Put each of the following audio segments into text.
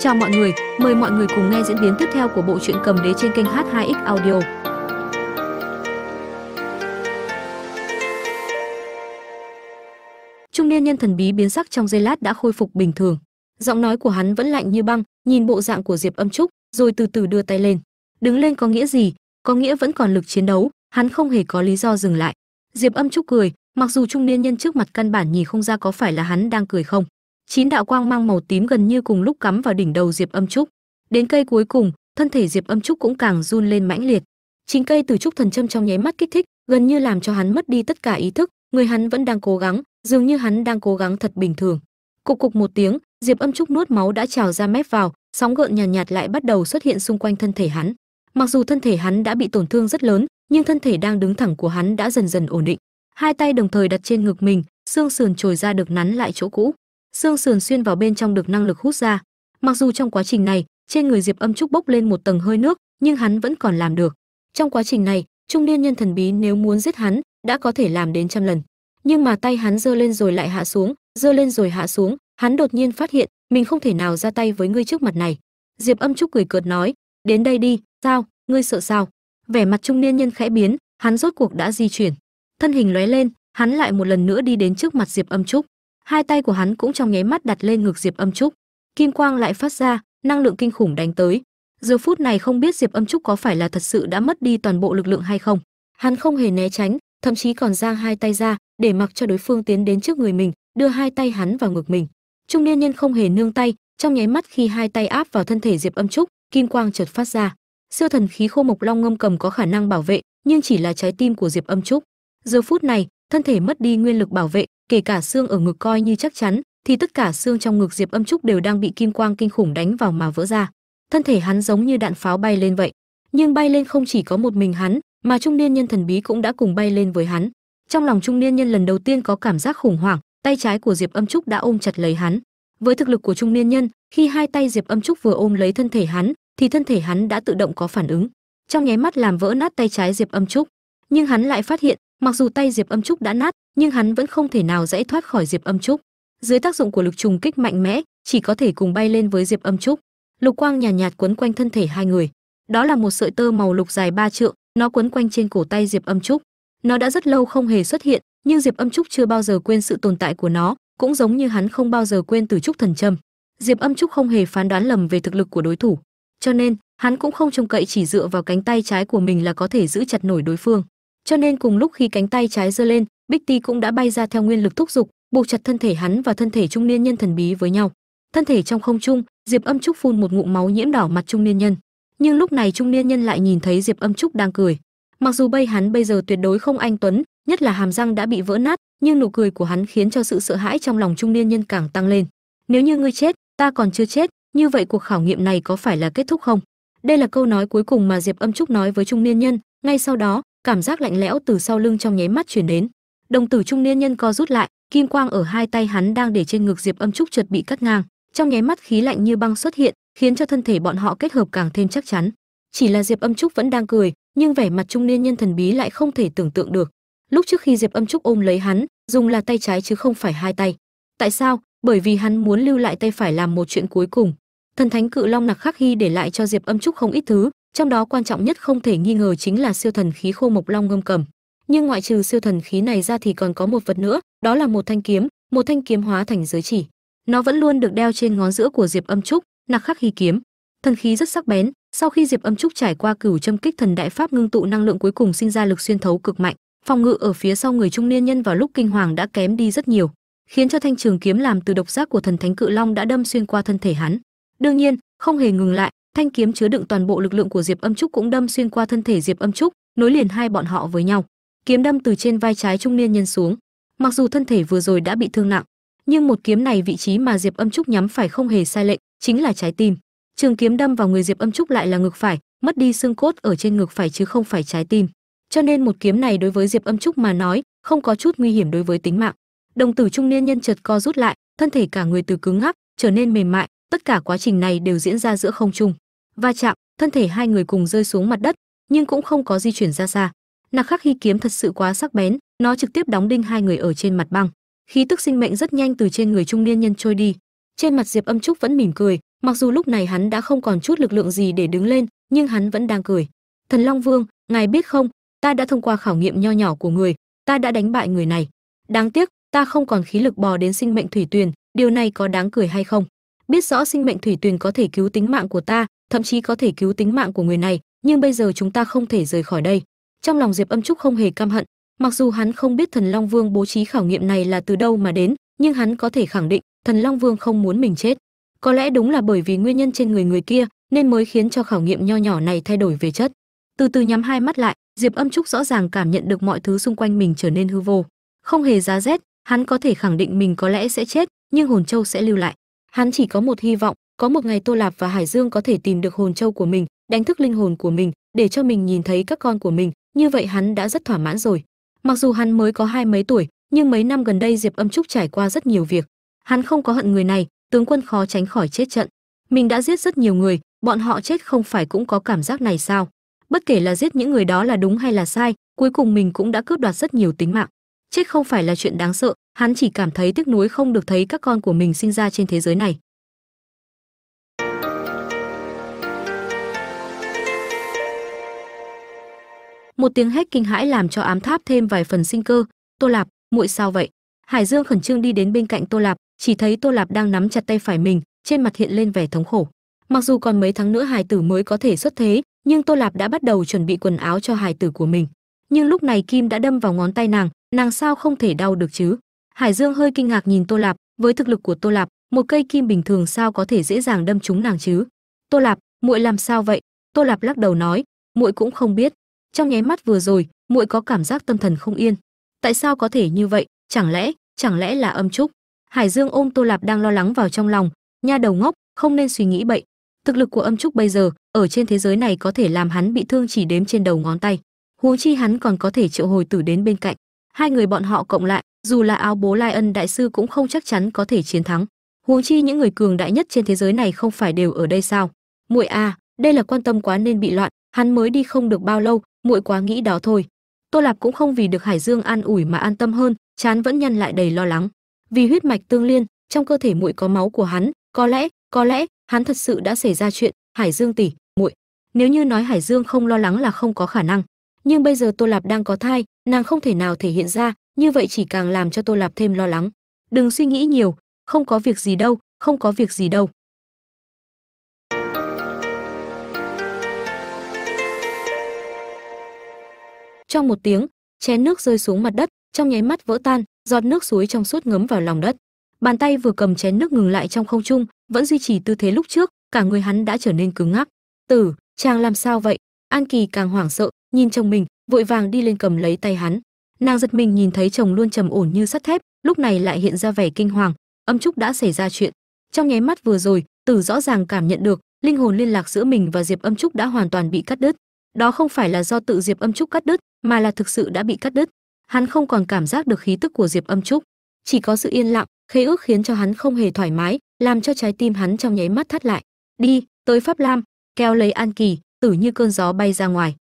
Chào mọi người, mời mọi người cùng nghe diễn biến tiếp theo của bộ truyện cầm đế trên kênh H2X Audio. Trung niên nhân thần bí biến sắc trong giây lát đã khôi phục bình thường. Giọng nói của hắn vẫn lạnh như băng, nhìn bộ dạng của Diệp Âm Trúc, rồi từ từ đưa tay lên. Đứng lên có nghĩa gì? Có nghĩa vẫn còn lực chiến đấu, hắn không hề có lý do dừng lại. Diệp Âm Trúc cười, mặc dù trung niên nhân trước mặt căn bản nhìn không ra có phải là hắn đang cười không chín đạo quang mang màu tím gần như cùng lúc cắm vào đỉnh đầu diệp âm trúc. Đến cây cuối cùng thân thể diệp âm trúc cũng càng run lên mãnh liệt. Chính cây từ trúc thần châm trong nháy mắt kích thích gần như làm cho hắn mất đi tất cả ý thức người hắn vẫn đang cố gắng dường như hắn đang cố gắng thật bình thường. Cục cục một tiếng diệp âm trúc nuốt máu đã trào ra mép vào sóng gợn nhàn nhạt, nhạt lại bắt đầu xuất hiện xung quanh thân thể hắn. Mặc dù thân thể hắn đã bị tổn thương rất lớn nhưng thân thể đang đứng thẳng của hắn đã dần dần ổn định. Hai tay đồng thời đặt trên ngực mình xương sườn trồi ra được nắn lại chỗ cũ xương sườn xuyên vào bên trong được năng lực hút ra. Mặc dù trong quá trình này, trên người diệp âm trúc bốc lên một tầng hơi nước, nhưng hắn vẫn còn làm được. Trong quá trình này, trung niên nhân thần bí nếu muốn giết hắn, đã có thể làm đến trăm lần. Nhưng mà tay hắn giơ lên rồi lại hạ xuống, giơ lên rồi hạ xuống, hắn đột nhiên phát hiện, mình không thể nào ra tay với ngươi trước mặt này. Diệp âm trúc cười cợt nói, đến đây đi, sao, ngươi sợ sao? Vẻ mặt trung niên nhân khẽ biến, hắn rốt cuộc đã di chuyển. Thân hình lóe lên, hắn lại một lần nữa đi đến trước mặt diệp âm trúc hai tay của hắn cũng trong nháy mắt đặt lên ngực diệp âm trúc. Kim quang lại phát ra, năng lượng kinh khủng đánh tới. Giờ phút này không biết diệp âm trúc có phải là thật sự đã mất đi toàn bộ lực lượng hay không. Hắn không hề né tránh, thậm chí còn giang hai tay ra, để mặc cho đối phương tiến đến trước người mình, đưa hai tay hắn vào ngực mình. Trung niên nhân không hề nương tay, trong nháy mắt khi hai tay áp vào thân thể diệp âm trúc, kim quang chợt phát ra. Siêu thần khí khô mộc long ngâm cầm có khả năng bảo vệ, nhưng chỉ là trái tim của diệp âm trúc. Giờ phút này, thân thể mất đi nguyên lực bảo vệ kể cả xương ở ngực coi như chắc chắn, thì tất cả xương trong ngực diệp âm trúc đều đang bị kim quang kinh khủng đánh vào mà vỡ ra. Thân thể hắn giống như đạn pháo bay lên vậy. Nhưng bay lên không chỉ có một mình hắn, mà trung niên nhân thần bí cũng đã cùng bay lên với hắn. Trong lòng trung niên nhân lần đầu tiên có cảm giác khủng hoảng, tay trái của diệp âm trúc đã ôm chặt lấy hắn. Với thực lực của trung niên nhân, khi hai tay diệp âm trúc vừa ôm lấy thân thể hắn, thì thân thể hắn đã tự động có phản ứng. Trong nháy mắt làm vỡ nát tay trái diệp âm trúc, nhưng hắn lại phát hiện mặc dù tay diệp âm trúc đã nát nhưng hắn vẫn không thể nào dãy thoát khỏi diệp âm trúc. Dưới tác dụng của lực trùng kích mạnh mẽ chỉ có thể cùng bay lên với diệp âm trúc. Lục quang nhàn nhạt, nhạt quấn quanh thân thể hai người. Đó là một sợi tơ màu lục dài ba trượng nó quấn quanh trên cổ tay diệp âm trúc. Nó đã rất lâu không hề xuất hiện nhưng diệp âm trúc chưa bao giờ quên sự tồn tại của nó cũng giống như hắn không bao giờ quên từ trúc thần trâm diệp âm trúc không hề phán đoán lầm về thực lực của đối thủ cho nên hắn cũng không trông cậy chỉ dựa vào cánh tay trái của mình là có thể giữ chặt nổi đối phương cho nên cùng lúc khi cánh tay trái giơ lên, bích ti cũng đã bay ra theo nguyên lực thúc giục, buộc chặt thân thể hắn và thân thể trung niên nhân thần bí với nhau. Thân thể trong không trung, diệp âm trúc phun một ngụm máu nhiễm đỏ mặt trung niên nhân. Nhưng lúc này trung niên nhân lại nhìn thấy diệp âm trúc đang cười. Mặc dù bây hắn bây giờ tuyệt đối không anh tuấn, nhất là hàm răng đã bị vỡ nát, nhưng nụ cười của hắn khiến cho sự sợ hãi trong lòng trung niên nhân càng tăng lên. Nếu như ngươi chết, ta còn chưa chết, như vậy cuộc khảo nghiệm này có phải là kết thúc không? Đây là câu nói cuối cùng mà diệp âm trúc nói với trung niên nhân. Ngay sau đó cảm giác lạnh lẽo từ sau lưng trong nháy mắt truyền đến. Đồng tử trung niên nhân co rút lại, kim quang ở hai tay hắn đang để trên ngực diệp âm trúc chợt bị cắt ngang. Trong nháy mắt khí lạnh như băng xuất hiện, khiến cho thân thể bọn họ kết hợp càng thêm chắc chắn. Chỉ là diệp âm trúc vẫn đang cười, nhưng vẻ mặt trung niên nhân thần bí lại không thể tưởng tượng được. Lúc trước khi diệp âm trúc ôm lấy hắn, dùng là tay trái chứ không phải hai tay. Tại sao? Bởi vì hắn muốn lưu lại tay phải làm một chuyện cuối cùng. Thần thánh cự long nặc khắc hy để lại cho diệp âm trúc không ít thứ trong đó quan trọng nhất không thể nghi ngờ chính là siêu thần khí khô mộc long ngâm cầm. Nhưng ngoại trừ siêu thần khí này ra thì còn có một vật nữa, đó là một thanh kiếm, một thanh kiếm hóa thành giới chỉ. Nó vẫn luôn được đeo trên ngón giữa của diệp âm trúc, nặc khắc hy kiếm. Thần khí rất sắc bén, sau khi diệp âm trúc trải qua cửu châm kích thần đại pháp ngưng tụ năng lượng cuối cùng sinh ra lực xuyên thấu cực mạnh, phòng ngự ở phía sau người trung niên nhân vào lúc kinh hoàng đã kém đi rất nhiều, khiến cho thanh trường kiếm làm từ độc giác của thần thánh cự long đã đâm xuyên qua thân thể hắn. Đương nhiên, không hề ngừng lại thanh kiếm chứa đựng toàn bộ lực lượng của diệp âm trúc cũng đâm xuyên qua thân thể diệp âm trúc, nối liền hai bọn họ với nhau. Kiếm đâm từ trên vai trái trung niên nhân xuống. Mặc dù thân thể vừa rồi đã bị thương nặng, nhưng một kiếm này vị trí mà diệp âm trúc nhắm phải không hề sai lệch, chính là trái tim. Trường kiếm đâm vào người diệp âm trúc lại là ngực phải, mất đi xương cốt ở trên ngực phải chứ không phải trái tim. Cho nên một kiếm này đối với diệp âm trúc mà nói, không có chút nguy hiểm đối với tính mạng. Đồng tử trung niên nhân chợt co rút lại, thân thể cả người từ cứng ngắc, trở nên mềm mại, tất cả quá trình này đều diễn ra giữa không trung va chạm, thân thể hai người cùng rơi xuống mặt đất, nhưng cũng không có di chuyển ra xa. Nặc khắc hy kiếm thật sự quá sắc bén, nó trực tiếp đóng đinh hai người ở trên mặt băng. Khí tức sinh mệnh rất nhanh từ trên người trung niên nhân trôi đi. Trên mặt diệp âm trúc vẫn mỉm cười, mặc dù lúc này hắn đã không còn chút lực lượng gì để đứng lên, nhưng hắn vẫn đang cười. Thần long vương, ngài biết không, ta đã thông qua khảo nghiệm nho nhỏ của người, ta đã đánh bại người này. Đáng tiếc, ta không còn khí lực bò đến sinh mệnh thủy tuyền, điều này có đáng cười hay không? Biết rõ sinh mệnh thủy tuyền có thể cứu tính mạng của ta thậm chí có thể cứu tính mạng của người này, nhưng bây giờ chúng ta không thể rời khỏi đây. Trong lòng diệp âm trúc không hề căm hận, mặc dù hắn không biết thần long vương bố trí khảo nghiệm này là từ đâu mà đến, nhưng hắn có thể khẳng định thần long vương không muốn mình chết. Có lẽ đúng là bởi vì nguyên nhân trên người người kia nên mới khiến cho khảo nghiệm nho nhỏ này thay đổi về chất. Từ từ nhắm hai mắt lại, diệp âm trúc rõ ràng cảm nhận được mọi thứ xung quanh mình trở nên hư vô. Không hề giá rét, hắn có thể khẳng định mình có lẽ sẽ chết, nhưng hồn châu sẽ lưu lại. Hắn chỉ có một hy vọng có một ngày tô lạp và hải dương có thể tìm được hồn châu của mình, đánh thức linh hồn của mình, để cho mình nhìn thấy các con của mình. Như vậy hắn đã rất thỏa mãn rồi. Mặc dù hắn mới có hai mấy tuổi, nhưng mấy năm gần đây diệp âm trúc trải qua rất nhiều việc. Hắn không có hận người này, tướng quân khó tránh khỏi chết trận. Mình đã giết rất nhiều người, bọn họ chết không phải cũng có cảm giác này sao? Bất kể là giết những người đó là đúng hay là sai, cuối cùng mình cũng đã cướp đoạt rất nhiều tính mạng. Chết không phải là chuyện đáng sợ, hắn chỉ cảm thấy tiếc nuối không được thấy các con của mình sinh ra trên thế giới này. Một tiếng hét kinh hãi làm cho ám tháp thêm vài phần sinh cơ. Tô lạp, muội sao vậy? Hải dương khẩn trương đi đến bên cạnh tô lạp, chỉ thấy tô lạp đang nắm chặt tay phải mình, trên mặt hiện lên vẻ thống khổ. Mặc dù còn mấy tháng nữa Hải tử mới có thể xuất thế, nhưng tô lạp đã bắt đầu chuẩn bị quần áo cho Hải tử của mình. Nhưng lúc này kim đã đâm vào ngón tay nàng nàng sao không thể đau được chứ? Hải dương hơi kinh ngạc nhìn tô lạp, với thực lực của tô lạp, một cây kim bình thường sao có thể dễ dàng đâm trúng nàng chứ? Tô lạp, muội làm sao vậy? Tô lạp lắc đầu nói, muội cũng không biết trong nháy mắt vừa rồi muội có cảm giác tâm thần không yên. Tại sao có thể như vậy? Chẳng lẽ chẳng lẽ là âm trúc? Hải dương ôm tô lạp đang lo lắng vào trong lòng. Nha đầu ngốc không nên suy nghĩ bậy. Thực lực của âm trúc bây giờ ở trên thế giới này có thể làm hắn bị thương chỉ đếm trên đầu ngón tay. Huống chi hắn còn có thể triệu hồi tử đến bên cạnh. Hai người bọn họ cộng lại dù là áo bố lai ân đại sư cũng không chắc chắn có thể chiến thắng. Huống chi những người cường đại nhất trên thế giới này không phải đều ở đây sao? Muội a à, đây là quan tâm quá nên bị loạn. Hắn mới đi không được bao lâu muội quá nghĩ đó thôi. Tô lạp cũng không vì được hải dương an ủi mà an tâm hơn, chán vẫn nhăn lại đầy lo lắng. Vì huyết mạch tương liên, trong cơ thể muội có máu của hắn, có lẽ có lẽ hắn thật sự đã xảy ra chuyện, hải dương tỷ, muội. Nếu như nói hải dương không lo lắng là không có khả năng. Nhưng bây giờ tô lạp đang có thai, nàng không thể nào thể hiện ra, như vậy chỉ càng làm cho tô lạp thêm lo lắng. Đừng suy nghĩ nhiều, không có việc gì đâu, không có việc gì đâu. Trong một tiếng, chén nước rơi xuống mặt đất, trong nháy mắt vỡ tan, giọt nước suối trong suốt ngấm vào lòng đất. Bàn tay vừa cầm chén nước ngừng lại trong không trung, vẫn duy trì tư thế lúc trước, cả người hắn đã trở nên cứng ngắc. Tử, chàng làm sao vậy? An kỳ càng hoảng sợ, nhìn chồng mình, vội vàng đi lên cầm lấy tay hắn. Nàng giật mình nhìn thấy chồng luôn trầm ổn như sắt thép, lúc này lại hiện ra vẻ kinh hoàng, âm trúc đã xảy ra chuyện. Trong nháy mắt vừa rồi, tử rõ ràng cảm nhận được, linh hồn liên lạc giữa mình và diệp âm trúc đã hoàn toàn bị cắt đứt đó không phải là do tự diệp âm trúc cắt đứt, mà là thực sự đã bị cắt đứt. Hắn không còn cảm giác được khí tức của diệp âm trúc. Chỉ có sự yên lặng, khế ước khiến cho hắn không hề thoải mái, làm cho trái tim hắn trong nháy mắt thắt lại. Đi, tới pháp lam, kéo lấy an kỳ, tử như cơn gió bay ra ngoài.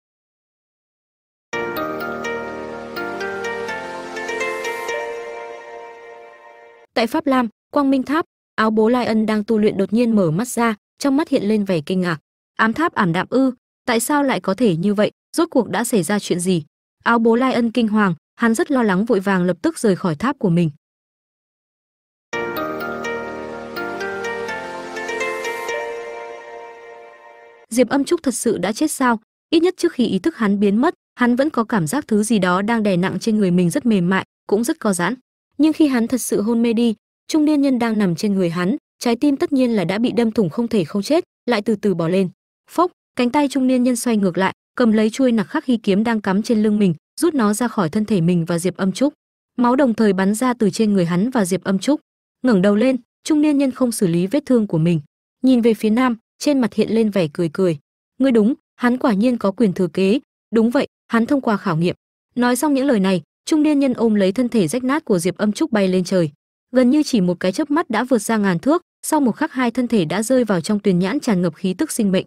Tại pháp lam, quang minh tháp, áo bố lai ân đang tu luyện đột nhiên mở mắt ra, trong mắt hiện lên vẻ kinh ngạc. Ám tháp ảm đạm ư tại sao lại có thể như vậy? Rốt cuộc đã xảy ra chuyện gì? Áo bố lai ân kinh hoàng, hắn rất lo lắng vội vàng lập tức rời khỏi tháp của mình. Diệp âm trúc thật sự đã chết sao? Ít nhất trước khi ý thức hắn biến mất, hắn vẫn có cảm giác thứ gì đó đang đè nặng trên người mình rất mềm mại, cũng rất co giãn. Nhưng khi hắn thật sự hôn mê đi, trung niên nhân đang nằm trên người hắn, trái tim tất nhiên là đã bị đâm thủng không thể không chết, lại từ từ bỏ lên. Phốc! Cánh tay trung niên nhân xoay ngược lại, cầm lấy chuôi nặc khắc hy kiếm đang cắm trên lưng mình, rút nó ra khỏi thân thể mình và diệp âm trúc. Máu đồng thời bắn ra từ trên người hắn và diệp âm trúc. Ngẩng đầu lên, trung niên nhân không xử lý vết thương của mình. Nhìn về phía nam, trên mặt hiện lên vẻ cười cười. Ngươi đúng, hắn quả nhiên có quyền thừa kế. Đúng vậy, hắn thông qua khảo nghiệm. Nói xong những lời này, trung niên nhân ôm lấy thân thể rách nát của diệp âm trúc bay lên trời. Gần như chỉ một cái chớp mắt đã vượt ra ngàn thước, sau một khắc hai thân thể đã rơi vào trong tuyền nhãn tràn ngập khí tức sinh mệnh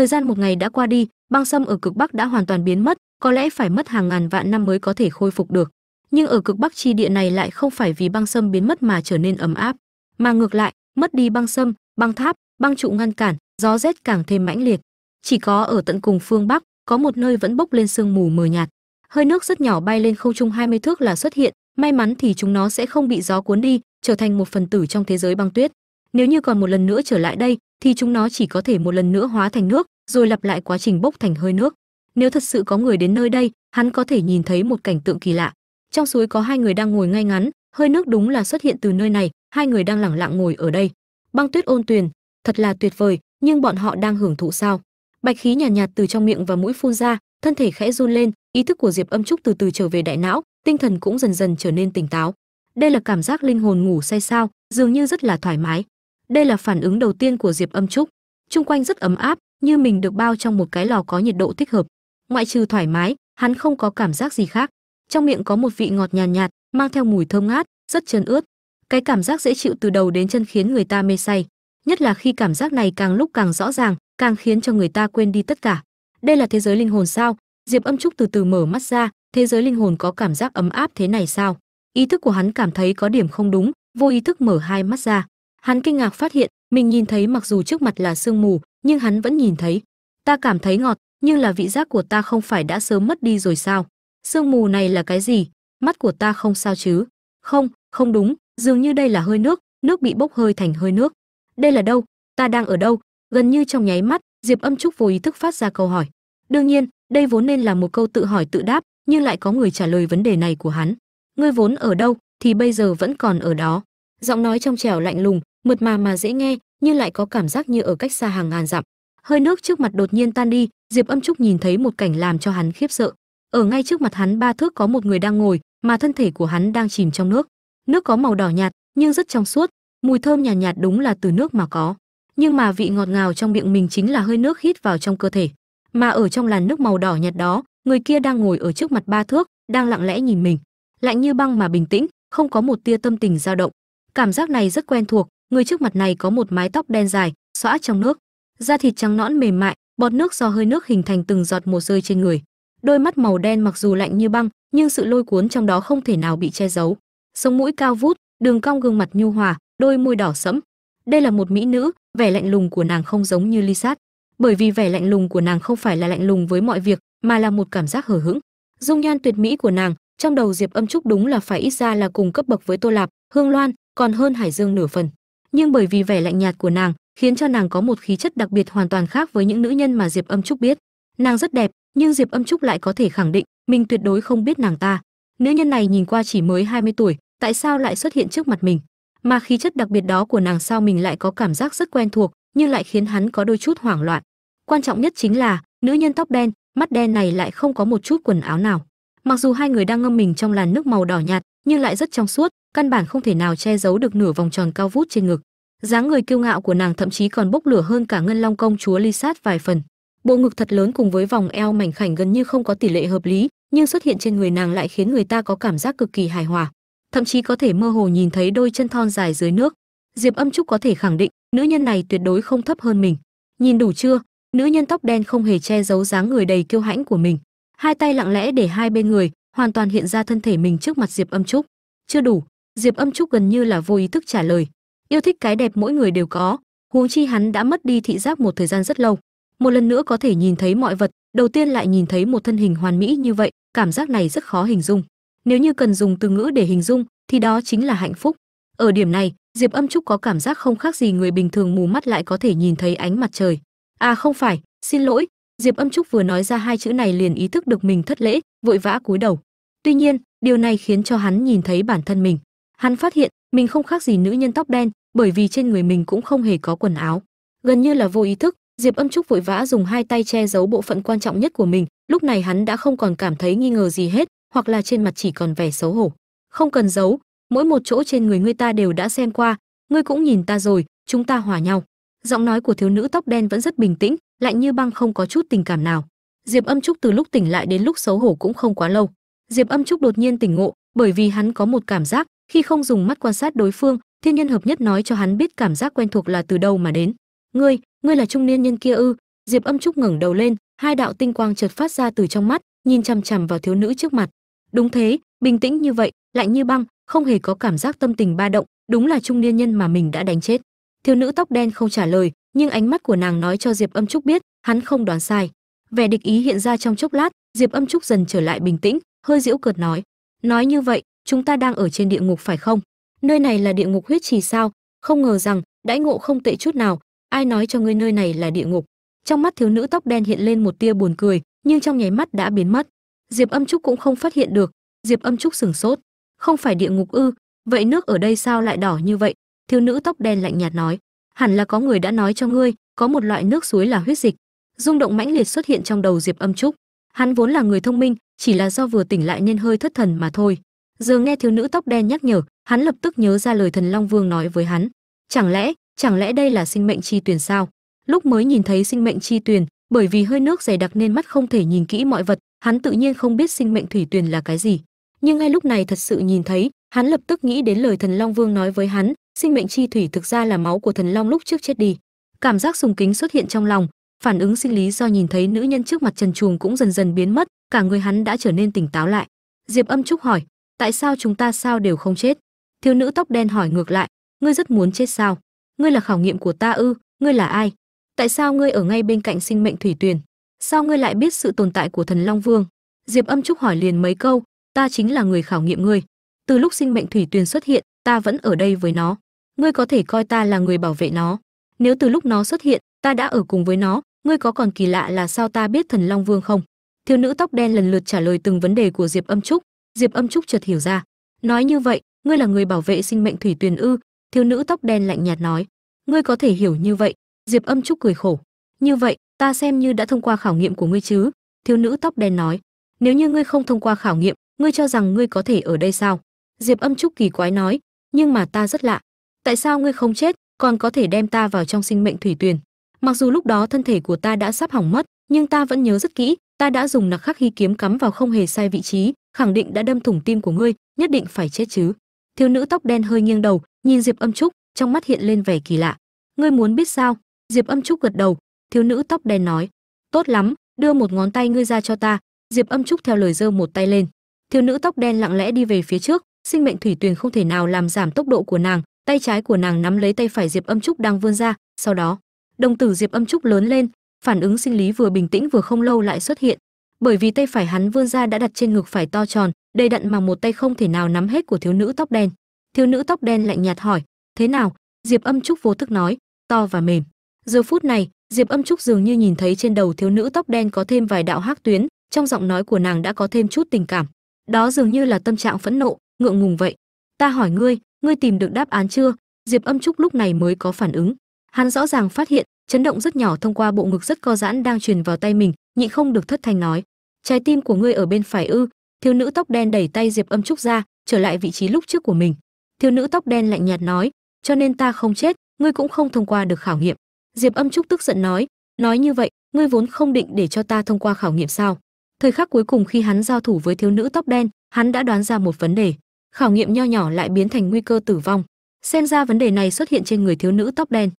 thời gian một ngày đã qua đi, băng sâm ở cực bắc đã hoàn toàn biến mất, có lẽ phải mất hàng ngàn vạn năm mới có thể khôi phục được. Nhưng ở cực bắc chi địa này lại không phải vì băng sâm biến mất mà trở nên ấm áp. Mà ngược lại, mất đi băng sâm băng tháp, băng trụ ngăn cản, gió rét càng thêm mãnh liệt. Chỉ có ở tận cùng phương bắc, có một nơi vẫn bốc lên sương mù mờ nhạt. Hơi nước rất nhỏ bay lên không trung 20 thước là xuất hiện, may mắn thì chúng nó sẽ không bị gió cuốn đi, trở thành một phần tử trong thế giới băng tuyết. Nếu như còn một lần nữa trở lại đây thì chúng nó chỉ có thể một lần nữa hóa thành nước rồi lặp lại quá trình bốc thành hơi nước. Nếu thật sự có người đến nơi đây hắn có thể nhìn thấy một cảnh tượng kỳ lạ. Trong suối có hai người đang ngồi ngay ngắn hơi nước đúng là xuất hiện từ nơi này hai người đang lẳng lặng ngồi ở đây. Băng tuyết ôn tuyền thật là tuyệt vời nhưng bọn họ đang hưởng thụ sao? Bạch khí nhàn nhạt, nhạt từ trong miệng và mũi phun ra thân thể khẽ run lên ý thức của diệp âm trúc từ từ trở về đại não tinh thần cũng dần dần trở nên tỉnh táo. Đây là cảm giác linh hồn ngủ say sao dường như rất là thoải mái đây là phản ứng đầu tiên của diệp âm trúc. Chung quanh rất ấm áp như mình được bao trong một cái lò có nhiệt độ thích hợp. Ngoại trừ thoải mái hắn không có cảm giác gì khác. Trong miệng có một vị ngọt nhàn nhạt, nhạt mang theo mùi thơm ngát rất trơn ướt. Cái cảm giác dễ chịu từ đầu đến chân khiến người ta mê say nhất là khi cảm giác này càng lúc càng rõ ràng càng khiến cho người ta quên đi tất cả. Đây là thế giới linh hồn sao? Diệp âm trúc từ từ mở mắt ra thế giới linh hồn có cảm giác ấm áp thế này sao? Ý thức của hắn cảm thấy có điểm không đúng vô ý thức mở hai mắt ra hắn kinh ngạc phát hiện, mình nhìn thấy mặc dù trước mặt là sương mù, nhưng hắn vẫn nhìn thấy. Ta cảm thấy ngọt, nhưng là vị giác của ta không phải đã sớm mất đi rồi sao? Sương mù này là cái gì? Mắt của ta không sao chứ? Không không đúng, dường như đây là hơi nước nước bị bốc hơi thành hơi nước. Đây là đâu? Ta đang ở đâu? Gần như trong nháy mắt, diệp âm trúc vô ý thức phát ra câu hỏi. Đương nhiên, đây vốn nên là một câu tự hỏi tự đáp, nhưng lại có người trả lời vấn đề này của hắn. Ngươi vốn ở đâu, thì bây giờ vẫn còn ở đó. Giọng nói trong trẻo lạnh lùng mượt mà mà dễ nghe nhưng lại có cảm giác như ở cách xa hàng ngàn dặm. Hơi nước trước mặt đột nhiên tan đi diệp âm trúc nhìn thấy một cảnh làm cho hắn khiếp sợ. Ở ngay trước mặt hắn ba thước có một người đang ngồi mà thân thể của hắn đang chìm trong nước. Nước có màu đỏ nhạt nhưng rất trong suốt mùi thơm nhàn nhạt, nhạt đúng là từ nước mà có. Nhưng mà vị ngọt ngào trong miệng mình chính là hơi nước hít vào trong cơ thể. Mà ở trong làn nước màu đỏ nhạt đó người kia đang ngồi ở trước mặt ba thước đang lặng lẽ nhìn mình. Lạnh như băng mà bình tĩnh không có một tia tâm tình dao động. Cảm giác này rất quen thuộc người trước mặt này có một mái tóc đen dài, xõa trong nước. Da thịt trắng nõn mềm mại, bọt nước do hơi nước hình thành từng giọt một rơi trên người. Đôi mắt màu đen mặc dù lạnh như băng, nhưng sự lôi cuốn trong đó không thể nào bị che giấu. Sống mũi cao vút, đường cong gương mặt nhu hòa, đôi môi đỏ sẫm. Đây là một mỹ nữ, vẻ lạnh lùng của nàng không giống như ly sát. Bởi vì vẻ lạnh lùng của nàng không phải là lạnh lùng với mọi việc, mà là một cảm giác hờ hững. Dung nhan tuyệt mỹ của nàng, trong đầu diệp âm trúc đúng là phải ít ra là cùng cấp bậc với tô lạp, hương loan, còn hơn hải dương nửa phần nhưng bởi vì vẻ lạnh nhạt của nàng khiến cho nàng có một khí chất đặc biệt hoàn toàn khác với những nữ nhân mà diệp âm trúc biết. Nàng rất đẹp, nhưng diệp âm trúc lại có thể khẳng định mình tuyệt đối không biết nàng ta. Nữ nhân này nhìn qua chỉ mới 20 tuổi, tại sao lại xuất hiện trước mặt mình? Mà khí chất đặc biệt đó của nàng sao mình lại có cảm giác rất quen thuộc, nhưng lại khiến hắn có đôi chút hoảng loạn. Quan trọng nhất chính là, nữ nhân tóc đen, mắt đen này lại không có một chút quần áo nào. Mặc dù hai người đang ngâm mình trong làn nước màu đỏ nhạt nhưng lại rất trong suốt, căn bản không thể nào che giấu được nửa vòng tròn cao vút trên ngực. Dáng người kiêu ngạo của nàng thậm chí còn bốc lửa hơn cả ngân long công chúa ly sát vài phần. Bộ ngực thật lớn cùng với vòng eo mảnh khảnh gần như không có tỷ lệ hợp lý, nhưng xuất hiện trên người nàng lại khiến người ta có cảm giác cực kỳ hài hòa. Thậm chí có thể mơ hồ nhìn thấy đôi chân thon dài dưới nước. Diệp âm trúc có thể khẳng định, nữ nhân này tuyệt đối không thấp hơn mình. Nhìn đủ chưa? Nữ nhân tóc đen không hề che giấu dáng người đầy kiêu hãnh của mình. Hai tay lặng lẽ để hai bên người hoàn toàn hiện ra thân thể mình trước mặt diệp âm trúc. Chưa đủ, diệp âm trúc gần như là vô ý thức trả lời. Yêu thích cái đẹp mỗi người đều có, huống chi hắn đã mất đi thị giác một thời gian rất lâu. Một lần nữa có thể nhìn thấy mọi vật, đầu tiên lại nhìn thấy một thân hình hoàn mỹ như vậy, cảm giác này rất khó hình dung. Nếu như cần dùng từ ngữ để hình dung, thì đó chính là hạnh phúc. Ở điểm này, diệp âm trúc có cảm giác không khác gì người bình thường mù mắt lại có thể nhìn thấy ánh mặt trời. À không phải, xin lỗi. Diệp âm trúc vừa nói ra hai chữ này liền ý thức được mình thất lễ, vội vã cúi đầu tuy nhiên, điều này khiến cho hắn nhìn thấy bản thân mình. Hắn phát hiện, mình không khác gì nữ nhân tóc đen, bởi vì trên người mình cũng không hề có quần áo. Gần như là vô ý thức, diệp âm trúc vội vã dùng hai tay che giấu bộ phận quan trọng nhất của mình. Lúc này hắn đã không còn cảm thấy nghi ngờ gì hết, hoặc là trên mặt chỉ còn vẻ xấu hổ. Không cần giấu, mỗi một chỗ trên người ngươi ta đều đã xem qua, ngươi cũng nhìn ta rồi, chúng ta hòa nhau. Giọng nói của thiếu nữ tóc đen vẫn rất bình tĩnh, lạnh như băng không có chút tình cảm nào. Diệp âm trúc từ lúc tỉnh lại đến lúc xấu hổ cũng không quá lâu diệp âm trúc đột nhiên tỉnh ngộ, bởi vì hắn có một cảm giác, khi không dùng mắt quan sát đối phương, thiên nhân hợp nhất nói cho hắn biết cảm giác quen thuộc là từ đâu mà đến. Ngươi ngươi là trung niên nhân kia ư? Diệp âm trúc ngẩng đầu lên, hai đạo tinh quang chợt phát ra từ trong mắt, nhìn chằm chằm vào thiếu nữ trước mặt. Đúng thế, bình tĩnh như vậy, lạnh như băng, không hề có cảm giác tâm tình ba động, đúng là trung niên nhân mà mình đã đánh chết. Thiếu nữ tóc đen không trả lời, nhưng ánh mắt của nàng nói cho diệp âm trúc biết, hắn không đoán sai. Vẻ địch ý hiện ra trong chốc lát, diệp âm trúc dần trở lại bình tĩnh hơi giễu cợt nói nói như vậy, chúng ta đang ở trên địa ngục phải không? Nơi này là địa ngục huyết trì sao? Không ngờ rằng, đãi ngộ không tệ chút nào, ai nói cho ngươi nơi này là địa ngục? Trong mắt thiếu nữ tóc đen hiện lên một tia buồn cười, nhưng trong nháy mắt đã biến mất. Diệp âm trúc cũng không phát hiện được. Diệp âm trúc sửng sốt. Không phải địa ngục ư? Vậy nước ở đây sao lại đỏ như vậy? Thiếu nữ tóc đen lạnh nhạt nói. Hẳn là có người đã nói cho ngươi, có một loại nước suối là huyết dịch. Rung động mãnh liệt xuất hiện trong đầu diệp âm trúc hắn vốn là người thông minh, chỉ là do vừa tỉnh lại nên hơi thất thần mà thôi. Giờ nghe thiếu nữ tóc đen nhắc nhở, hắn lập tức nhớ ra lời thần long vương nói với hắn. Chẳng lẽ chẳng lẽ đây là sinh mệnh chi tuyền sao? Lúc mới nhìn thấy sinh mệnh chi tuyền, bởi vì hơi nước dày đặc nên mắt không thể nhìn kỹ mọi vật, hắn tự nhiên không biết sinh mệnh thủy tuyền là cái gì. Nhưng ngay lúc này thật sự nhìn thấy, hắn lập tức nghĩ đến lời thần long vương nói với hắn, sinh mệnh chi thủy thực ra là máu của thần long lúc trước chết đi. Cảm giác sùng kính xuất hiện trong lòng phản ứng sinh lý do nhìn thấy nữ nhân trước mặt trần truồng cũng dần dần biến mất, cả người hắn đã trở nên tỉnh táo lại. Diệp âm trúc hỏi, tại sao chúng ta sao đều không chết? Thiếu nữ tóc đen hỏi ngược lại, ngươi rất muốn chết sao? Ngươi là khảo nghiệm của ta ư, ngươi là ai? Tại sao ngươi ở ngay bên cạnh sinh mệnh thủy tuyền? Sao ngươi lại biết sự tồn tại của thần long vương? Diệp âm trúc hỏi liền mấy câu, ta chính là người khảo nghiệm ngươi. Từ lúc sinh mệnh thủy tuyền xuất hiện, ta vẫn ở đây với nó. Ngươi có thể coi ta là người bảo vệ nó. Nếu từ lúc nó xuất hiện, ta đã ở cùng với nó ngươi có còn kỳ lạ là sao ta biết thần long vương không? Thiếu nữ tóc đen lần lượt trả lời từng vấn đề của diệp âm trúc. Diệp âm trúc chợt hiểu ra. Nói như vậy, ngươi là người bảo vệ sinh mệnh thủy tuyền ư? Thiếu nữ tóc đen lạnh nhạt nói. Ngươi có thể hiểu như vậy. Diệp âm trúc cười khổ. Như vậy, ta xem như đã thông qua khảo nghiệm của ngươi chứ? Thiếu nữ tóc đen nói. Nếu như ngươi không thông qua khảo nghiệm, ngươi cho rằng ngươi có thể ở đây sao? Diệp âm trúc kỳ quái nói. Nhưng mà ta rất lạ. Tại sao ngươi không chết, còn có thể đem ta vào trong sinh mệnh thủy tuyền? Mặc dù lúc đó thân thể của ta đã sắp hỏng mất, nhưng ta vẫn nhớ rất kỹ, ta đã dùng nặc khắc hy kiếm cắm vào không hề sai vị trí, khẳng định đã đâm thủng tim của ngươi, nhất định phải chết chứ. Thiếu nữ tóc đen hơi nghiêng đầu, nhìn diệp âm trúc, trong mắt hiện lên vẻ kỳ lạ. Ngươi muốn biết sao? Diệp âm trúc gật đầu. Thiếu nữ tóc đen nói. Tốt lắm, đưa một ngón tay ngươi ra cho ta. Diệp âm trúc theo lời giơ một tay lên. Thiếu nữ tóc đen lặng lẽ đi về phía trước, sinh mệnh thủy tuyền không thể nào làm giảm tốc độ của nàng, tay trái của nàng nắm lấy tay phải diệp âm trúc đang vươn ra, sau đó đồng tử diệp âm trúc lớn lên, phản ứng sinh lý vừa bình tĩnh vừa không lâu lại xuất hiện. Bởi vì tay phải hắn vươn ra đã đặt trên ngực phải to tròn, đầy đặn mà một tay không thể nào nắm hết của thiếu nữ tóc đen. Thiếu nữ tóc đen lạnh nhạt hỏi, thế nào? Diệp âm trúc vô thức nói, to và mềm. Giờ phút này, diệp âm trúc dường như nhìn thấy trên đầu thiếu nữ tóc đen có thêm vài đạo hắc tuyến, trong giọng nói của nàng đã có thêm chút tình cảm. Đó dường như là tâm trạng phẫn nộ, ngượng ngùng vậy. Ta hỏi ngươi ngươi tìm được đáp án chưa? Diệp âm trúc lúc này mới có phản ứng hắn rõ ràng phát hiện, chấn động rất nhỏ thông qua bộ ngực rất co giãn đang truyền vào tay mình, nhịn không được thất thanh nói, trái tim của ngươi ở bên phải ư? Thiếu nữ tóc đen đẩy tay diệp âm trúc ra, trở lại vị trí lúc trước của mình. Thiếu nữ tóc đen lạnh nhạt nói, cho nên ta không chết, ngươi cũng không thông qua được khảo nghiệm. Diệp âm trúc tức giận nói nói như vậy, ngươi vốn không định để cho ta thông qua khảo nghiệm sao? Thời khắc cuối cùng khi hắn giao thủ với thiếu nữ tóc đen, hắn đã đoán ra một vấn đề, khảo nghiệm nho nhỏ lại biến thành nguy cơ tử vong. Xem ra vấn đề này xuất hiện trên người thiếu nữ tóc đen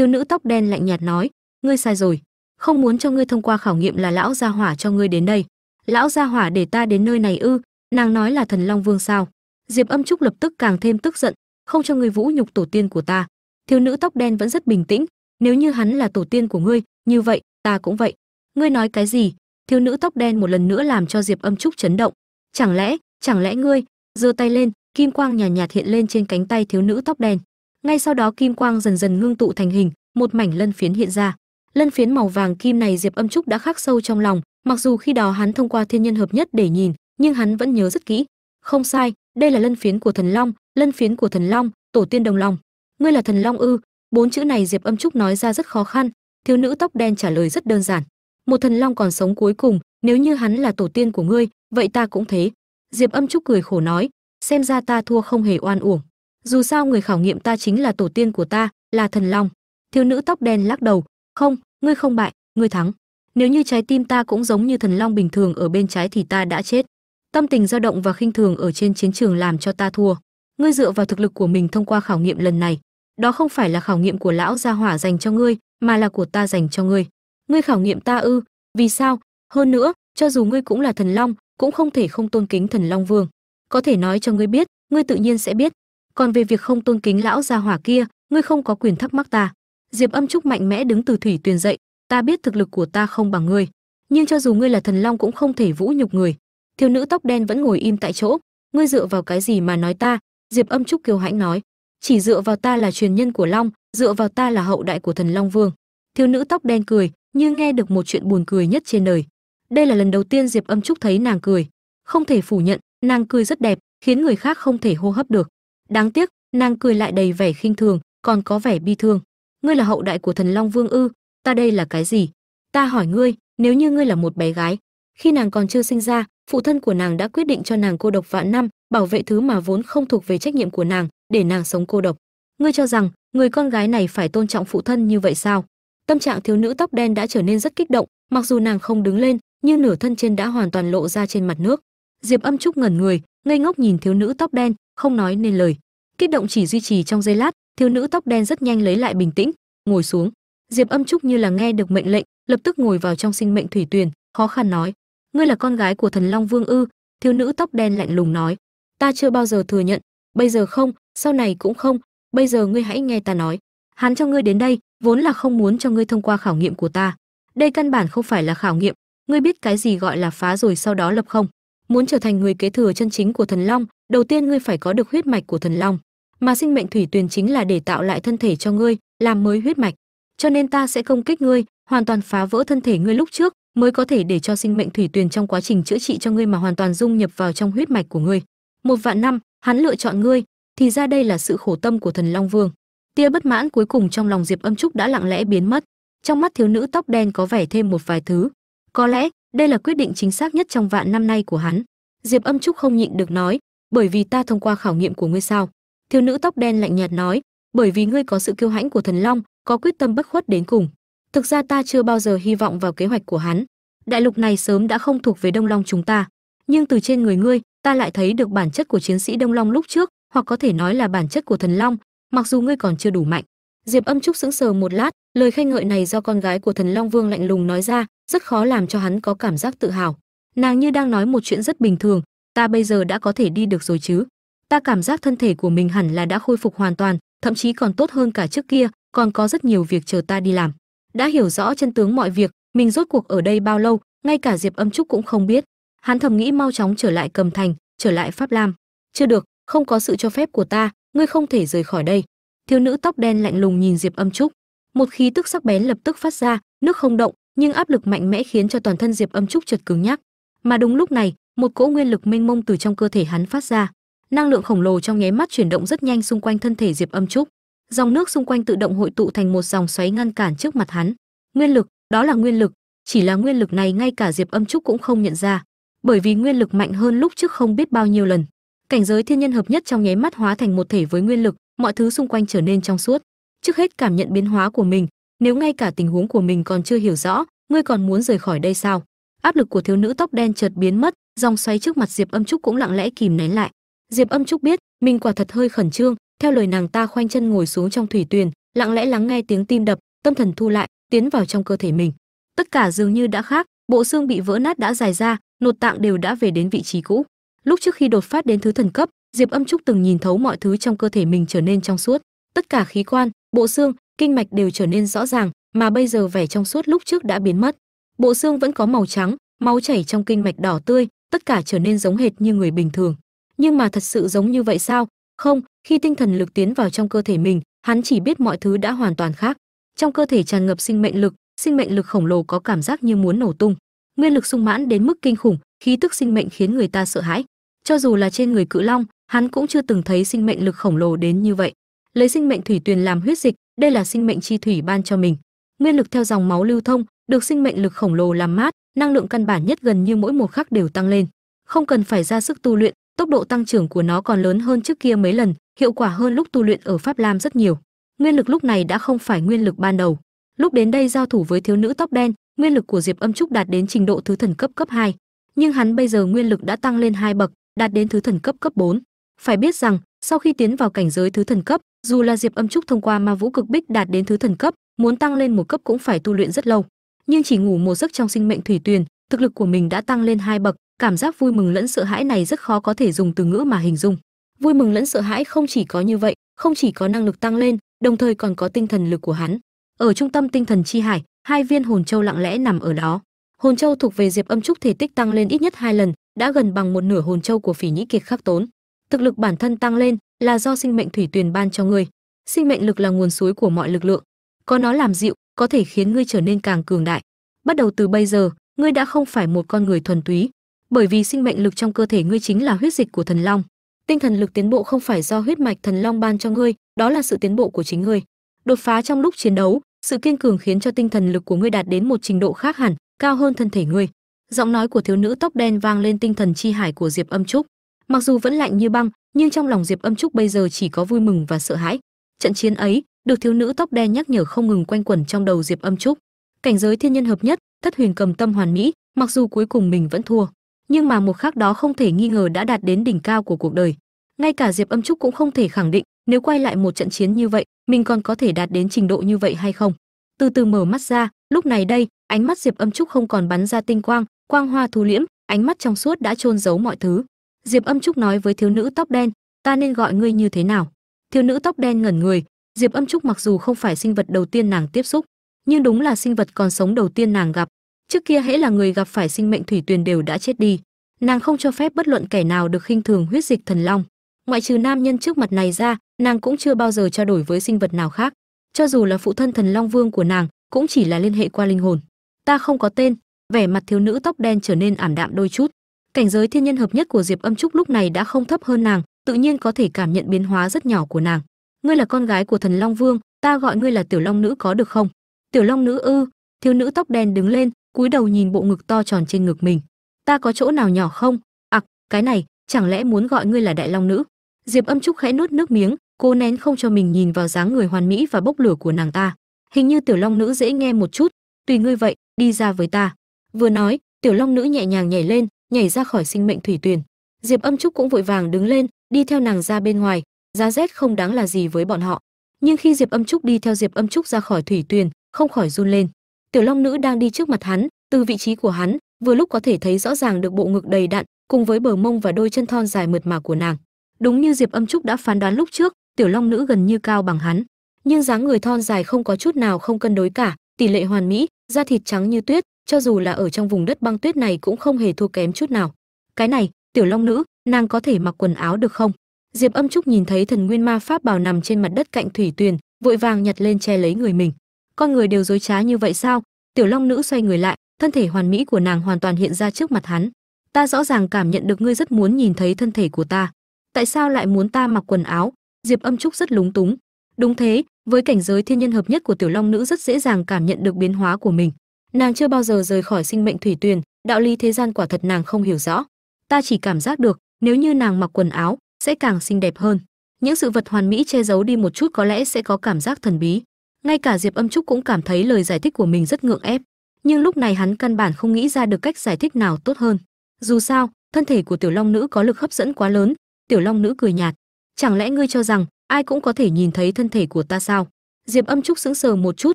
thiếu nữ tóc đen lạnh nhạt nói ngươi sai rồi. Không muốn cho ngươi thông qua khảo nghiệm là lão gia hỏa cho ngươi đến đây. Lão gia hỏa để ta đến nơi này ư? Nàng nói là thần long vương sao? Diệp âm trúc lập tức càng thêm tức giận không cho ngươi vũ nhục tổ tiên của ta. Thiếu nữ tóc đen vẫn rất bình tĩnh. Nếu như hắn là tổ tiên của ngươi như vậy ta cũng vậy. Ngươi nói cái gì? Thiếu nữ tóc đen một lần nữa làm cho diệp âm trúc chấn động. Chẳng lẽ chẳng lẽ ngươi? giơ tay lên kim quang nhàn nhạt, nhạt hiện lên trên cánh tay thiếu nữ tóc đen ngay sau đó kim quang dần dần ngưng tụ thành hình, một mảnh lân phiến hiện ra. Lân phiến màu vàng kim này diệp âm trúc đã khắc sâu trong lòng, mặc dù khi đó hắn thông qua thiên nhân hợp nhất để nhìn, nhưng hắn vẫn nhớ rất kỹ. Không sai, đây là lân phiến của thần long, lân phiến của thần long, tổ tiên đồng long ngươi là thần long ư? Bốn chữ này diệp âm trúc nói ra rất khó khăn. Thiếu nữ tóc đen trả lời rất đơn giản. Một thần long còn sống cuối cùng, nếu như hắn là tổ tiên của ngươi, vậy ta cũng thế. Diệp âm trúc cười khổ nói, xem ra ta thua không hề oan uổng dù sao người khảo nghiệm ta chính là tổ tiên của ta, là thần long. Thiếu nữ tóc đen lắc đầu, không, ngươi không bại, ngươi thắng. Nếu như trái tim ta cũng giống như thần long bình thường ở bên trái thì ta đã chết. Tâm tình dao động và khinh thường ở trên chiến trường làm cho ta thua. Ngươi dựa vào thực lực của mình thông qua khảo nghiệm lần này. Đó không phải là khảo nghiệm của lão gia hỏa dành cho ngươi, mà là của ta dành cho ngươi. Ngươi khảo nghiệm ta ư? Vì sao? Hơn nữa, cho dù ngươi cũng là thần long, cũng không thể không tôn kính thần long vương. Có thể nói cho ngươi biết, ngươi tự nhiên sẽ biết còn về việc không tôn kính lão gia hỏa kia, ngươi không có quyền thắc mắc ta. Diệp âm trúc mạnh mẽ đứng từ thủy tuyền dậy, ta biết thực lực của ta không bằng ngươi, nhưng cho dù ngươi là thần long cũng không thể vũ nhục người. Thiếu nữ tóc đen vẫn ngồi im tại chỗ, ngươi dựa vào cái gì mà nói ta? Diệp âm trúc kiêu hãnh nói, chỉ dựa vào ta là truyền nhân của long, dựa vào ta là hậu đại của thần long vương. Thiếu nữ tóc đen cười, như nghe được một chuyện buồn cười nhất trên đời. Đây là lần đầu tiên diệp âm trúc thấy nàng cười. Không thể phủ nhận, nàng cười rất đẹp, khiến người khác không thể hô hấp được đáng tiếc, nàng cười lại đầy vẻ khinh thường, còn có vẻ bi thương. Ngươi là hậu đại của thần long vương ư? Ta đây là cái gì? Ta hỏi ngươi, nếu như ngươi là một bé gái, khi nàng còn chưa sinh ra, phụ thân của nàng đã quyết định cho nàng cô độc vạn năm, bảo vệ thứ mà vốn không thuộc về trách nhiệm của nàng, để nàng sống cô độc. Ngươi cho rằng, người con gái này phải tôn trọng phụ thân như vậy sao? Tâm trạng thiếu nữ tóc đen đã trở nên rất kích động, mặc dù nàng không đứng lên, nhưng nửa thân trên đã hoàn toàn lộ ra trên mặt nước. Diệp âm trúc ngẩn người, ngây ngốc nhìn thiếu nữ tóc đen không nói nên lời. Kích động chỉ duy trì trong giây lát, thiếu nữ tóc đen rất nhanh lấy lại bình tĩnh, ngồi xuống. Diệp âm trúc như là nghe được mệnh lệnh, lập tức ngồi vào trong sinh mệnh thủy tuyền, khó khăn nói, ngươi là con gái của thần long vương ư? Thiếu nữ tóc đen lạnh lùng nói, ta chưa bao giờ thừa nhận, bây giờ không, sau này cũng không, bây giờ ngươi hãy nghe ta nói. Hắn cho ngươi đến đây, vốn là không muốn cho ngươi thông qua khảo nghiệm của ta. Đây căn bản không phải là khảo nghiệm, ngươi biết cái gì gọi là phá rồi sau đó lập không? Muốn trở thành người kế thừa chân chính của thần long, đầu tiên ngươi phải có được huyết mạch của thần long. Mà sinh mệnh thủy tuyền chính là để tạo lại thân thể cho ngươi, làm mới huyết mạch. Cho nên ta sẽ công kích ngươi, hoàn toàn phá vỡ thân thể ngươi lúc trước, mới có thể để cho sinh mệnh thủy tuyền trong quá trình chữa trị cho ngươi mà hoàn toàn dung nhập vào trong huyết mạch của ngươi. Một vạn năm, hắn lựa chọn ngươi, thì ra đây là sự khổ tâm của thần long vương. Tia bất mãn cuối cùng trong lòng diệp âm trúc đã lặng lẽ biến mất. Trong mắt thiếu nữ tóc đen có vẻ thêm một vài thứ. Có lẽ đây là quyết định chính xác nhất trong vạn năm nay của hắn. Diệp âm trúc không nhịn được nói, bởi vì ta thông qua khảo nghiệm của ngươi sao? Thiếu nữ tóc đen lạnh nhạt nói, bởi vì ngươi có sự kiêu hãnh của thần long, có quyết tâm bất khuất đến cùng. Thực ra ta chưa bao giờ hy vọng vào kế hoạch của hắn. Đại lục này sớm đã không thuộc về đông long chúng ta. Nhưng từ trên người ngươi, ta lại thấy được bản chất của chiến sĩ đông long lúc trước, hoặc có thể nói là bản chất của thần long, mặc dù ngươi còn chưa đủ mạnh diệp âm trúc sững sờ một lát, lời khen ngợi này do con gái của thần long vương lạnh lùng nói ra, rất khó làm cho hắn có cảm giác tự hào. Nàng như đang nói một chuyện rất bình thường, ta bây giờ đã có thể đi được rồi chứ? Ta cảm giác thân thể của mình hẳn là đã khôi phục hoàn toàn, thậm chí còn tốt hơn cả trước kia, còn có rất nhiều việc chờ ta đi làm. Đã hiểu rõ chân tướng mọi việc, mình rốt cuộc ở đây bao lâu, ngay cả diệp âm trúc cũng không biết. Hắn thầm nghĩ mau chóng trở lại cầm thành, trở lại pháp lam. Chưa được, không có sự cho phép của ta, ngươi không thể rời khỏi đây thiếu nữ tóc đen lạnh lùng nhìn diệp âm trúc. Một khí tức sắc bén lập tức phát ra, nước không động, nhưng áp lực mạnh mẽ khiến cho toàn thân diệp âm trúc chợt cứng nhắc. Mà đúng lúc này, một cỗ nguyên lực mênh mông từ trong cơ thể hắn phát ra. Năng lượng khổng lồ trong nháy mắt chuyển động rất nhanh xung quanh thân thể diệp âm trúc. Dòng nước xung quanh tự động hội tụ thành một dòng xoáy ngăn cản trước mặt hắn. Nguyên lực, đó là nguyên lực, chỉ là nguyên lực này ngay cả diệp âm trúc cũng không nhận ra, bởi vì nguyên lực mạnh hơn lúc trước không biết bao nhiêu lần. Cảnh giới thiên nhân hợp nhất trong nháy mắt hóa thành một thể với nguyên lực mọi thứ xung quanh trở nên trong suốt. Trước hết cảm nhận biến hóa của mình, nếu ngay cả tình huống của mình còn chưa hiểu rõ, ngươi còn muốn rời khỏi đây sao? Áp lực của thiếu nữ tóc đen chợt biến mất, dòng xoáy trước mặt diệp âm trúc cũng lặng lẽ kìm nén lại. Diệp âm trúc biết, mình quả thật hơi khẩn trương, theo lời nàng ta khoanh chân ngồi xuống trong thủy tuyền, lặng lẽ lắng nghe tiếng tim đập, tâm thần thu lại, tiến vào trong cơ thể mình. Tất cả dường như đã khác, bộ xương bị vỡ nát đã dài ra nột tạng đều đã về đến vị trí cũ lúc trước khi đột phát đến thứ thần cấp, diệp âm trúc từng nhìn thấu mọi thứ trong cơ thể mình trở nên trong suốt. Tất cả khí quan, bộ xương, kinh mạch đều trở nên rõ ràng, mà bây giờ vẻ trong suốt lúc trước đã biến mất. Bộ xương vẫn có màu trắng, máu chảy trong kinh mạch đỏ tươi, tất cả trở nên giống hệt như người bình thường. Nhưng mà thật sự giống như vậy sao? Không, khi tinh thần lực tiến vào trong cơ thể mình, hắn chỉ biết mọi thứ đã hoàn toàn khác. Trong cơ thể tràn ngập sinh mệnh lực, sinh mệnh lực khổng lồ có cảm giác như muốn nổ tung. Nguyên lực sung mãn đến mức kinh khủng khí tức sinh mệnh khiến người ta sợ hãi. Cho dù là trên người cự long, hắn cũng chưa từng thấy sinh mệnh lực khổng lồ đến như vậy. Lấy sinh mệnh thủy tuyền làm huyết dịch, đây là sinh mệnh chi thủy ban cho mình. Nguyên lực theo dòng máu lưu thông, được sinh mệnh lực khổng lồ làm mát, năng lượng căn bản nhất gần như mỗi một khắc đều tăng lên. Không cần phải ra sức tu luyện, tốc độ tăng trưởng của nó còn lớn hơn trước kia mấy lần, hiệu quả hơn lúc tu luyện ở pháp lam rất nhiều. Nguyên lực lúc này đã không phải nguyên lực ban đầu. Lúc đến đây giao thủ với thiếu nữ tóc đen, nguyên lực của diệp âm trúc đạt đến trình độ thứ thần cấp cấp 2 nhưng hắn bây giờ nguyên lực đã tăng lên hai bậc, đạt đến thứ thần cấp cấp 4. phải biết rằng, sau khi tiến vào cảnh giới thứ thần cấp, dù là diệp âm trúc thông qua ma vũ cực bích đạt đến thứ thần cấp, muốn tăng lên một cấp cũng phải tu luyện rất lâu. Nhưng chỉ ngủ một giấc trong sinh mệnh thủy tuyền, thực lực của mình đã tăng lên hai bậc, cảm giác vui mừng lẫn sợ hãi này rất khó có thể dùng từ ngữ mà hình dung. Vui mừng lẫn sợ hãi không chỉ có như vậy, không chỉ có năng lực tăng lên, đồng thời còn có tinh thần lực của hắn. Ở trung tâm tinh thần chi hải, hai viên hồn châu lặng lẽ nằm ở đó hồn châu thuộc về diệp âm trúc thể tích tăng lên ít nhất hai lần, đã gần bằng một nửa hồn châu của phỉ nhĩ kiệt khắc tốn. Thực lực bản thân tăng lên là do sinh mệnh thủy tuyền ban cho ngươi. Sinh mệnh lực là nguồn suối của mọi lực lượng. Có nó làm dịu, có thể khiến ngươi trở nên càng cường đại. Bắt đầu từ bây giờ, ngươi đã không phải một con người thuần túy, bởi vì sinh mệnh lực trong cơ thể ngươi chính là huyết dịch của thần long. Tinh thần lực tiến bộ không phải do huyết mạch thần long ban cho ngươi, đó là sự tiến bộ của chính ngươi. Đột phá trong lúc chiến đấu, sự kiên cường khiến cho tinh thần lực của ngươi đạt đến một trình độ khác hẳn cao hơn thân thể ngươi. Giọng nói của thiếu nữ tóc đen vang lên tinh thần chi hải của diệp âm trúc. Mặc dù vẫn lạnh như băng, nhưng trong lòng diệp âm trúc bây giờ chỉ có vui mừng và sợ hãi. Trận chiến ấy được thiếu nữ tóc đen nhắc nhở không ngừng quanh quẩn trong đầu diệp âm trúc. Cảnh giới thiên nhân hợp nhất, thất huyền cầm tâm hoàn mỹ, mặc dù cuối cùng mình vẫn thua, nhưng mà một khắc đó không thể nghi ngờ đã đạt đến đỉnh cao của cuộc đời. Ngay cả diệp âm trúc cũng không thể khẳng định, nếu quay lại một trận chiến như vậy, mình còn có thể đạt đến trình độ như vậy hay không từ từ mở mắt ra, lúc này đây, ánh mắt diệp âm trúc không còn bắn ra tinh quang quang hoa thu liễm, ánh mắt trong suốt đã chôn giấu mọi thứ. Diệp âm trúc nói với thiếu nữ tóc đen, ta nên gọi ngươi như thế nào? Thiếu nữ tóc đen ngẩn người, diệp âm trúc mặc dù không phải sinh vật đầu tiên nàng tiếp xúc, nhưng đúng là sinh vật còn sống đầu tiên nàng gặp. Trước kia hễ là người gặp phải sinh mệnh thủy tuyền đều đã chết đi. Nàng không cho phép bất luận kẻ nào được khinh thường huyết dịch thần long. Ngoại trừ nam nhân trước mặt này ra, nàng cũng chưa bao giờ trao đổi với sinh vật nào khác cho dù là phụ thân thần long vương của nàng, cũng chỉ là liên hệ qua linh hồn. Ta không có tên, vẻ mặt thiếu nữ tóc đen trở nên ảm đạm đôi chút. Cảnh giới thiên nhân hợp nhất của diệp âm trúc lúc này đã không thấp hơn nàng, tự nhiên có thể cảm nhận biến hóa rất nhỏ của nàng. Ngươi là con gái của thần long vương, ta gọi ngươi là tiểu long nữ có được không? Tiểu long nữ ư? Thiếu nữ tóc đen đứng lên, cúi đầu nhìn bộ ngực to tròn trên ngực mình. Ta có chỗ nào nhỏ không? Ặc, cái này, chẳng lẽ muốn gọi ngươi là đại long nữ? Diệp âm trúc khẽ nuốt nước miếng cố nén không cho mình nhìn vào dáng người hoàn mỹ và bốc lửa của nàng ta. Hình như tiểu long nữ dễ nghe một chút. Tùy ngươi vậy, đi ra với ta. Vừa nói, tiểu long nữ nhẹ nhàng nhảy lên, nhảy ra khỏi sinh mệnh thủy tuyền. Diệp âm trúc cũng vội vàng đứng lên, đi theo nàng ra bên ngoài. Giá rét không đáng là gì với bọn họ. Nhưng khi diệp âm trúc đi theo diệp âm trúc ra khỏi thủy tuyền, không khỏi run lên. Tiểu long nữ đang đi trước mặt hắn, từ vị trí của hắn, vừa lúc có thể thấy rõ ràng được bộ ngực đầy đặn, cùng với bờ mông và đôi chân thon dài mượt mà của nàng. Đúng như diệp âm trúc đã phán đoán lúc trước tiểu long nữ gần như cao bằng hắn, nhưng dáng người thon dài không có chút nào không cân đối cả, tỷ lệ hoàn mỹ, da thịt trắng như tuyết, cho dù là ở trong vùng đất băng tuyết này cũng không hề thua kém chút nào. Cái này, tiểu long nữ, nàng có thể mặc quần áo được không? Diệp âm trúc nhìn thấy thần nguyên ma pháp bảo nằm trên mặt đất cạnh thủy tuyền, vội vàng nhặt lên che lấy người mình. Con người đều dối trá như vậy sao? Tiểu long nữ xoay người lại, thân thể hoàn mỹ của nàng hoàn toàn hiện ra trước mặt hắn. Ta rõ ràng cảm nhận được ngươi rất muốn nhìn thấy thân thể của ta. Tại sao lại muốn ta mặc quần áo? Diệp âm trúc rất lúng túng. Đúng thế, với cảnh giới thiên nhân hợp nhất của tiểu long nữ rất dễ dàng cảm nhận được biến hóa của mình. Nàng chưa bao giờ rời khỏi sinh mệnh thủy tuyền, đạo lý thế gian quả thật nàng không hiểu rõ. Ta chỉ cảm giác được, nếu như nàng mặc quần áo, sẽ càng xinh đẹp hơn. Những sự vật hoàn mỹ che giấu đi một chút có lẽ sẽ có cảm giác thần bí. Ngay cả diệp âm trúc cũng cảm thấy lời giải thích của mình rất ngượng ép. Nhưng lúc này hắn căn bản không nghĩ ra được cách giải thích nào tốt hơn. Dù sao, thân thể của tiểu long nữ có lực hấp dẫn quá lớn, tiểu long nữ cười nhạt chẳng lẽ ngươi cho rằng ai cũng có thể nhìn thấy thân thể của ta sao? Diệp âm trúc sững sờ một chút,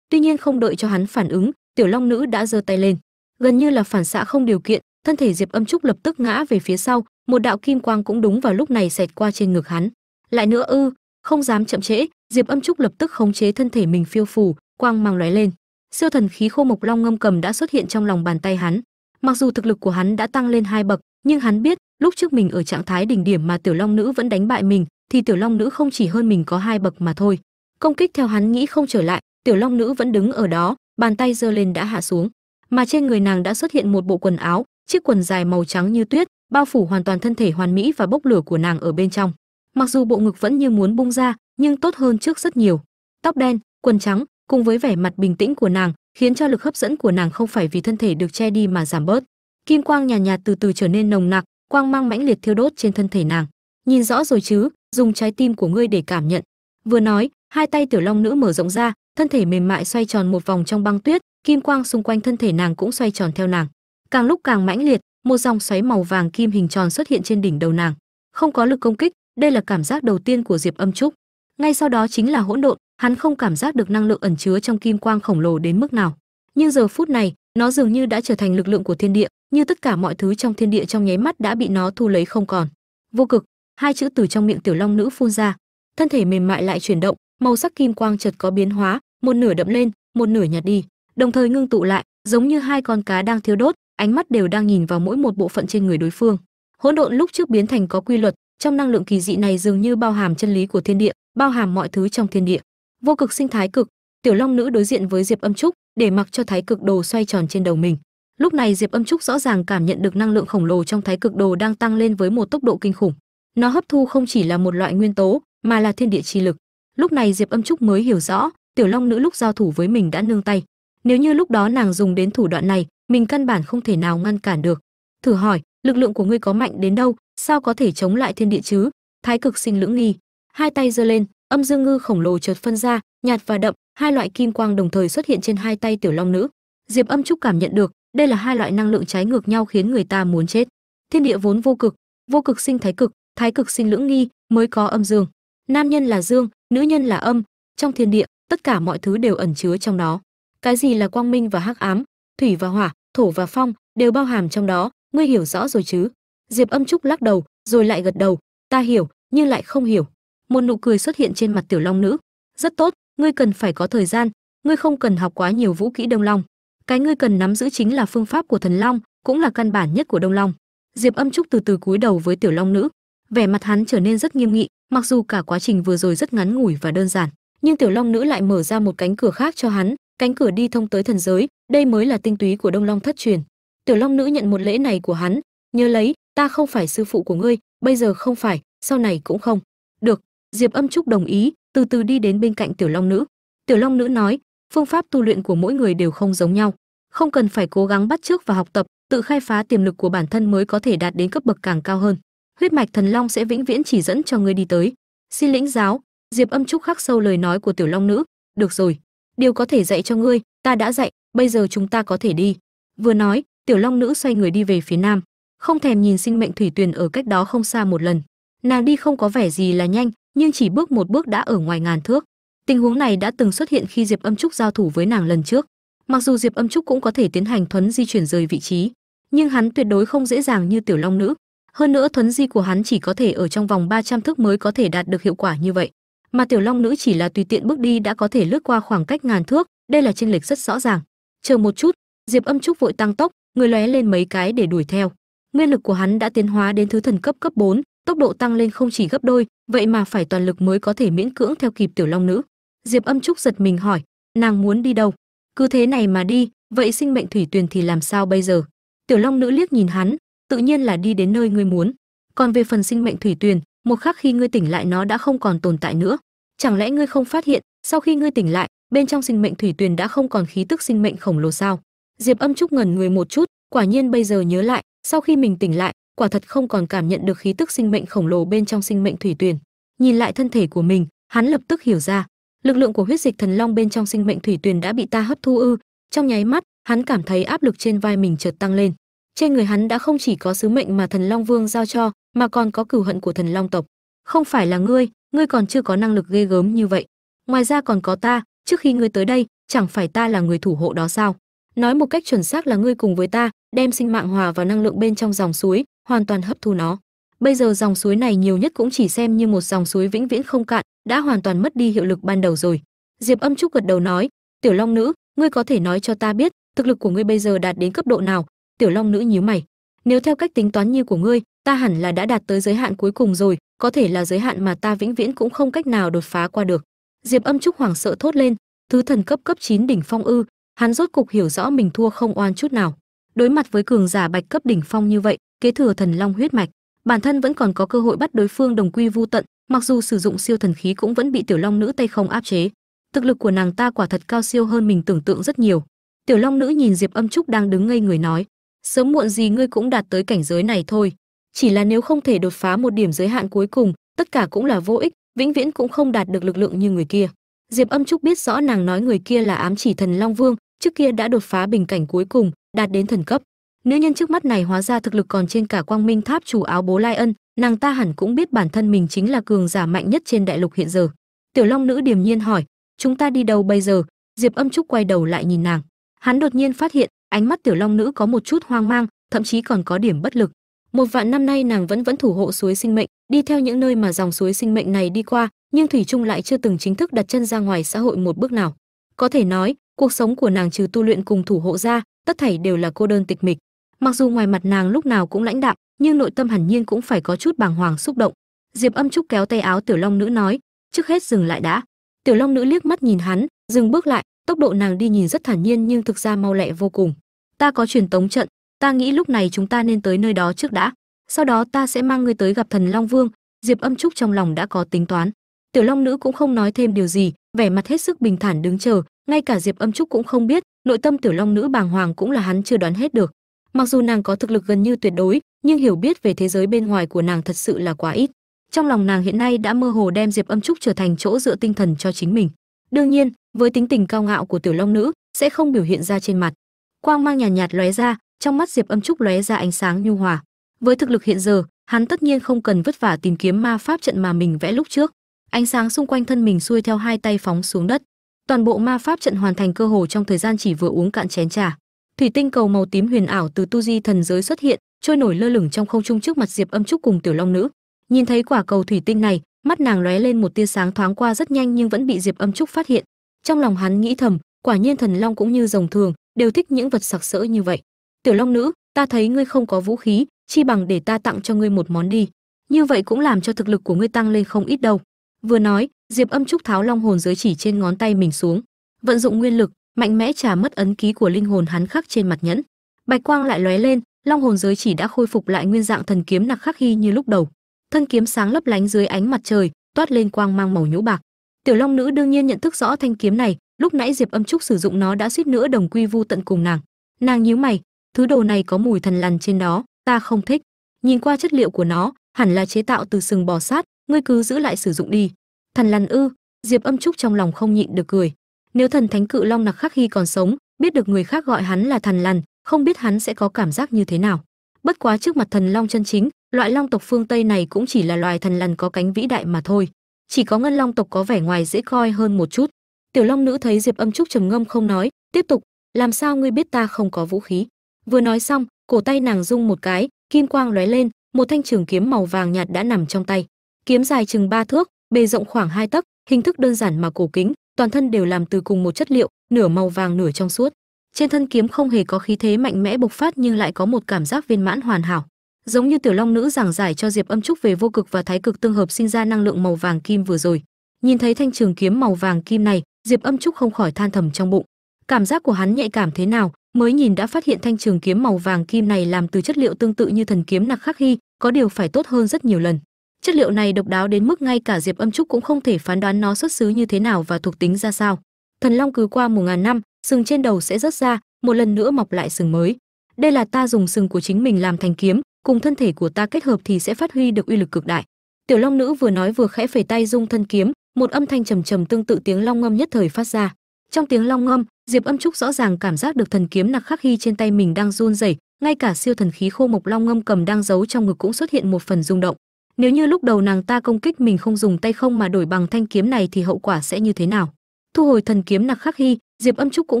tuy nhiên không đợi cho hắn phản ứng, tiểu long nữ đã giơ tay lên. Gần như là phản xạ không điều kiện, thân thể diệp âm trúc lập tức ngã về phía sau, một đạo kim quang cũng đúng vào lúc này xẹt qua trên ngực hắn. Lại nữa ư, không dám chậm trễ, diệp âm trúc lập tức khống chế thân thể mình phiêu phù, quang mang lóe lên. Siêu thần khí khô mộc long ngâm cầm đã xuất hiện trong lòng bàn tay hắn. Mặc dù thực lực của hắn đã tăng lên hai bậc, nhưng hắn biết, lúc trước mình ở trạng thái đỉnh điểm mà tiểu long nữ vẫn đánh bại mình thì tiểu long nữ không chỉ hơn mình có hai bậc mà thôi. Công kích theo hắn nghĩ không trở lại tiểu long nữ vẫn đứng ở đó bàn tay giơ lên đã hạ xuống. Mà trên người nàng đã xuất hiện một bộ quần áo chiếc quần dài màu trắng như tuyết bao phủ hoàn toàn thân thể hoàn mỹ và bốc lửa của nàng ở bên trong. Mặc dù bộ ngực vẫn như muốn bung ra nhưng tốt hơn trước rất nhiều. Tóc đen quần trắng cùng với vẻ mặt bình tĩnh của nàng khiến cho lực hấp dẫn của nàng không phải vì thân thể được che đi mà giảm bớt. Kim quang nhàn nhạt, nhạt từ từ trở nên nồng nặc quang mang mãnh liệt thiêu đốt trên thân thể nàng. Nhìn rõ rồi chứ dùng trái tim của ngươi để cảm nhận. Vừa nói, hai tay tiểu long nữ mở rộng ra, thân thể mềm mại xoay tròn một vòng trong băng tuyết, kim quang xung quanh thân thể nàng cũng xoay tròn theo nàng. Càng lúc càng mãnh liệt, một dòng xoáy màu vàng kim hình tròn xuất hiện trên đỉnh đầu nàng. Không có lực công kích, đây là cảm giác đầu tiên của diệp âm trúc. Ngay sau đó chính là hỗn độn, hắn không cảm giác được năng lượng ẩn chứa trong kim quang khổng lồ đến mức nào. Nhưng giờ phút này, nó dường như đã trở thành lực lượng của thiên địa, như tất cả mọi thứ trong thiên địa trong nháy mắt đã bị nó thu lấy không còn. Vô cực hai chữ từ trong miệng tiểu long nữ phun ra. Thân thể mềm mại lại chuyển động, màu sắc kim quang chợt có biến hóa, một nửa đậm lên, một nửa nhạt đi, đồng thời ngưng tụ lại, giống như hai con cá đang thiêu đốt, ánh mắt đều đang nhìn vào mỗi một bộ phận trên người đối phương. Hỗn độn lúc trước biến thành có quy luật, trong năng lượng kỳ dị này dường như bao hàm chân lý của thiên địa, bao hàm mọi thứ trong thiên địa. Vô cực sinh thái cực, tiểu long nữ đối diện với diệp âm trúc, để mặc cho thái cực đồ xoay tròn trên đầu mình. Lúc này diệp âm trúc rõ ràng cảm nhận được năng lượng khổng lồ trong thái cực đồ đang tăng lên với một tốc độ kinh khủng nó hấp thu không chỉ là một loại nguyên tố, mà là thiên địa chi lực. Lúc này diệp âm trúc mới hiểu rõ, tiểu long nữ lúc giao thủ với mình đã nương tay. Nếu như lúc đó nàng dùng đến thủ đoạn này, mình căn bản không thể nào ngăn cản được. Thử hỏi, lực lượng của ngươi có mạnh đến đâu? Sao có thể chống lại thiên địa chứ? Thái cực sinh lưỡng nghi. Hai tay giơ lên, âm dương ngư khổng lồ chợt phân ra, nhạt và đậm, hai loại kim quang đồng thời xuất hiện trên hai tay tiểu long nữ. Diệp âm trúc cảm nhận được, đây là hai loại năng lượng trái ngược nhau khiến người ta muốn chết. Thiên địa vốn vô cực vô cực sinh thái cực thái cực sinh lưỡng nghi mới có âm dương. Nam nhân là dương, nữ nhân là âm. Trong thiên địa, tất cả mọi thứ đều ẩn chứa trong đó. Cái gì là quang minh và hắc ám, thủy và hỏa, thổ và phong đều bao hàm trong đó, ngươi hiểu rõ rồi chứ? Diệp âm trúc lắc đầu, rồi lại gật đầu, ta hiểu, nhưng lại không hiểu. Một nụ cười xuất hiện trên mặt tiểu long nữ. Rất tốt, ngươi cần phải có thời gian, ngươi không cần học quá nhiều vũ kỹ đông long. Cái ngươi cần nắm giữ chính là phương pháp của thần long, cũng là căn bản nhất của đông long. Diệp âm trúc từ từ cúi đầu với tiểu long nữ vẻ mặt hắn trở nên rất nghiêm nghị, mặc dù cả quá trình vừa rồi rất ngắn ngủi và đơn giản, nhưng tiểu long nữ lại mở ra một cánh cửa khác cho hắn, cánh cửa đi thông tới thần giới, đây mới là tinh túy của đông long thất truyền. Tiểu long nữ nhận một lễ này của hắn, nhớ lấy, ta không phải sư phụ của ngươi, bây giờ không phải, sau này cũng không. Được. Diệp âm trúc đồng ý, từ từ đi đến bên cạnh tiểu long nữ. Tiểu long nữ nói, phương pháp tu luyện của mỗi người đều không giống nhau, không cần phải cố gắng bắt chước và học tập, tự khai phá tiềm lực của bản thân mới có thể đạt đến cấp bậc càng cao hơn huyết mạch thần long sẽ vĩnh viễn chỉ dẫn cho ngươi đi tới. Xin lĩnh giáo, diệp âm trúc khắc sâu lời nói của tiểu long nữ. Được rồi, điều có thể dạy cho ngươi, ta đã dạy, bây giờ chúng ta có thể đi. Vừa nói, tiểu long nữ xoay người đi về phía nam. Không thèm nhìn sinh mệnh thủy tuyền ở cách đó không xa một lần. Nàng đi không có vẻ gì là nhanh, nhưng chỉ bước một bước đã ở ngoài ngàn thước. Tình huống này đã từng xuất hiện khi diệp âm trúc giao thủ với nàng lần trước. Mặc dù diệp âm trúc cũng có thể tiến hành thuấn di chuyển rời vị trí, nhưng hắn tuyệt đối không dễ dàng như tiểu long nữ hơn nữa thuấn di của hắn chỉ có thể ở trong vòng 300 thước mới có thể đạt được hiệu quả như vậy. Mà tiểu long nữ chỉ là tùy tiện bước đi đã có thể lướt qua khoảng cách ngàn thước đây là chênh lệch rất rõ ràng. Chờ một chút diệp âm trúc vội tăng tốc người lóe lên mấy cái để đuổi theo. Nguyên lực của hắn đã tiến hóa đến thứ thần cấp cấp 4, tốc độ tăng lên không chỉ gấp đôi vậy mà phải toàn lực mới có thể miễn cưỡng theo kịp tiểu long nữ. Diệp âm trúc giật mình hỏi nàng muốn đi đâu? Cứ thế này mà đi vậy sinh mệnh thủy tuyền thì làm sao bây giờ? Tiểu long nữ liếc nhìn hắn tự nhiên là đi đến nơi ngươi muốn. Còn về phần sinh mệnh thủy tuyền, một khắc khi ngươi tỉnh lại nó đã không còn tồn tại nữa. Chẳng lẽ ngươi không phát hiện, sau khi ngươi tỉnh lại, bên trong sinh mệnh thủy tuyền đã không còn khí tức sinh mệnh khổng lồ sao? Diệp âm trúc ngẩn người một chút, quả nhiên bây giờ nhớ lại, sau khi mình tỉnh lại, quả thật không còn cảm nhận được khí tức sinh mệnh khổng lồ bên trong sinh mệnh thủy tuyền. Nhìn lại thân thể của mình, hắn lập tức hiểu ra, lực lượng của huyết dịch thần long bên trong sinh mệnh thủy tuyền đã bị ta hấp thu ư. Trong nháy mắt, hắn cảm thấy áp lực trên vai mình chợt tăng lên trên người hắn đã không chỉ có sứ mệnh mà thần long vương giao cho, mà còn có cửu hận của thần long tộc. Không phải là ngươi ngươi còn chưa có năng lực ghê gớm như vậy. Ngoài ra còn có ta, trước khi ngươi tới đây, chẳng phải ta là người thủ hộ đó sao? Nói một cách chuẩn xác là ngươi cùng với ta, đem sinh mạng hòa vào năng lượng bên trong dòng suối, hoàn toàn hấp thu nó. Bây giờ dòng suối này nhiều nhất cũng chỉ xem như một dòng suối vĩnh viễn không cạn, đã hoàn toàn mất đi hiệu lực ban đầu rồi. Diệp âm trúc gật đầu nói, tiểu long nữ, ngươi có thể nói cho ta biết, thực lực của ngươi bây giờ đạt đến cấp độ nào tiểu long nữ nhíu mày. Nếu theo cách tính toán như của ngươi, ta hẳn là đã đạt tới giới hạn cuối cùng rồi, có thể là giới hạn mà ta vĩnh viễn cũng không cách nào đột phá qua được. Diệp âm trúc hoảng sợ thốt lên, thứ thần cấp cấp 9 đỉnh phong ư, hắn rốt cục hiểu rõ mình thua không oan chút nào. Đối mặt với cường giả bạch cấp đỉnh phong như vậy, kế thừa thần long huyết mạch, bản thân vẫn còn có cơ hội bắt đối phương đồng quy vu tận, mặc dù sử dụng siêu thần khí cũng vẫn bị tiểu long nữ tay không áp chế. Thực lực của nàng ta quả thật cao siêu hơn mình tưởng tượng rất nhiều. Tiểu long nữ nhìn diệp âm trúc đang đứng ngây người nói sớm muộn gì ngươi cũng đạt tới cảnh giới này thôi. Chỉ là nếu không thể đột phá một điểm giới hạn cuối cùng, tất cả cũng là vô ích, vĩnh viễn cũng không đạt được lực lượng như người kia. Diệp âm trúc biết rõ nàng nói người kia là ám chỉ thần long vương, trước kia đã đột phá bình cảnh cuối cùng, đạt đến thần cấp. Nữ nhân trước mắt này hóa ra thực lực còn trên cả quang minh tháp chủ áo bố lai ân, nàng ta hẳn cũng biết bản thân mình chính là cường giả mạnh nhất trên đại lục hiện giờ. Tiểu long nữ điềm nhiên hỏi, chúng ta đi đâu bây giờ? Diệp âm trúc quay đầu lại nhìn nàng. Hắn đột nhiên phát hiện ánh mắt tiểu long nữ có một chút hoang mang, thậm chí còn có điểm bất lực. Một vạn năm nay nàng vẫn vẫn thủ hộ suối sinh mệnh, đi theo những nơi mà dòng suối sinh mệnh này đi qua, nhưng thủy trung lại chưa từng chính thức đặt chân ra ngoài xã hội một bước nào. Có thể nói, cuộc sống của nàng trừ tu luyện cùng thủ hộ ra, tất thảy đều là cô đơn tịch mịch. Mặc dù ngoài mặt nàng lúc nào cũng lãnh đạm, nhưng nội tâm hẳn nhiên cũng phải có chút bàng hoàng xúc động. Diệp âm trúc kéo tay áo tiểu long nữ nói, trước hết dừng lại đã. Tiểu long nữ liếc mắt nhìn hắn, dừng bước lại, tốc độ nàng đi nhìn rất thản nhiên nhưng thực ra mau lẹ vô cùng ta có truyền tống trận, ta nghĩ lúc này chúng ta nên tới nơi đó trước đã. Sau đó ta sẽ mang ngươi tới gặp thần long vương. Diệp âm trúc trong lòng đã có tính toán. Tiểu long nữ cũng không nói thêm điều gì, vẻ mặt hết sức bình thản đứng chờ. Ngay cả diệp âm trúc cũng không biết, nội tâm tiểu long nữ bàng hoàng cũng là hắn chưa đoán hết được. Mặc dù nàng có thực lực gần như tuyệt đối, nhưng hiểu biết về thế giới bên ngoài của nàng thật sự là quá ít. Trong lòng nàng hiện nay đã mơ hồ đem diệp âm trúc trở thành chỗ dựa tinh thần cho chính mình. Đương nhiên, với tính tình cao ngạo của tiểu long nữ, sẽ không biểu hiện ra trên mặt quang mang nhàn nhạt, nhạt lóe ra trong mắt diệp âm trúc lóe ra ánh sáng nhu hòa. Với thực lực hiện giờ hắn tất nhiên không cần vất vả tìm kiếm ma pháp trận mà mình vẽ lúc trước. Ánh sáng xung quanh thân mình xuôi theo hai tay phóng xuống đất. Toàn bộ ma pháp trận hoàn thành cơ hồ trong thời gian chỉ vừa uống cạn chén trà. Thủy tinh cầu màu tím huyền ảo từ tu di thần giới xuất hiện trôi nổi lơ lửng trong không trung trước mặt diệp âm trúc cùng tiểu long nữ. Nhìn thấy quả cầu thủy tinh này mắt nàng lóe lên một tia sáng thoáng qua rất nhanh nhưng vẫn bị diệp âm trúc phát hiện. Trong lòng hắn nghĩ thầm quả nhiên thần long cũng như rồng thường đều thích những vật sặc sỡ như vậy. Tiểu long nữ, ta thấy ngươi không có vũ khí, chi bằng để ta tặng cho ngươi một món đi. Như vậy cũng làm cho thực lực của ngươi tăng lên không ít đâu. Vừa nói, diệp âm trúc tháo long hồn giới chỉ trên ngón tay mình xuống. Vận dụng nguyên lực, mạnh mẽ trả mất ấn ký của linh hồn hắn khắc trên mặt nhẫn. Bạch quang lại lóe lên, long hồn giới chỉ đã khôi phục lại nguyên dạng thần kiếm nặc khắc hy như lúc đầu. Thân kiếm sáng lấp lánh dưới ánh mặt trời, toát lên quang mang màu nhũ bạc. Tiểu long nữ đương nhiên nhận thức rõ thanh kiếm này lúc nãy diệp âm trúc sử dụng nó đã suýt nữa đồng quy vu tận cùng nàng. Nàng nhíu mày, thứ đồ này có mùi thần lằn trên đó, ta không thích. Nhìn qua chất liệu của nó, hẳn là chế tạo từ sừng bò sát, ngươi cứ giữ lại sử dụng đi. Thần lằn ư? Diệp âm trúc trong lòng không nhịn được cười. Nếu thần thánh cự long nặc khắc khi còn sống, biết được người khác gọi hắn là thần lằn, không biết hắn sẽ có cảm giác như thế nào. Bất quá trước mặt thần long chân chính, loại long tộc phương tây này cũng chỉ là loài thần lằn có cánh vĩ đại mà thôi. Chỉ có ngân long tộc có vẻ ngoài dễ coi hơn một chút tiểu long nữ thấy diệp âm trúc trầm ngâm không nói, tiếp tục, làm sao ngươi biết ta không có vũ khí? Vừa nói xong, cổ tay nàng rung một cái, kim quang lóe lên, một thanh trường kiếm màu vàng nhạt đã nằm trong tay. Kiếm dài chừng ba thước, bề rộng khoảng hai tấc, hình thức đơn giản mà cổ kính, toàn thân đều làm từ cùng một chất liệu, nửa màu vàng nửa trong suốt. Trên thân kiếm không hề có khí thế mạnh mẽ bộc phát nhưng lại có một cảm giác viên mãn hoàn hảo. Giống như tiểu long nữ giảng giải cho diệp âm trúc về vô cực và thái cực tương hợp sinh ra năng lượng màu vàng kim vừa rồi. Nhìn thấy thanh trường kiếm màu vàng kim này diệp âm trúc không khỏi than thầm trong bụng. Cảm giác của hắn nhạy cảm thế nào, mới nhìn đã phát hiện thanh trường kiếm màu vàng kim này làm từ chất liệu tương tự như thần kiếm nặc khắc hy, có điều phải tốt hơn rất nhiều lần. Chất liệu này độc đáo đến mức ngay cả diệp âm trúc cũng không thể phán đoán nó xuất xứ như thế nào và thuộc tính ra sao. Thần long cứ qua một ngàn năm, sừng trên đầu sẽ rớt ra, một lần nữa mọc lại sừng mới. Đây là ta dùng sừng của chính mình làm thành kiếm, cùng thân thể của ta kết hợp thì sẽ phát huy được uy lực cực đại. Tiểu long nữ vừa nói vừa khẽ phẩy tay dung thân kiếm một âm thanh trầm trầm tương tự tiếng long ngâm nhất thời phát ra. Trong tiếng long ngâm, diệp âm trúc rõ ràng cảm giác được thần kiếm nặc khắc hy trên tay mình đang run rẩy, ngay cả siêu thần khí khô mộc long ngâm cầm đang giấu trong ngực cũng xuất hiện một phần rung động. Nếu như lúc đầu nàng ta công kích mình không dùng tay không mà đổi bằng thanh kiếm này thì hậu quả sẽ như thế nào? Thu hồi thần kiếm nặc khắc hy, diệp âm trúc cũng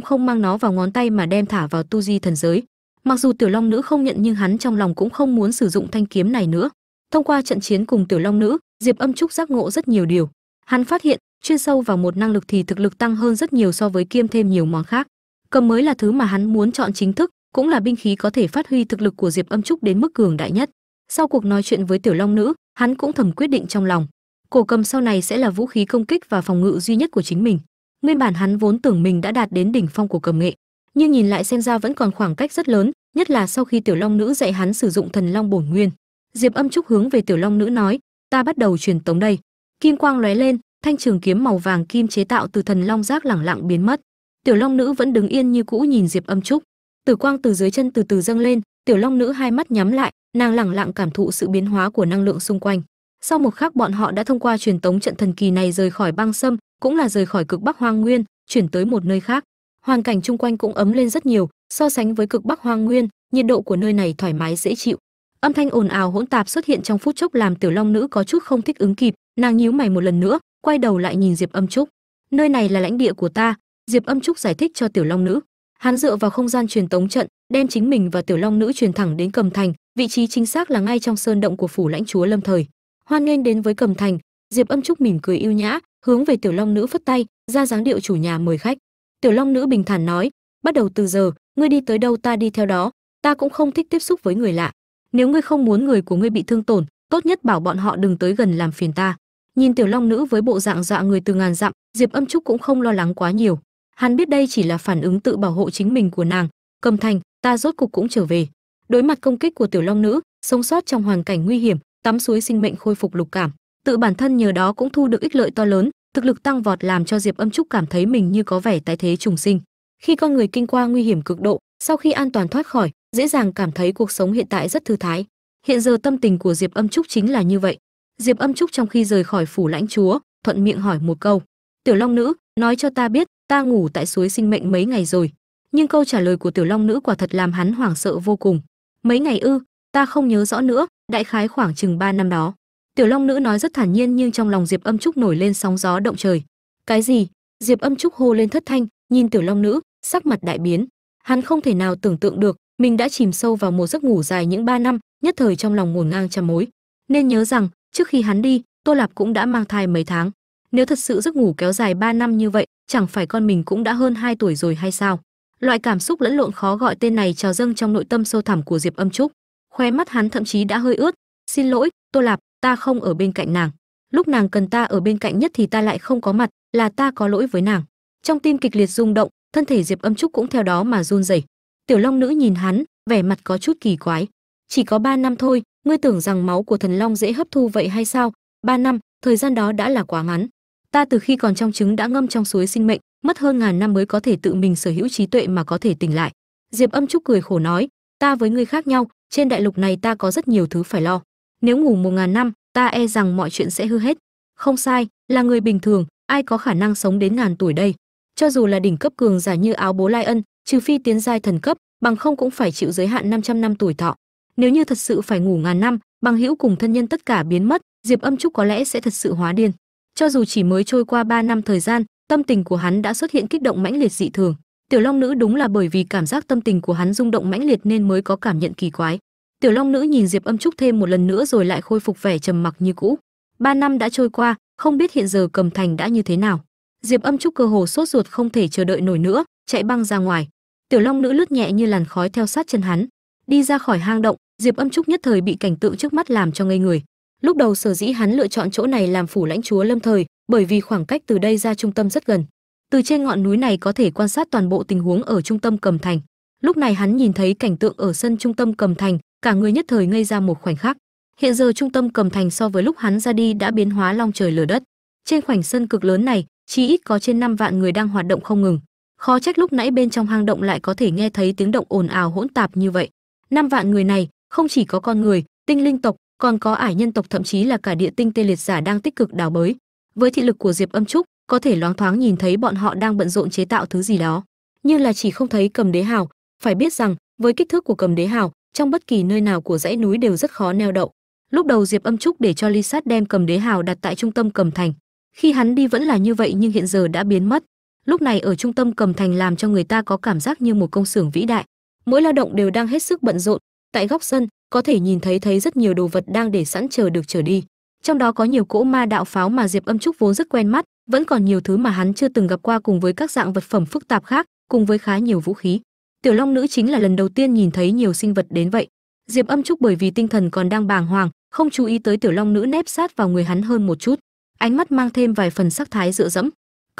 không mang nó vào ngón tay mà đem thả vào tu di thần giới. Mặc dù tiểu long nữ không nhận nhưng hắn trong lòng cũng không muốn sử dụng thanh kiếm này nữa. Thông qua trận chiến cùng tiểu long nữ, diệp âm trúc giác ngộ rất nhiều điều hắn phát hiện, chuyên sâu vào một năng lực thì thực lực tăng hơn rất nhiều so với kiêm thêm nhiều món khác. Cầm mới là thứ mà hắn muốn chọn chính thức, cũng là binh khí có thể phát huy thực lực của diệp âm trúc đến mức cường đại nhất. Sau cuộc nói chuyện với tiểu long nữ, hắn cũng thầm quyết định trong lòng, cổ cầm sau này sẽ là vũ khí công kích và phòng ngự duy nhất của chính mình. Nguyên bản hắn vốn tưởng mình đã đạt đến đỉnh phong của cầm nghệ, nhưng nhìn lại xem ra vẫn còn khoảng cách rất lớn, nhất là sau khi tiểu long nữ dạy hắn sử dụng thần long bổn nguyên. Diệp âm trúc hướng về tiểu long nữ nói, ta bắt đầu truyền tống đây kim quang lóe lên, thanh trường kiếm màu vàng kim chế tạo từ thần long giác lẳng lặng biến mất. Tiểu long nữ vẫn đứng yên như cũ nhìn diệp âm trúc. Tử quang từ dưới chân từ từ dâng lên, tiểu long nữ hai mắt nhắm lại, nàng lẳng lặng cảm thụ sự biến hóa của năng lượng xung quanh. Sau một khắc bọn họ đã thông qua truyền tống trận thần kỳ này rời khỏi băng sâm, cũng là rời khỏi cực bắc hoang nguyên, chuyển tới một nơi khác. Hoàn cảnh chung quanh cũng ấm lên rất nhiều, so sánh với cực bắc hoang nguyên, nhiệt độ của nơi này thoải mái dễ chịu âm thanh ồn ào hỗn tạp xuất hiện trong phút chốc làm tiểu long nữ có chút không thích ứng kịp, nàng nhíu mày một lần nữa, quay đầu lại nhìn diệp âm trúc. Nơi này là lãnh địa của ta, diệp âm trúc giải thích cho tiểu long nữ. Hắn dựa vào không gian truyền tống trận, đem chính mình và tiểu long nữ truyền thẳng đến cầm thành, vị trí chính xác là ngay trong sơn động của phủ lãnh chúa lâm thời. Hoan nghênh đến với cầm thành, diệp âm trúc mỉm cười yêu nhã, hướng về tiểu long nữ phất tay, ra dáng điệu chủ nhà mời khách. Tiểu long nữ bình thản nói, bắt đầu từ giờ, ngươi đi tới đâu ta đi theo đó, ta cũng không thích tiếp xúc với người lạ nếu ngươi không muốn người của ngươi bị thương tổn, tốt nhất bảo bọn họ đừng tới gần làm phiền ta. Nhìn tiểu long nữ với bộ dạng dọa người từ ngàn dặm, diệp âm trúc cũng không lo lắng quá nhiều. Hắn biết đây chỉ là phản ứng tự bảo hộ chính mình của nàng. Cầm thành, ta rốt cục cũng trở về. Đối mặt công kích của tiểu long nữ, sống sót trong hoàn cảnh nguy hiểm, tắm suối sinh mệnh khôi phục lục cảm. Tự bản thân nhờ đó cũng thu được ích lợi to lớn, thực lực tăng vọt làm cho diệp âm trúc cảm thấy mình như có vẻ tái thế trùng sinh. Khi con người kinh qua nguy hiểm cực độ, sau khi an toàn thoát khỏi dễ dàng cảm thấy cuộc sống hiện tại rất thư thái. Hiện giờ tâm tình của diệp âm trúc chính là như vậy. Diệp âm trúc trong khi rời khỏi phủ lãnh chúa, thuận miệng hỏi một câu. Tiểu long nữ, nói cho ta biết, ta ngủ tại suối sinh mệnh mấy ngày rồi? Nhưng câu trả lời của tiểu long nữ quả thật làm hắn hoảng sợ vô cùng. Mấy ngày ư? Ta không nhớ rõ nữa, đại khái khoảng chừng 3 năm đó. Tiểu long nữ nói rất thản nhiên nhưng trong lòng diệp âm trúc nổi lên sóng gió động trời. Cái gì? Diệp âm trúc hô lên thất thanh, nhìn tiểu long nữ, sắc mặt đại biến. Hắn không thể nào tưởng tượng được mình đã chìm sâu vào một giấc ngủ dài những ba năm, nhất thời trong lòng ngổn ngang trăm mối. Nên nhớ rằng, trước khi hắn đi, tô lạp cũng đã mang thai mấy tháng. Nếu thật sự giấc ngủ kéo dài 3 năm như vậy, chẳng phải con mình cũng đã hơn 2 tuổi rồi hay sao? Loại cảm xúc lẫn lộn khó gọi tên này trào dâng trong nội tâm sâu thẳm của diệp âm trúc. Khóe mắt hắn thậm chí đã hơi ướt. Xin lỗi, tô lạp, ta không ở bên cạnh nàng. Lúc nàng cần ta ở bên cạnh nhất thì ta lại không có mặt, là ta có lỗi với nàng. Trong tim kịch liệt rung động, thân thể diệp âm trúc cũng theo đó mà run rẩy tiểu long nữ nhìn hắn, vẻ mặt có chút kỳ quái. Chỉ có ba năm thôi, ngươi tưởng rằng máu của thần long dễ hấp thu vậy hay sao? Ba năm, thời gian đó đã là quá ngắn. Ta từ khi còn trong trứng đã ngâm trong suối sinh mệnh, mất hơn ngàn năm mới có thể tự mình sở hữu trí tuệ mà có thể tỉnh lại. Diệp âm trúc cười khổ nói, ta với ngươi khác nhau, trên đại lục này ta có rất nhiều thứ phải lo. Nếu ngủ một ngàn năm, ta e rằng mọi chuyện sẽ hư hết. Không sai, là người bình thường, ai có khả năng sống đến ngàn tuổi đây? Cho dù là đỉnh cấp cường giả như áo bố lai ân trừ phi tiến giai thần cấp, bằng không cũng phải chịu giới hạn 500 năm tuổi thọ. Nếu như thật sự phải ngủ ngàn năm, bằng hữu cùng thân nhân tất cả biến mất, diệp âm trúc có lẽ sẽ thật sự hóa điên. Cho dù chỉ mới trôi qua 3 năm thời gian, tâm tình của hắn đã xuất hiện kích động mãnh liệt dị thường. Tiểu long nữ đúng là bởi vì cảm giác tâm tình của hắn rung động mãnh liệt nên mới có cảm nhận kỳ quái. Tiểu long nữ nhìn diệp âm trúc thêm một lần nữa rồi lại khôi phục vẻ trầm mặc như cũ. Ba năm đã trôi qua, không biết hiện giờ cầm thành đã như thế nào. Diệp âm trúc cơ hồ sốt ruột không thể chờ đợi nổi nữa chạy băng ra ngoài. Tiểu long nữ lướt nhẹ như làn khói theo sát chân hắn, đi ra khỏi hang động, diệp âm trúc nhất thời bị cảnh tượng trước mắt làm cho ngây người. Lúc đầu sở dĩ hắn lựa chọn chỗ này làm phủ lãnh chúa lâm thời, bởi vì khoảng cách từ đây ra trung tâm rất gần. Từ trên ngọn núi này có thể quan sát toàn bộ tình huống ở trung tâm cầm thành. Lúc này hắn nhìn thấy cảnh tượng ở sân trung tâm cầm thành, cả người nhất thời ngây ra một khoảnh khắc. Hiện giờ trung tâm cầm thành so với lúc hắn ra đi đã biến hóa long trời lở đất. Trên khoảnh sân cực lớn này, chỉ ít có trên 5 vạn người đang hoạt động không ngừng khó trách lúc nãy bên trong hang động lại có thể nghe thấy tiếng động ồn ào hỗn tạp như vậy. Năm vạn người này, không chỉ có con người, tinh linh tộc, còn có ải nhân tộc, thậm chí là cả địa tinh tê liệt giả đang tích cực đào bới. Với thị lực của diệp âm trúc, có thể loáng thoáng nhìn thấy bọn họ đang bận rộn chế tạo thứ gì đó. Nhưng là chỉ không thấy cầm đế hào. Phải biết rằng, với kích thước của cầm đế hào, trong bất kỳ nơi nào của dãy núi đều rất khó neo đậu. Lúc đầu diệp âm trúc để cho ly sát đem cầm đế hào đặt tại trung tâm cầm thành. Khi hắn đi vẫn là như vậy nhưng hiện giờ đã biến mất lúc này ở trung tâm cầm thành làm cho người ta có cảm giác như một công xưởng vĩ đại. Mỗi lao động đều đang hết sức bận rộn. Tại góc sân, có thể nhìn thấy thấy rất nhiều đồ vật đang để sẵn chờ được trở đi. Trong đó có nhiều cỗ ma đạo pháo mà diệp âm trúc vốn rất quen mắt, vẫn còn nhiều thứ mà hắn chưa từng gặp qua cùng với các dạng vật phẩm phức tạp khác, cùng với khá nhiều vũ khí. Tiểu long nữ chính là lần đầu tiên nhìn thấy nhiều sinh vật đến vậy. Diệp âm trúc bởi vì tinh thần còn đang bàng hoàng, không chú ý tới tiểu long nữ nép sát vào người hắn hơn một chút. Ánh mắt mang thêm vài phần sắc thái dựa dẫm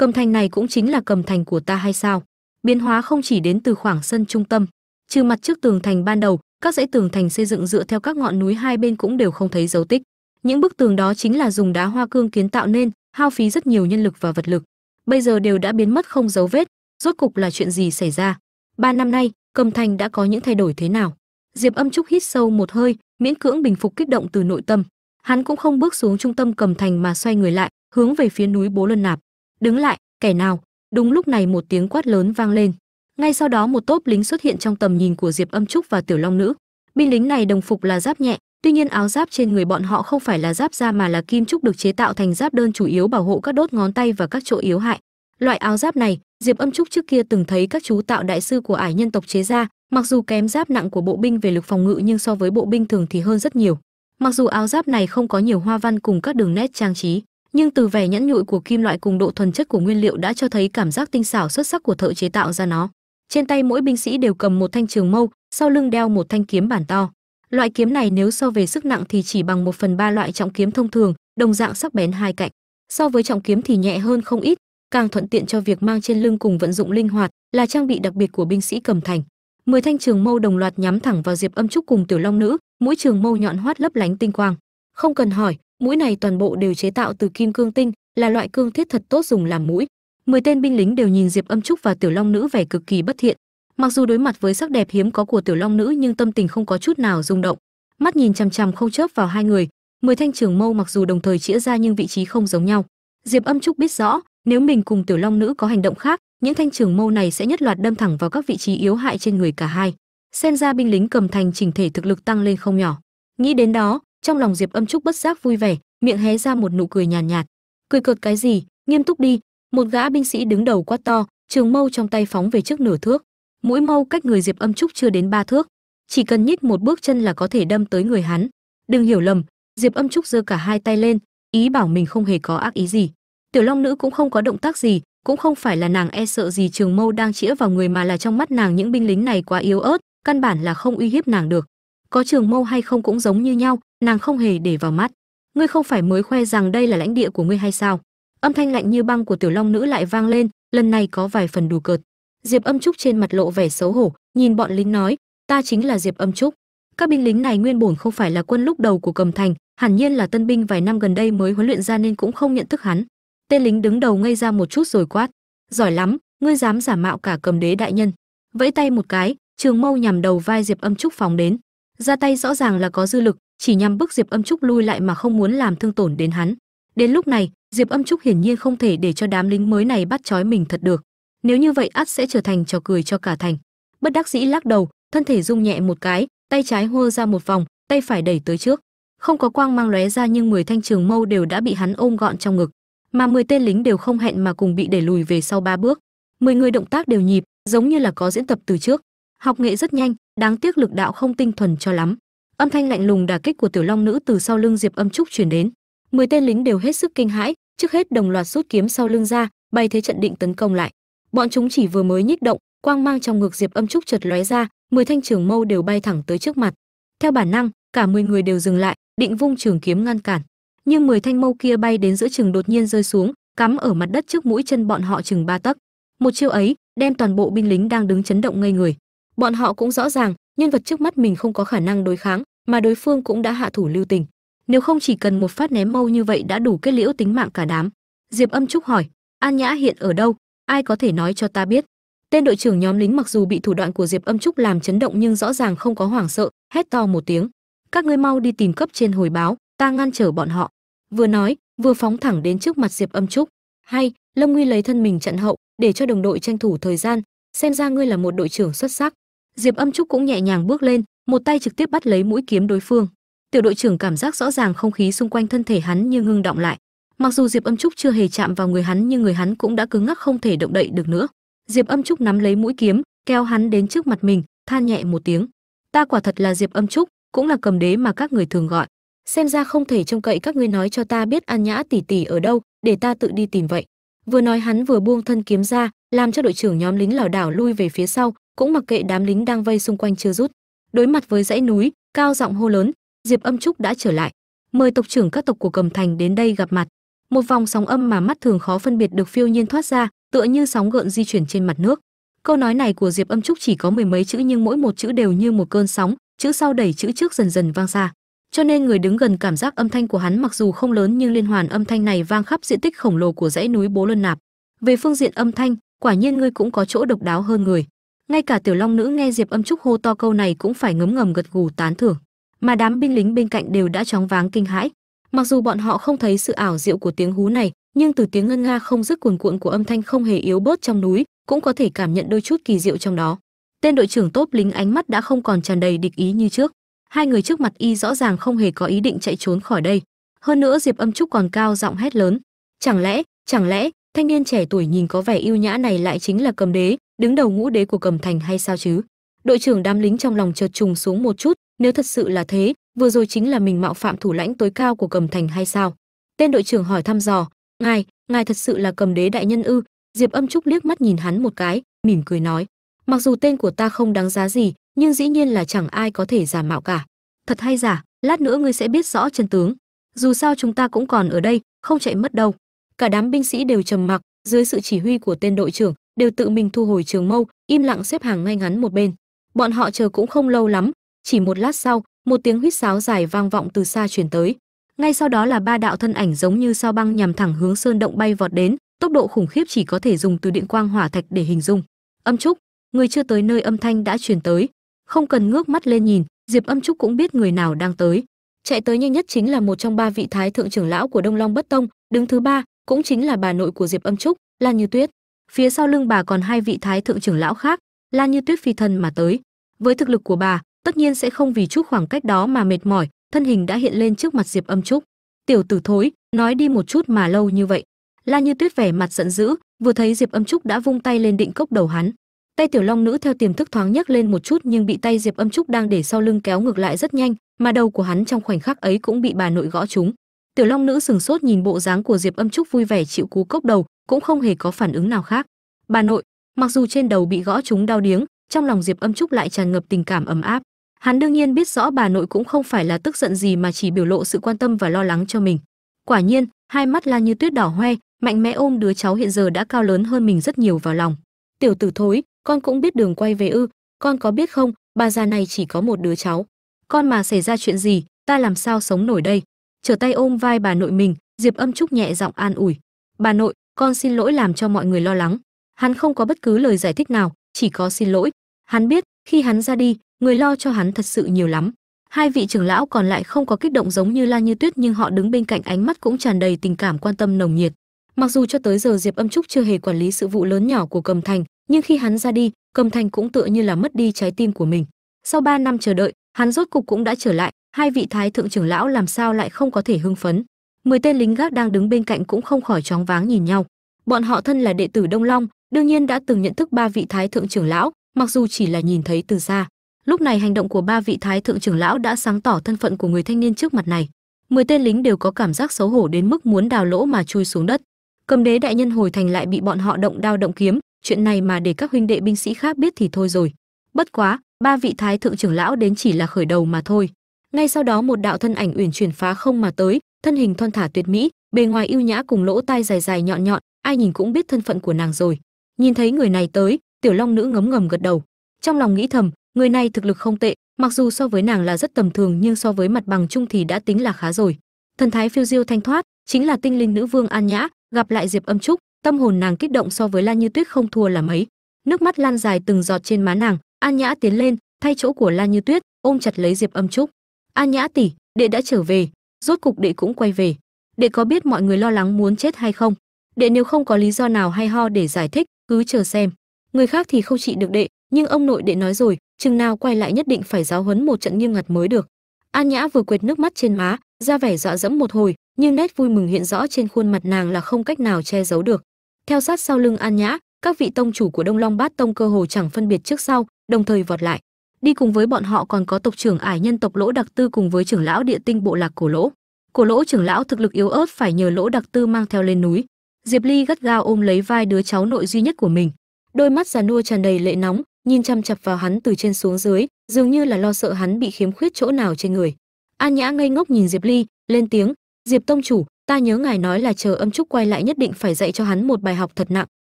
cầm thành này cũng chính là cầm thành của ta hay sao? Biến hóa không chỉ đến từ khoảng sân trung tâm, trừ mặt trước tường thành ban đầu, các dãy tường thành xây dựng dựa theo các ngọn núi hai bên cũng đều không thấy dấu tích. Những bức tường đó chính là dùng đá hoa cương kiến tạo nên, hao phí rất nhiều nhân lực và vật lực. Bây giờ đều đã biến mất không dấu vết, rốt cục là chuyện gì xảy ra? Ba năm nay cầm thành đã có những thay đổi thế nào? Diệp âm trúc hít sâu một hơi, miễn cưỡng bình phục kích động từ nội tâm. Hắn cũng không bước xuống trung tâm cầm thành mà xoay người lại, hướng về phía núi bố luân nạp đứng lại, kẻ nào? Đúng lúc này một tiếng quát lớn vang lên. Ngay sau đó một tốp lính xuất hiện trong tầm nhìn của diệp âm trúc và tiểu long nữ. Binh lính này đồng phục là giáp nhẹ, tuy nhiên áo giáp trên người bọn họ không phải là giáp da mà là kim trúc được chế tạo thành giáp đơn chủ yếu bảo hộ các đốt ngón tay và các chỗ yếu hại. Loại áo giáp này, diệp âm trúc trước kia từng thấy các chú tạo đại sư của ải nhân tộc chế ra, mặc dù kém giáp nặng của bộ binh về lực phòng ngự nhưng so với bộ binh thường thì hơn rất nhiều. Mặc dù áo giáp này không có nhiều hoa văn cùng các đường nét trang trí nhưng từ vẻ nhẫn nhụi của kim loại cùng độ thuần chất của nguyên liệu đã cho thấy cảm giác tinh xảo xuất sắc của thợ chế tạo ra nó. Trên tay mỗi binh sĩ đều cầm một thanh trường mâu, sau lưng đeo một thanh kiếm bản to. Loại kiếm này nếu so về sức nặng thì chỉ bằng một phần ba loại trọng kiếm thông thường, đồng dạng sắc bén hai cạnh. So với trọng kiếm thì nhẹ hơn không ít, càng thuận tiện cho việc mang trên lưng cùng vận dụng linh hoạt, là trang bị đặc biệt của binh sĩ cầm thành. Mười thanh trường mâu đồng loạt nhắm thẳng vào diệp âm trúc cùng tiểu long nữ mũi trường mâu nhọn hoắt lấp lánh tinh quang. Không cần hỏi mũi này toàn bộ đều chế tạo từ kim cương tinh, là loại cương thiết thật tốt dùng làm mũi. Mười tên binh lính đều nhìn diệp âm trúc và tiểu long nữ vẻ cực kỳ bất thiện. Mặc dù đối mặt với sắc đẹp hiếm có của tiểu long nữ nhưng tâm tình không có chút nào rung động. Mắt nhìn chằm chằm không chớp vào hai người, mười thanh trường mâu mặc dù đồng thời chĩa ra nhưng vị trí không giống nhau. Diệp âm trúc biết rõ, nếu mình cùng tiểu long nữ có hành động khác, những thanh trường mâu này sẽ nhất loạt đâm thẳng vào các vị trí yếu hại trên người cả hai. Xem ra binh lính cầm thành chỉnh thể thực lực tăng lên không nhỏ. Nghĩ đến đó trong lòng diệp âm trúc bất giác vui vẻ miệng hé ra một nụ cười nhàn nhạt, nhạt cười cợt cái gì nghiêm túc đi. Một gã binh sĩ đứng đầu quát to trường mâu trong tay phóng về trước nửa thước. Mũi mâu cách người diệp âm trúc chưa đến ba thước. Chỉ cần nhích một bước chân là có thể đâm tới người hắn. Đừng hiểu lầm diệp âm trúc giơ cả hai tay lên ý bảo mình không hề có ác ý gì. Tiểu long nữ cũng không có động tác gì cũng không phải là nàng e sợ gì trường mâu đang chĩa vào người mà là trong mắt nàng những binh lính này quá yếu ớt căn bản là không uy hiếp nàng được. Có trường mâu hay không cũng giống như nhau nàng không hề để vào mắt. Ngươi không phải mới khoe rằng đây là lãnh địa của ngươi hay sao? Âm thanh lạnh như băng của tiểu long nữ lại vang lên, lần này có vài phần đủ cợt. Diệp âm trúc trên mặt lộ vẻ xấu hổ, nhìn bọn lính nói, ta chính là diệp âm trúc. Các binh lính này nguyên bổn không phải là quân lúc đầu của cầm thành, hẳn nhiên là tân binh vài năm gần đây mới huấn luyện ra nên cũng không nhận thức hắn. Tên lính đứng đầu ngây ra một chút rồi quát, giỏi lắm, ngươi dám giả mạo cả cầm đế đại nhân. Vẫy tay một cái, trường mâu nhằm đầu vai diệp âm trúc phóng đến. Ra tay rõ ràng là có dư lực chỉ nhằm bức diệp âm trúc lui lại mà không muốn làm thương tổn đến hắn. Đến lúc này, diệp âm trúc hiển nhiên không thể để cho đám lính mới này bắt trói mình thật được. Nếu như vậy, ắt sẽ trở thành trò cười cho cả thành. Bất đắc dĩ lắc đầu, thân thể rung nhẹ một cái, tay trái hô ra một vòng, tay phải đẩy tới trước. Không có quang mang lóe ra nhưng 10 thanh trường mâu đều đã bị hắn ôm gọn trong ngực. Mà 10 tên lính đều không hẹn mà cùng bị đẩy lùi về sau ba bước. 10 người động tác đều nhịp, giống như là có diễn tập từ trước. Học nghệ rất nhanh, đáng tiếc lực đạo không tinh thuần cho lắm âm thanh lạnh lùng đả kích của tiểu long nữ từ sau lưng diệp âm trúc truyền đến. 10 tên lính đều hết sức kinh hãi, trước hết đồng loạt rút kiếm sau lưng ra, bay thế trận định tấn công lại. Bọn chúng chỉ vừa mới nhích động, quang mang trong ngực diệp âm trúc chợt lóe ra 10 thanh trường mâu đều bay thẳng tới trước mặt. Theo bản năng, cả 10 người đều dừng lại, định vung trường kiếm ngăn cản. Nhưng 10 thanh mâu kia bay đến giữa trường đột nhiên rơi xuống, cắm ở mặt đất trước mũi chân bọn họ chừng ba tấc. Một chiêu ấy, đem toàn bộ binh lính đang đứng chấn động ngây người. Bọn họ cũng rõ ràng, nhân vật trước mắt mình không có khả năng đối kháng mà đối phương cũng đã hạ thủ lưu tình. Nếu không chỉ cần một phát ném mâu như vậy đã đủ kết liễu tính mạng cả đám. Diệp âm trúc hỏi, an nhã hiện ở đâu? Ai có thể nói cho ta biết? Tên đội trưởng nhóm lính mặc dù bị thủ đoạn của diệp âm trúc làm chấn động nhưng rõ ràng không có hoảng sợ, hét to một tiếng, các ngươi mau đi tìm cấp trên hồi báo, ta ngăn trở bọn họ. Vừa nói, vừa phóng thẳng đến trước mặt diệp âm trúc. Hay, lâm nguy lấy thân mình chặn hậu, để cho đồng đội tranh thủ thời gian, xem ra ngươi là một đội trưởng xuất sắc. Diệp âm trúc cũng nhẹ nhàng bước lên một tay trực tiếp bắt lấy mũi kiếm đối phương. Tiểu đội trưởng cảm giác rõ ràng không khí xung quanh thân thể hắn như ngưng động lại. Mặc dù diệp âm trúc chưa hề chạm vào người hắn, nhưng người hắn cũng đã cứng ngắc không thể động đậy được nữa. Diệp âm trúc nắm lấy mũi kiếm, kéo hắn đến trước mặt mình, than nhẹ một tiếng. Ta quả thật là diệp âm trúc, cũng là cầm đế mà các người thường gọi. Xem ra không thể trông cậy các ngươi nói cho ta biết an nhã tỷ tỷ ở đâu, để ta tự đi tìm vậy. Vừa nói hắn vừa buông thân kiếm ra, làm cho đội trưởng nhóm lính lảo đảo lui về phía sau, cũng mặc kệ đám lính đang vây xung quanh chưa rút đối mặt với dãy núi, cao giọng hô lớn, diệp âm trúc đã trở lại. Mời tộc trưởng các tộc của cầm thành đến đây gặp mặt. Một vòng sóng âm mà mắt thường khó phân biệt được phiêu nhiên thoát ra, tựa như sóng gợn di chuyển trên mặt nước. Câu nói này của diệp âm trúc chỉ có mười mấy chữ nhưng mỗi một chữ đều như một cơn sóng, chữ sau đẩy chữ trước dần dần vang xa. Cho nên người đứng gần cảm giác âm thanh của hắn mặc dù không lớn nhưng liên hoàn âm thanh này vang khắp diện tích khổng lồ của dãy núi bố luân nạp. Về phương diện âm thanh, quả nhiên ngươi cũng có chỗ độc đáo hơn người ngay cả tiểu long nữ nghe diệp âm trúc hô to câu này cũng phải ngấm ngầm gật gù tán thưởng. Mà đám binh lính bên cạnh đều đã chóng váng kinh hãi. Mặc dù bọn họ không thấy sự ảo diệu của tiếng hú này, nhưng từ tiếng ngân nga không dứt cuồn cuộn của âm thanh không hề yếu bớt trong núi, cũng có thể cảm nhận đôi chút kỳ diệu trong đó. Tên đội trưởng tốt lính ánh mắt đã không còn tràn đầy địch ý như trước. Hai người trước mặt y rõ ràng không hề có ý định chạy trốn khỏi đây. Hơn nữa diệp âm trúc còn cao giọng hét lớn. Chẳng lẽ chẳng lẽ, thanh niên trẻ tuổi nhìn có vẻ yêu nhã này lại chính là cầm đế đứng đầu ngũ đế của cầm thành hay sao chứ? Đội trưởng đám lính trong lòng chợt trùng xuống một chút, nếu thật sự là thế, vừa rồi chính là mình mạo phạm thủ lãnh tối cao của cầm thành hay sao? Tên đội trưởng hỏi thăm dò, ngài ngài thật sự là cầm đế đại nhân ư? Diệp âm trúc liếc mắt nhìn hắn một cái, mỉm cười nói, mặc dù tên của ta không đáng giá gì, nhưng dĩ nhiên là chẳng ai có thể giả mạo cả. Thật hay giả, lát nữa ngươi sẽ biết rõ chân tướng. Dù sao chúng ta cũng còn ở đây, không chạy mất đâu. Cả đám binh sĩ đều trầm mặc, dưới sự chỉ huy của tên đội trưởng đều tự mình thu hồi trường mâu, im lặng xếp hàng ngay ngắn một bên. Bọn họ chờ cũng không lâu lắm, chỉ một lát sau, một tiếng huýt sáo dài vang vọng từ xa truyền tới. Ngay sau đó là ba đạo thân ảnh giống như sao băng nhằm thẳng hướng sơn động bay vọt đến, tốc độ khủng khiếp chỉ có thể dùng từ điện quang hỏa thạch để hình dung. Âm trúc, người chưa tới nơi âm thanh đã truyền tới. Không cần ngước mắt lên nhìn, diệp âm trúc cũng biết người nào đang tới. Chạy tới nhanh nhất chính là một trong ba vị thái thượng trưởng lão của đông long bất tông, đứng thứ ba, cũng chính là bà nội của diệp âm trúc lan như tuyết phía sau lưng bà còn hai vị thái thượng trưởng lão khác lan như tuyết phi thân mà tới. Với thực lực của bà, tất nhiên sẽ không vì chút khoảng cách đó mà mệt mỏi, thân hình đã hiện lên trước mặt diệp âm trúc. Tiểu tử thối, nói đi một chút mà lâu như vậy. Lan như tuyết vẻ mặt giận dữ, vừa thấy diệp âm trúc đã vung tay lên định cốc đầu hắn. Tay tiểu long nữ theo tiềm thức thoáng nhấc lên một chút nhưng bị tay diệp âm trúc đang để sau lưng kéo ngược lại rất nhanh, mà đầu của hắn trong khoảnh khắc ấy cũng bị bà nội gõ trúng. Tiểu long nữ sừng sốt nhìn bộ dáng của diệp âm trúc vui vẻ chịu cú cốc đầu cũng không hề có phản ứng nào khác. Bà nội, mặc dù trên đầu bị gõ trúng đau điếng, trong lòng diệp âm trúc lại tràn ngập tình cảm ấm áp. Hắn đương nhiên biết rõ bà nội cũng không phải là tức giận gì mà chỉ biểu lộ sự quan tâm và lo lắng cho mình. Quả nhiên, hai mắt la như tuyết đỏ hoe, mạnh mẽ ôm đứa cháu hiện giờ đã cao lớn hơn mình rất nhiều vào lòng. Tiểu tử thối, con cũng biết đường quay về ư, con có biết không, bà già này chỉ có một đứa cháu. Con mà xảy ra chuyện gì, ta làm sao sống nổi đây? Trở tay ôm vai bà nội mình, diệp âm trúc nhẹ giọng an ủi. Bà nội con xin lỗi làm cho mọi người lo lắng. Hắn không có bất cứ lời giải thích nào, chỉ có xin lỗi. Hắn biết, khi hắn ra đi, người lo cho hắn thật sự nhiều lắm. Hai vị trưởng lão còn lại không có kích động giống như la như tuyết, nhưng họ đứng bên cạnh ánh mắt cũng tràn đầy tình cảm quan tâm nồng nhiệt. Mặc dù cho tới giờ diệp âm trúc chưa hề quản lý sự vụ lớn nhỏ của cầm thành, nhưng khi hắn ra đi, cầm thành cũng tựa như là mất đi trái tim của mình. Sau 3 năm chờ đợi, hắn rốt cục cũng đã trở lại. Hai vị thái thượng trưởng lão làm sao lại không có thể hưng phấn? Mười tên lính gác đang đứng bên cạnh cũng không khỏi choáng váng nhìn nhau. Bọn họ thân là đệ tử đông long, đương nhiên đã từng nhận thức ba vị thái thượng trưởng lão, mặc dù chỉ là nhìn thấy từ xa. Lúc này hành động của ba vị thái thượng trưởng lão đã sáng tỏ thân phận của người thanh niên trước mặt này. Mười tên lính đều có cảm giác xấu hổ đến mức muốn đào lỗ mà chui xuống đất. Cầm đế đại nhân hồi thành lại bị bọn họ động đao động kiếm, chuyện này mà để các huynh đệ binh sĩ khác biết thì thôi rồi. Bất quá, ba vị thái thượng trưởng lão đến chỉ là khởi đầu mà thôi. Ngay sau đó một đạo thân ảnh uyển chuyển phá không mà tới thân hình thon thả tuyệt mỹ, bề ngoài ưu nhã cùng lỗ tai dài dài nhọn nhọn, ai nhìn cũng biết thân phận của nàng rồi. Nhìn thấy người này tới, tiểu long nữ ngấm ngầm gật đầu. Trong lòng nghĩ thầm, người này thực lực không tệ, mặc dù so với nàng là rất tầm thường nhưng so với mặt bằng chung thì đã tính là khá rồi. Thần thái phiêu diêu thanh thoát, chính là tinh linh nữ vương an nhã, gặp lại diệp âm trúc, tâm hồn nàng kích động so với lan như tuyết không thua là mấy. Nước mắt lan dài từng giọt trên má nàng, an nhã tiến lên, thay chỗ của lan như tuyết, ôm chặt lấy diệp âm trúc. An nhã tỷ, đệ đã trở về rốt cục đệ cũng quay về. Đệ có biết mọi người lo lắng muốn chết hay không? Đệ nếu không có lý do nào hay ho để giải thích, cứ chờ xem. Người khác thì không trị được đệ, nhưng ông nội đệ nói rồi, chừng nào quay lại nhất định phải giáo huấn một trận nghiêm ngặt mới được. An nhã vừa quệt nước mắt trên má ra vẻ dọa dẫm một hồi, nhưng nét vui mừng hiện rõ trên khuôn mặt nàng là không cách nào che giấu được. Theo sát sau lưng an nhã, các vị tông chủ của đông long bát tông cơ hồ chẳng phân biệt trước sau, đồng thời vọt lại đi cùng với bọn họ còn có tộc trưởng ải nhân tộc lỗ đặc tư cùng với trưởng lão địa tinh bộ lạc cổ lỗ. Cổ lỗ trưởng lão thực lực yếu ớt phải nhờ lỗ đặc tư mang theo lên núi. Diệp ly gắt gao ôm lấy vai đứa cháu nội duy nhất của mình. Đôi mắt già nua tràn đầy lệ nóng, nhìn chăm chặp vào hắn từ trên xuống dưới, dường như là lo sợ hắn bị khiếm khuyết chỗ nào trên người. An nhã ngây ngốc nhìn diệp ly, lên tiếng, diệp tông chủ, ta nhớ ngài nói là chờ âm trúc quay lại nhất định phải dạy cho hắn một bài học thật nặng.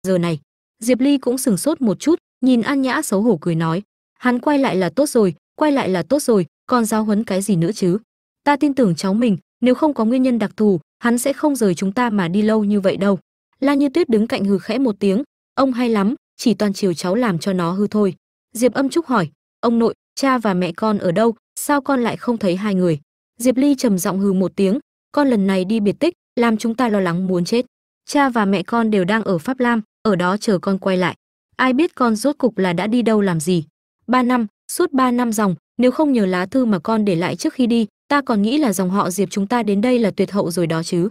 Giờ này. Diệp ly cũng sừng sốt một chút, nhìn an nhã xấu hổ cười nói hắn quay lại là tốt rồi, quay lại là tốt rồi, còn giáo huấn cái gì nữa chứ? Ta tin tưởng cháu mình, nếu không có nguyên nhân đặc thù, hắn sẽ không rời chúng ta mà đi lâu như vậy đâu. La như tuyết đứng cạnh hừ khẽ một tiếng, ông hay lắm, chỉ toàn chiều cháu làm cho nó hư thôi. Diệp âm trúc hỏi, ông nội, cha và mẹ con ở đâu, sao con lại không thấy hai người? Diệp ly trầm giọng hừ một tiếng, con lần này đi biệt tích, làm chúng ta lo lắng muốn chết. Cha và mẹ con đều đang ở pháp lam, ở đó chờ con quay lại. Ai biết con rốt cục là đã đi đâu làm gì? Ba năm, suốt ba năm dòng, nếu không nhờ lá thư mà con để lại trước khi đi, ta còn nghĩ là dòng họ diệp chúng ta đến đây là tuyệt hậu rồi đó chứ.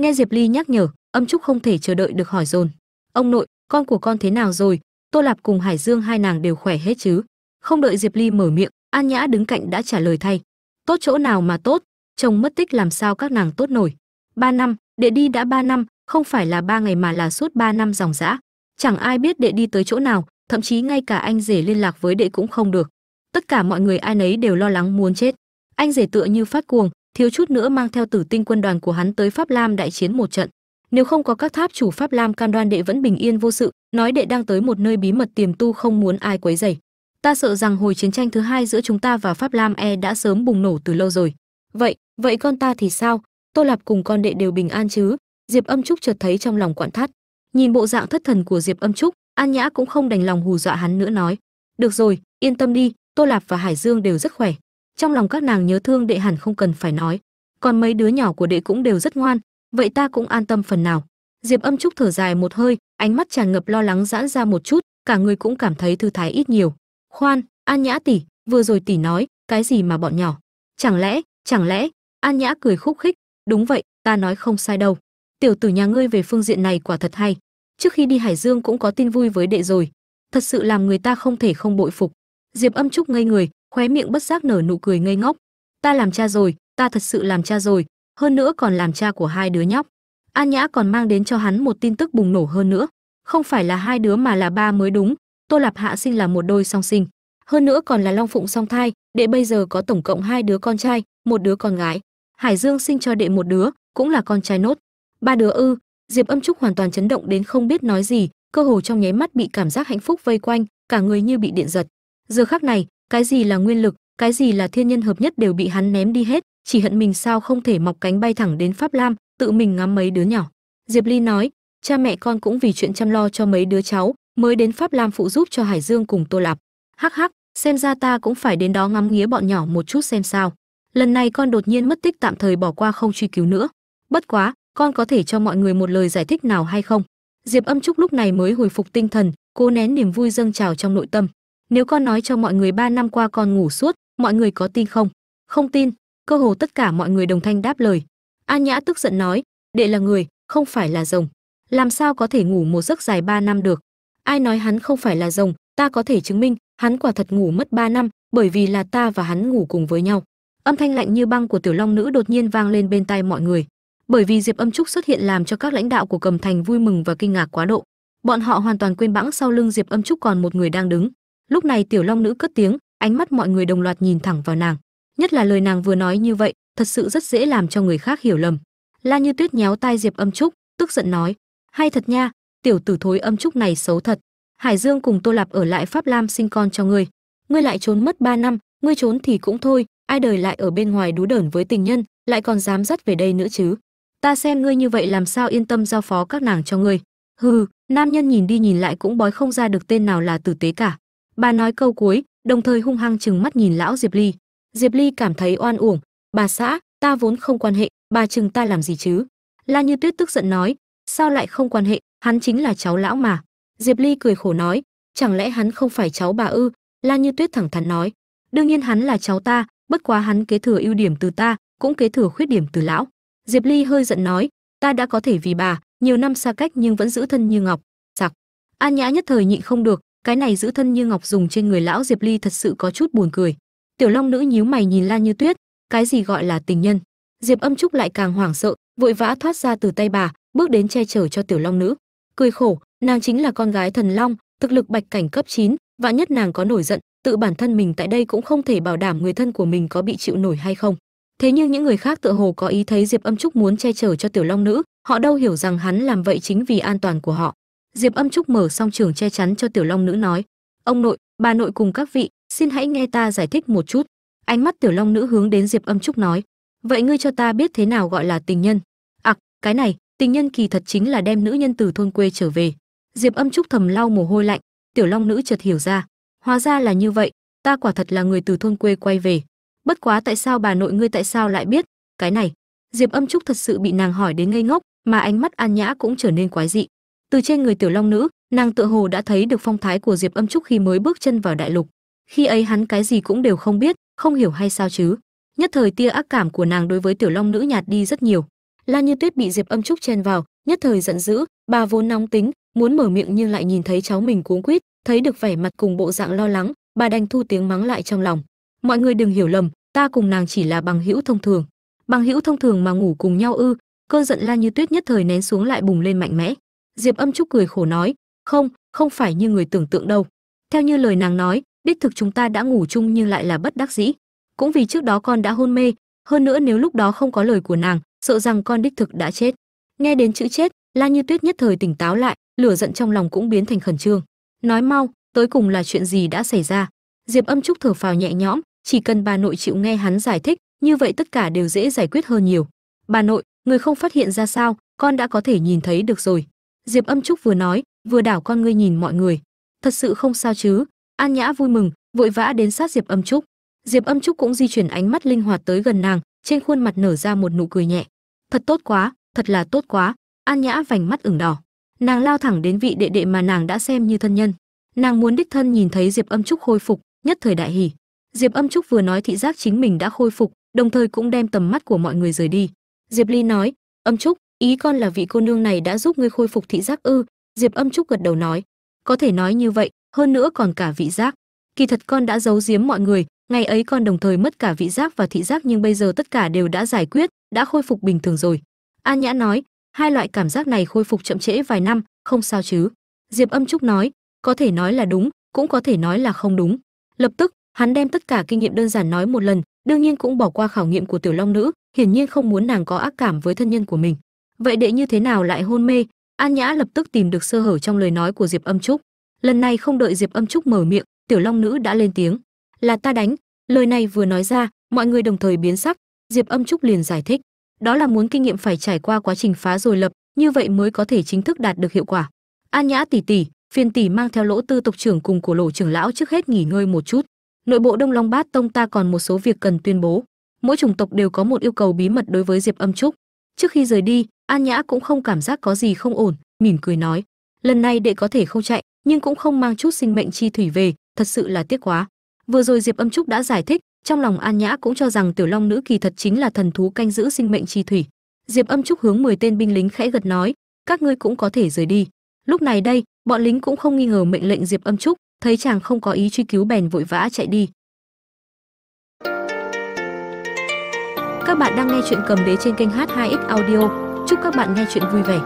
Nghe diệp ly nhắc nhở, âm trúc không thể chờ đợi được hỏi dồn. Ông nội, con của con thế nào rồi? Tô lạp cùng hải dương hai nàng đều khỏe hết chứ? Không đợi diệp ly mở miệng, an nhã đứng cạnh đã trả lời thay. Tốt chỗ nào mà tốt, chồng mất tích làm sao các nàng tốt nổi. Ba năm, đệ đi đã ba năm, không phải là ba ngày mà là suốt ba năm dòng dã. Chẳng ai biết đệ đi tới chỗ nào thậm chí ngay cả anh rể liên lạc với đệ cũng không được. Tất cả mọi người ai nấy đều lo lắng muốn chết. Anh rể tựa như phát cuồng, thiếu chút nữa mang theo tử tinh quân đoàn của hắn tới pháp lam đại chiến một trận. Nếu không có các tháp chủ pháp lam can đoan đệ vẫn bình yên vô sự, nói đệ đang tới một nơi bí mật tiềm tu không muốn ai quấy rầy. Ta sợ rằng hồi chiến tranh thứ hai giữa chúng ta và pháp lam e đã sớm bùng nổ từ lâu rồi. Vậy vậy con ta thì sao? Tô lạp cùng con đệ đều bình an chứ? Diệp âm trúc chợt thấy trong lòng quặn thắt. Nhìn bộ dạng thất thần của diệp âm trúc an nhã cũng không đành lòng hù dọa hắn nữa nói, được rồi, yên tâm đi, tô lạp và hải dương đều rất khỏe. Trong lòng các nàng nhớ thương đệ hẳn không cần phải nói. Còn mấy đứa nhỏ của đệ cũng đều rất ngoan, vậy ta cũng an tâm phần nào. Diệp âm trúc thở dài một hơi, ánh mắt tràn ngập lo lắng giãn ra một chút, cả người cũng cảm thấy thư thái ít nhiều. Khoan, an nhã tỷ, vừa rồi tỷ nói, cái gì mà bọn nhỏ? Chẳng lẽ chẳng lẽ? An nhã cười khúc khích, đúng vậy, ta nói không sai đâu. Tiểu tử nhà ngươi về phương diện này quả thật hay trước khi đi hải dương cũng có tin vui với đệ rồi. Thật sự làm người ta không thể không bội phục. Diệp âm trúc ngây người, khóe miệng bất giác nở nụ cười ngây ngốc. Ta làm cha rồi, ta thật sự làm cha rồi, hơn nữa còn làm cha của hai đứa nhóc. An nhã còn mang đến cho hắn một tin tức bùng nổ hơn nữa. Không phải là hai đứa mà là ba mới đúng, tô lạp hạ sinh là một đôi song sinh. Hơn nữa còn là long phụng song thai, đệ bây giờ có tổng cộng hai đứa con trai, một đứa con gái. Hải dương sinh cho đệ một đứa, cũng là con trai nốt. Ba đứa ư diệp âm trúc hoàn toàn chấn động đến không biết nói gì, cơ hồ trong nháy mắt bị cảm giác hạnh phúc vây quanh, cả người như bị điện giật. Giờ khắc này, cái gì là nguyên lực, cái gì là thiên nhân hợp nhất đều bị hắn ném đi hết, chỉ hận mình sao không thể mọc cánh bay thẳng đến pháp lam, tự mình ngắm mấy đứa nhỏ. Diệp ly nói, cha mẹ con cũng vì chuyện chăm lo cho mấy đứa cháu, mới đến pháp lam phụ giúp cho hải dương cùng tô lạp. Hắc hắc, xem ra ta cũng phải đến đó ngắm nghía bọn nhỏ một chút xem sao. Lần này con đột nhiên mất tích tạm thời bỏ qua không truy cứu nữa. Bất quá con có thể cho mọi người một lời giải thích nào hay không? Diệp âm trúc lúc này mới hồi phục tinh thần, cố nén niềm vui dâng trào trong nội tâm. Nếu con nói cho mọi người ba năm qua con ngủ suốt, mọi người có tin không? Không tin. Cơ hồ tất cả mọi người đồng thanh đáp lời. An nhã tức giận nói, đệ là người, không phải là rồng. Làm sao có thể ngủ một giấc dài ba năm được? Ai nói hắn không phải là rồng? Ta có thể chứng minh, hắn quả thật ngủ mất ba năm, bởi vì là ta và hắn ngủ cùng với nhau. Âm thanh lạnh như băng của tiểu long nữ đột nhiên vang lên bên tai mọi người bởi vì diệp âm trúc xuất hiện làm cho các lãnh đạo của cầm thành vui mừng và kinh ngạc quá độ. Bọn họ hoàn toàn quên bẵng sau lưng diệp âm trúc còn một người đang đứng. Lúc này tiểu long nữ cất tiếng, ánh mắt mọi người đồng loạt nhìn thẳng vào nàng. Nhất là lời nàng vừa nói như vậy, thật sự rất dễ làm cho người khác hiểu lầm. La như tuyết nhéo tai diệp âm trúc, tức giận nói, hay thật nha, tiểu tử thối âm trúc này xấu thật. Hải dương cùng tô lạp ở lại pháp lam sinh con cho ngươi. Ngươi lại trốn mất ba năm, ngươi trốn thì cũng thôi, ai đời lại ở bên ngoài đú đởn với tình nhân, lại còn dám dắt về đây nữa chứ? Ta xem ngươi như vậy làm sao yên tâm giao phó các nàng cho ngươi. Hừ, nam nhân nhìn đi nhìn lại cũng bói không ra được tên nào là tử tế cả. Bà nói câu cuối, đồng thời hung hăng chừng mắt nhìn lão diệp ly. Diệp ly cảm thấy oan uổng. Bà xã, ta vốn không quan hệ, bà chừng ta làm gì chứ? La như tuyết tức giận nói, sao lại không quan hệ, hắn chính là cháu lão mà. Diệp ly cười khổ nói, chẳng lẽ hắn không phải cháu bà ư? La như tuyết thẳng thắn nói, đương nhiên hắn là cháu ta, bất quá hắn kế thừa ưu điểm từ ta, cũng kế thừa khuyết điểm từ lão diệp ly hơi giận nói ta đã có thể vì bà nhiều năm xa cách nhưng vẫn giữ thân như ngọc sặc an nhã nhất thời nhịn không được cái này giữ thân như ngọc dùng trên người lão diệp ly thật sự có chút buồn cười. Tiểu long nữ nhíu mày nhìn la như tuyết cái gì gọi là tình nhân? Diệp âm trúc lại càng hoảng sợ vội vã thoát ra từ tay bà bước đến che chở cho tiểu long nữ. Cười khổ nàng chính là con gái thần long thực lực bạch cảnh cấp 9, vạn nhất nàng có nổi giận tự bản thân mình tại đây cũng không thể bảo đảm người thân của mình có bị chịu nổi hay không thế nhưng những người khác tựa hồ có ý thấy diệp âm trúc muốn che chở cho tiểu long nữ, họ đâu hiểu rằng hắn làm vậy chính vì an toàn của họ. Diệp âm trúc mở xong trường che chắn cho tiểu long nữ nói, ông nội, bà nội cùng các vị, xin hãy nghe ta giải thích một chút. Ánh mắt tiểu long nữ hướng đến diệp âm trúc nói, vậy ngươi cho ta biết thế nào gọi là tình nhân? Ặc, cái này, tình nhân kỳ thật chính là đem nữ nhân từ thôn quê trở về. Diệp âm trúc thầm lau mồ hôi lạnh, tiểu long nữ chợt hiểu ra, hóa ra là như vậy, ta quả thật là người từ thôn quê quay về bất quá tại sao bà nội ngươi tại sao lại biết? Cái này, diệp âm trúc thật sự bị nàng hỏi đến ngây ngốc, mà ánh mắt an nhã cũng trở nên quái dị. Từ trên người tiểu long nữ, nàng tựa hồ đã thấy được phong thái của diệp âm trúc khi mới bước chân vào đại lục. Khi ấy hắn cái gì cũng đều không biết, không hiểu hay sao chứ? Nhất thời tia ác cảm của nàng đối với tiểu long nữ nhạt đi rất nhiều. La như tuyết bị diệp âm trúc chen vào, nhất thời giận dữ, bà vốn nóng tính, muốn mở miệng nhưng lại nhìn thấy cháu mình cuống quýt, thấy được vẻ mặt cùng bộ dạng lo lắng, bà đành thu tiếng mắng lại trong lòng mọi người đừng hiểu lầm, ta cùng nàng chỉ là bằng hữu thông thường. Bằng hữu thông thường mà ngủ cùng nhau ư? Cơn giận la như tuyết nhất thời nén xuống lại bùng lên mạnh mẽ. Diệp âm trúc cười khổ nói, không không phải như người tưởng tượng đâu. Theo như lời nàng nói, đích thực chúng ta đã ngủ chung nhưng lại là bất đắc dĩ. Cũng vì trước đó con đã hôn mê, hơn nữa nếu lúc đó không có lời của nàng, sợ rằng con đích thực đã chết. Nghe đến chữ chết, la như tuyết nhất thời tỉnh táo lại, lửa giận trong lòng cũng biến thành khẩn trương. Nói mau, tới cùng là chuyện gì đã xảy ra? Diệp âm trúc thở phào nhẹ nhõm chỉ cần bà nội chịu nghe hắn giải thích, như vậy tất cả đều dễ giải quyết hơn nhiều. Bà nội, người không phát hiện ra sao, con đã có thể nhìn thấy được rồi. Diệp âm trúc vừa nói, vừa đảo con ngươi nhìn mọi người. Thật sự không sao chứ? An nhã vui mừng, vội vã đến sát diệp âm trúc. Diệp âm trúc cũng di chuyển ánh mắt linh hoạt tới gần nàng, trên khuôn mặt nở ra một nụ cười nhẹ. Thật tốt quá, thật là tốt quá. An nhã vành mắt ửng đỏ. Nàng lao thẳng đến vị đệ đệ mà nàng đã xem như thân nhân. Nàng muốn đích thân nhìn thấy diệp âm trúc khôi phục, nhất thời đại hỉ diệp âm trúc vừa nói thị giác chính mình đã khôi phục, đồng thời cũng đem tầm mắt của mọi người rời đi. Diệp ly nói, âm trúc, ý con là vị cô nương này đã giúp ngươi khôi phục thị giác ư? Diệp âm trúc gật đầu nói, có thể nói như vậy, hơn nữa còn cả vị giác. Kỳ thật con đã giấu giếm mọi người, ngày ấy con đồng thời mất cả vị giác và thị giác nhưng bây giờ tất cả đều đã giải quyết, đã khôi phục bình thường rồi. An nhã nói, hai loại cảm giác này khôi phục chậm trễ vài năm, không sao chứ. Diệp âm trúc nói, có thể nói là đúng, cũng có thể nói là không đúng. Lập tức hắn đem tất cả kinh nghiệm đơn giản nói một lần, đương nhiên cũng bỏ qua khảo nghiệm của tiểu long nữ, hiển nhiên không muốn nàng có ác cảm với thân nhân của mình. Vậy đệ như thế nào lại hôn mê? An nhã lập tức tìm được sơ hở trong lời nói của diệp âm trúc. Lần này không đợi diệp âm trúc mở miệng, tiểu long nữ đã lên tiếng. Là ta đánh. Lời này vừa nói ra, mọi người đồng thời biến sắc. Diệp âm trúc liền giải thích. Đó là muốn kinh nghiệm phải trải qua quá trình phá rồi lập, như vậy mới có thể chính thức đạt được hiệu quả. An nhã tỷ tỷ phiền tỷ mang theo lỗ tư tộc trưởng cùng của lỗ trưởng lão trước hết nghỉ ngơi một chút nội bộ đông long bát tông ta còn một số việc cần tuyên bố. Mỗi chủng tộc đều có một yêu cầu bí mật đối với diệp âm trúc. Trước khi rời đi, an nhã cũng không cảm giác có gì không ổn, mỉm cười nói, lần này đệ có thể không chạy, nhưng cũng không mang chút sinh mệnh chi thủy về, thật sự là tiếc quá. Vừa rồi diệp âm trúc đã giải thích, trong lòng an nhã cũng cho rằng tiểu long nữ kỳ thật chính là thần thú canh giữ sinh mệnh chi thủy. Diệp âm trúc hướng 10 tên binh lính khẽ gật nói, các ngươi cũng có thể rời đi. Lúc này đây, bọn lính cũng không nghi ngờ mệnh lệnh diệp âm trúc thấy chàng không có ý truy cứu bèn vội vã chạy đi. Các bạn đang nghe chuyện cầm đế trên kênh h2x audio. Chúc các bạn nghe chuyện vui vẻ.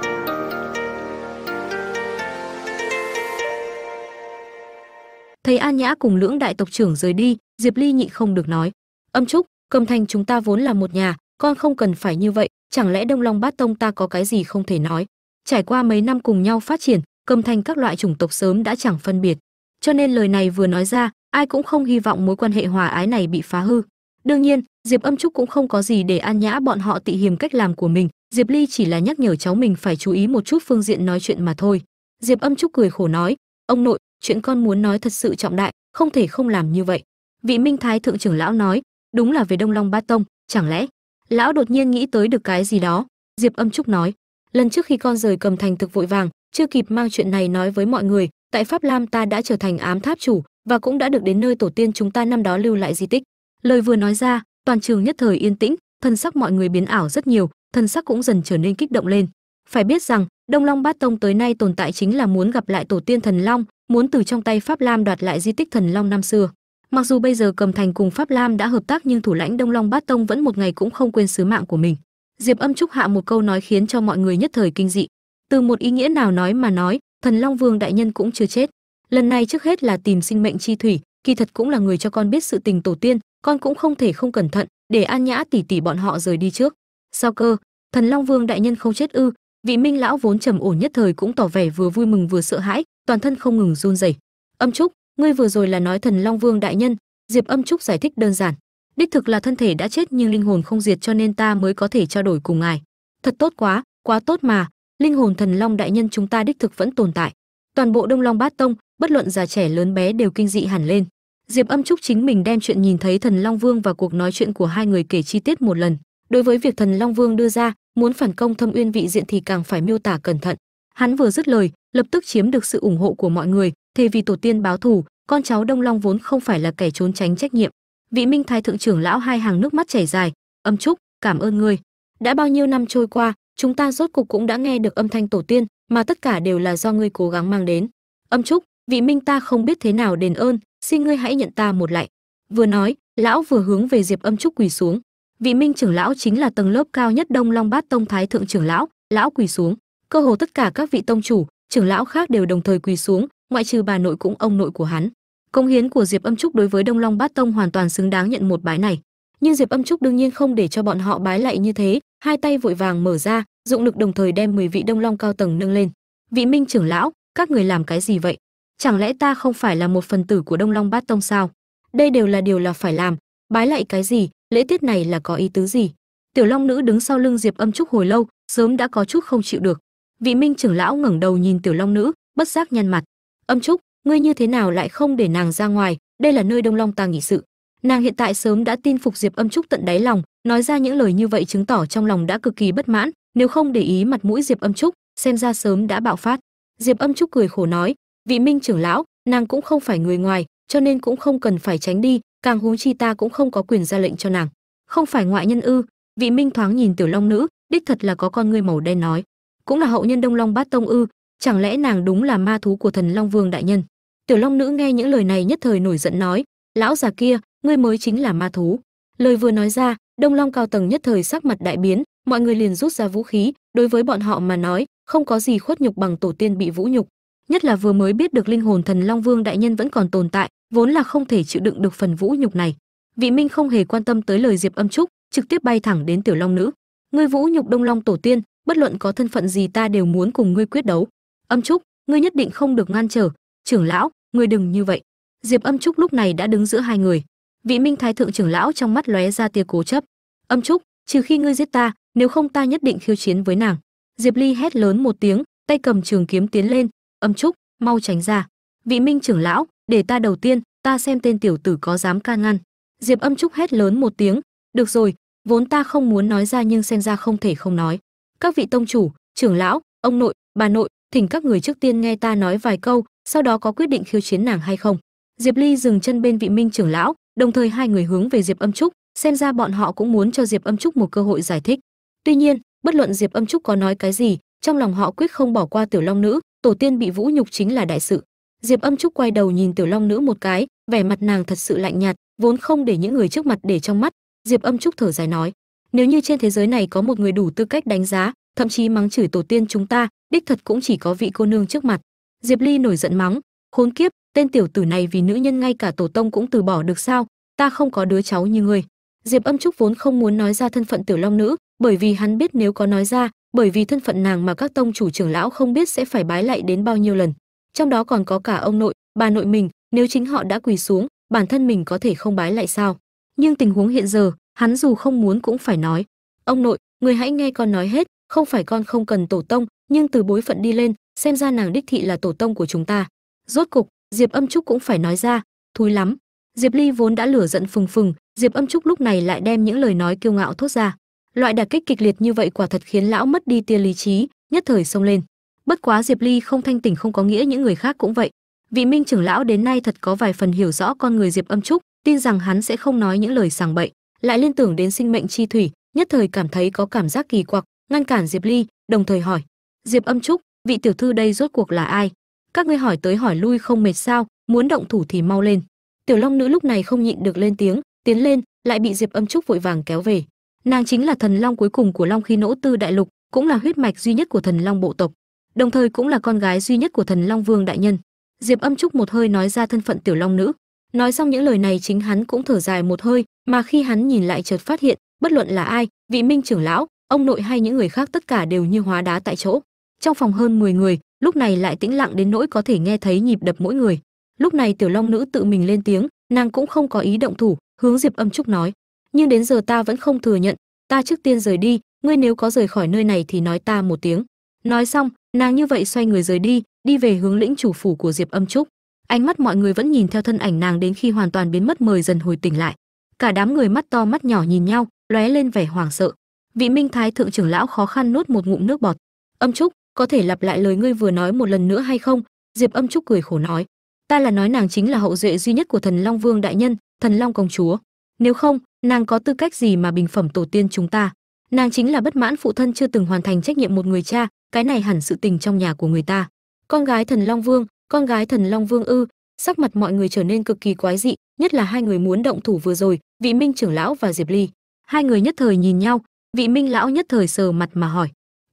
Thấy an nhã cùng lưỡng đại tộc trưởng rời đi, diệp ly nhịn không được nói. Âm trúc, cầm thành chúng ta vốn là một nhà, con không cần phải như vậy, chẳng lẽ đông long bát tông ta có cái gì không thể nói? Trải qua mấy năm cùng nhau phát triển, cầm thành các loại chủng tộc sớm đã chẳng phân biệt cho nên lời này vừa nói ra, ai cũng không hy vọng mối quan hệ hòa ái này bị phá hư. Đương nhiên, diệp âm trúc cũng không có gì để an nhã bọn họ tị hiềm cách làm của mình. Diệp ly chỉ là nhắc nhở cháu mình phải chú ý một chút phương diện nói chuyện mà thôi. Diệp âm trúc cười khổ nói, ông nội, chuyện con muốn nói thật sự trọng đại, không thể không làm như vậy. Vị minh thái thượng trưởng lão nói, đúng là về đông long Ba tông, chẳng lẽ? Lão đột nhiên nghĩ tới được cái gì đó. Diệp âm trúc nói, lần trước khi con rời cầm thành thực vội vàng, chưa kịp mang chuyện này nói với mọi người tại pháp lam ta đã trở thành ám tháp chủ và cũng đã được đến nơi tổ tiên chúng ta năm đó lưu lại di tích. Lời vừa nói ra, toàn trường nhất thời yên tĩnh, thân sắc mọi người biến ảo rất nhiều, thân sắc cũng dần trở nên kích động lên. Phải biết rằng, đông long bát tông tới nay tồn tại chính là muốn gặp lại tổ tiên thần long, muốn từ trong tay pháp lam đoạt lại di tích thần long năm xưa. Mặc dù bây giờ cầm thành cùng pháp lam đã hợp tác nhưng thủ lãnh đông long bát tông vẫn một ngày cũng không quên sứ mạng của mình. Diệp âm trúc hạ một câu nói khiến cho mọi người nhất thời kinh dị. Từ một ý nghĩa nào nói mà nói thần long vương đại nhân cũng chưa chết. Lần này trước hết là tìm sinh mệnh chi thủy, kỳ thật cũng là người cho con biết sự tình tổ tiên, con cũng không thể không cẩn thận, để an nhã tỉ tỉ bọn họ rời đi trước. Sao cơ? Thần long vương đại nhân không chết ư? Vị minh lão vốn trầm ổn nhất thời cũng tỏ vẻ vừa vui mừng vừa sợ hãi, toàn thân không ngừng run rẩy. Âm trúc, ngươi vừa rồi là nói thần long vương đại nhân. Diệp âm trúc giải thích đơn giản. Đích thực là thân thể đã chết nhưng linh hồn không diệt cho nên ta mới có thể trao đổi cùng ngài. Thật tốt quá quá tốt mà linh hồn thần long đại nhân chúng ta đích thực vẫn tồn tại. Toàn bộ đông long bát tông, bất luận già trẻ lớn bé đều kinh dị hẳn lên. Diệp âm trúc chính mình đem chuyện nhìn thấy thần long vương và cuộc nói chuyện của hai người kể chi tiết một lần. Đối với việc thần long vương đưa ra, muốn phản công thâm uyên vị diện thì càng phải miêu tả cẩn thận. Hắn vừa dứt lời, lập tức chiếm được sự ủng hộ của mọi người, thề vì tổ tiên báo thù, con cháu đông long vốn không phải là kẻ trốn tránh trách nhiệm. Vị minh thái thượng trưởng lão hai hàng nước mắt chảy dài, âm trúc, cảm ơn ngươi. Đã bao nhiêu năm trôi qua chúng ta rốt cục cũng đã nghe được âm thanh tổ tiên, mà tất cả đều là do ngươi cố gắng mang đến. Âm trúc, vị minh ta không biết thế nào đền ơn, xin ngươi hãy nhận ta một lạy. Vừa nói, lão vừa hướng về diệp âm trúc quỳ xuống. Vị minh trưởng lão chính là tầng lớp cao nhất đông long bát tông thái thượng trưởng lão lão quỳ xuống. Cơ hồ tất cả các vị tông chủ, trưởng lão khác đều đồng thời quỳ xuống, ngoại trừ bà nội cũng ông nội của hắn. Công hiến của diệp âm trúc đối với đông long bát tông hoàn toàn xứng đáng nhận một bái này. Nhưng diệp âm trúc đương nhiên không để cho bọn họ bái lạy như thế hai tay vội vàng mở ra, dụng lực đồng thời đem 10 vị đông long cao tầng nâng lên. Vị minh trưởng lão, các người làm cái gì vậy? Chẳng lẽ ta không phải là một phần tử của đông long bát tông sao? Đây đều là điều là phải làm. Bái lại cái gì? Lễ tiết này là có ý tứ gì? Tiểu long nữ đứng sau lưng diệp âm trúc hồi lâu, sớm đã có chút không chịu được. Vị minh trưởng lão ngẩng đầu nhìn tiểu long nữ, bất giác nhăn mặt. Âm trúc, ngươi như thế nào lại không để nàng ra ngoài? Đây là nơi đông long ta nghỉ sự. Nàng hiện tại sớm đã tin phục diệp âm trúc tận đáy lòng nói ra những lời như vậy chứng tỏ trong lòng đã cực kỳ bất mãn, nếu không để ý mặt mũi diệp âm trúc, xem ra sớm đã bạo phát. Diệp âm trúc cười khổ nói, vị minh trưởng lão, nàng cũng không phải người ngoài, cho nên cũng không cần phải tránh đi, càng huống chi ta cũng không có quyền ra lệnh cho nàng. Không phải ngoại nhân ư? Vị minh thoáng nhìn tiểu long nữ, đích thật là có con ngươi màu đen nói, cũng là hậu nhân đông long bát tông ư, chẳng lẽ nàng đúng là ma thú của thần long vương đại nhân? Tiểu long nữ nghe những lời này nhất thời nổi giận nói, lão già kia, ngươi mới chính là ma thú. Lời vừa nói ra đông long cao tầng nhất thời sắc mặt đại biến, mọi người liền rút ra vũ khí, đối với bọn họ mà nói, không có gì khuất nhục bằng tổ tiên bị vũ nhục. Nhất là vừa mới biết được linh hồn thần long vương đại nhân vẫn còn tồn tại, vốn là không thể chịu đựng được phần vũ nhục này. Vị minh không hề quan tâm tới lời diệp âm trúc, trực tiếp bay thẳng đến tiểu long nữ. Ngươi vũ nhục đông long tổ tiên, bất luận có thân phận gì ta đều muốn cùng ngươi quyết đấu. Âm trúc, ngươi nhất định không được ngăn trở. Trưởng lão, ngươi đừng như vậy. Diệp âm trúc lúc này đã đứng giữa hai người vị minh thái thượng trưởng lão trong mắt lóe ra tia cố chấp. Âm trúc, trừ khi ngươi giết ta, nếu không ta nhất định khiêu chiến với nàng. Diệp ly hét lớn một tiếng, tay cầm trường kiếm tiến lên. Âm trúc, mau tránh ra. Vị minh trưởng lão, để ta đầu tiên, ta xem tên tiểu tử có dám can ngăn. Diệp âm trúc hét lớn một tiếng, được rồi, vốn ta không muốn nói ra nhưng xem ra không thể không nói. Các vị tông chủ, trưởng lão, ông nội, bà nội, thỉnh các người trước tiên nghe ta nói vài câu, sau đó có quyết định khiêu chiến nàng hay không? Diệp ly dừng chân bên vị minh trưởng lão đồng thời hai người hướng về diệp âm trúc, xem ra bọn họ cũng muốn cho diệp âm trúc một cơ hội giải thích. Tuy nhiên, bất luận diệp âm trúc có nói cái gì, trong lòng họ quyết không bỏ qua tiểu long nữ, tổ tiên bị vũ nhục chính là đại sự. Diệp âm trúc quay đầu nhìn tiểu long nữ một cái, vẻ mặt nàng thật sự lạnh nhạt, vốn không để những người trước mặt để trong mắt. Diệp âm trúc thở dài nói, nếu như trên thế giới này có một người đủ tư cách đánh giá, thậm chí mắng chửi tổ tiên chúng ta, đích thật cũng chỉ có vị cô nương trước mặt. Diệp ly nổi giận mắng, khốn kiếp tên tiểu tử này vì nữ nhân ngay cả tổ tông cũng từ bỏ được sao? Ta không có đứa cháu như ngươi. Diệp âm trúc vốn không muốn nói ra thân phận tiểu long nữ, bởi vì hắn biết nếu có nói ra, bởi vì thân phận nàng mà các tông chủ trưởng lão không biết sẽ phải bái lạy đến bao nhiêu lần. Trong đó còn có cả ông nội, bà nội mình, nếu chính họ đã quỳ xuống, bản thân mình có thể không bái lại sao? Nhưng tình huống hiện giờ, hắn dù không muốn cũng phải nói, ông nội, người hãy nghe con nói hết, không phải con không cần tổ tông, nhưng từ bối phận đi lên, xem ra nàng đích thị là tổ tông của chúng ta. Rốt cục diệp âm trúc cũng phải nói ra, thúi lắm. Diệp ly vốn đã lửa giận phừng phừng, diệp âm trúc lúc này lại đem những lời nói kiêu ngạo thốt ra. Loại đả kích kịch liệt như vậy quả thật khiến lão mất đi tia lý trí, nhất thời xông lên. Bất quá diệp ly không thanh tỉnh không có nghĩa những người khác cũng vậy. Vị minh trưởng lão đến nay thật có vài phần hiểu rõ con người diệp âm trúc, tin rằng hắn sẽ không nói những lời sàng bậy, lại liên tưởng đến sinh mệnh chi thủy, nhất thời cảm thấy có cảm giác kỳ quặc, ngăn cản diệp ly, đồng thời hỏi, diệp âm trúc, vị tiểu thư đây rốt cuộc là ai? Các ngươi hỏi tới hỏi lui không mệt sao, muốn động thủ thì mau lên. Tiểu long nữ lúc này không nhịn được lên tiếng, tiến lên, lại bị diệp âm trúc vội vàng kéo về. Nàng chính là thần long cuối cùng của long khi nỗ tư đại lục, cũng là huyết mạch duy nhất của thần long bộ tộc, đồng thời cũng là con gái duy nhất của thần long vương đại nhân. Diệp âm trúc một hơi nói ra thân phận tiểu long nữ. Nói xong những lời này chính hắn cũng thở dài một hơi, mà khi hắn nhìn lại chợt phát hiện, bất luận là ai, vị minh trưởng lão, ông nội hay những người khác tất cả đều như hóa đá tại chỗ. Trong phòng hơn 10 người lúc này lại tĩnh lặng đến nỗi có thể nghe thấy nhịp đập mỗi người. Lúc này tiểu long nữ tự mình lên tiếng, nàng cũng không có ý động thủ, hướng diệp âm trúc nói, nhưng đến giờ ta vẫn không thừa nhận, ta trước tiên rời đi, ngươi nếu có rời khỏi nơi này thì nói ta một tiếng. Nói xong, nàng như vậy xoay người rời đi đi về hướng lĩnh chủ phủ của diệp âm trúc. Ánh mắt mọi người vẫn nhìn theo thân ảnh nàng đến khi hoàn toàn biến mất mời dần hồi tỉnh lại. Cả đám người mắt to mắt nhỏ nhìn nhau, lóe lên vẻ hoảng sợ. Vị minh thái thượng trưởng lão khó khăn nuốt một ngụm nước bọt. Âm trúc có thể lặp lại lời ngươi vừa nói một lần nữa hay không? Diệp âm trúc cười khổ nói. Ta là nói nàng chính là hậu duệ duy nhất của thần long vương đại nhân, thần long công chúa. Nếu không, nàng có tư cách gì mà bình phẩm tổ tiên chúng ta? Nàng chính là bất mãn phụ thân chưa từng hoàn thành trách nhiệm một người cha, cái này hẳn sự tình trong nhà của người ta. Con gái thần long vương, con gái thần long vương ư? Sắc mặt mọi người trở nên cực kỳ quái dị, nhất là hai người muốn động thủ vừa rồi, vị minh trưởng lão và diệp ly. Hai người nhất thời nhìn nhau, vị minh lão nhất thời sờ mặt mà hỏi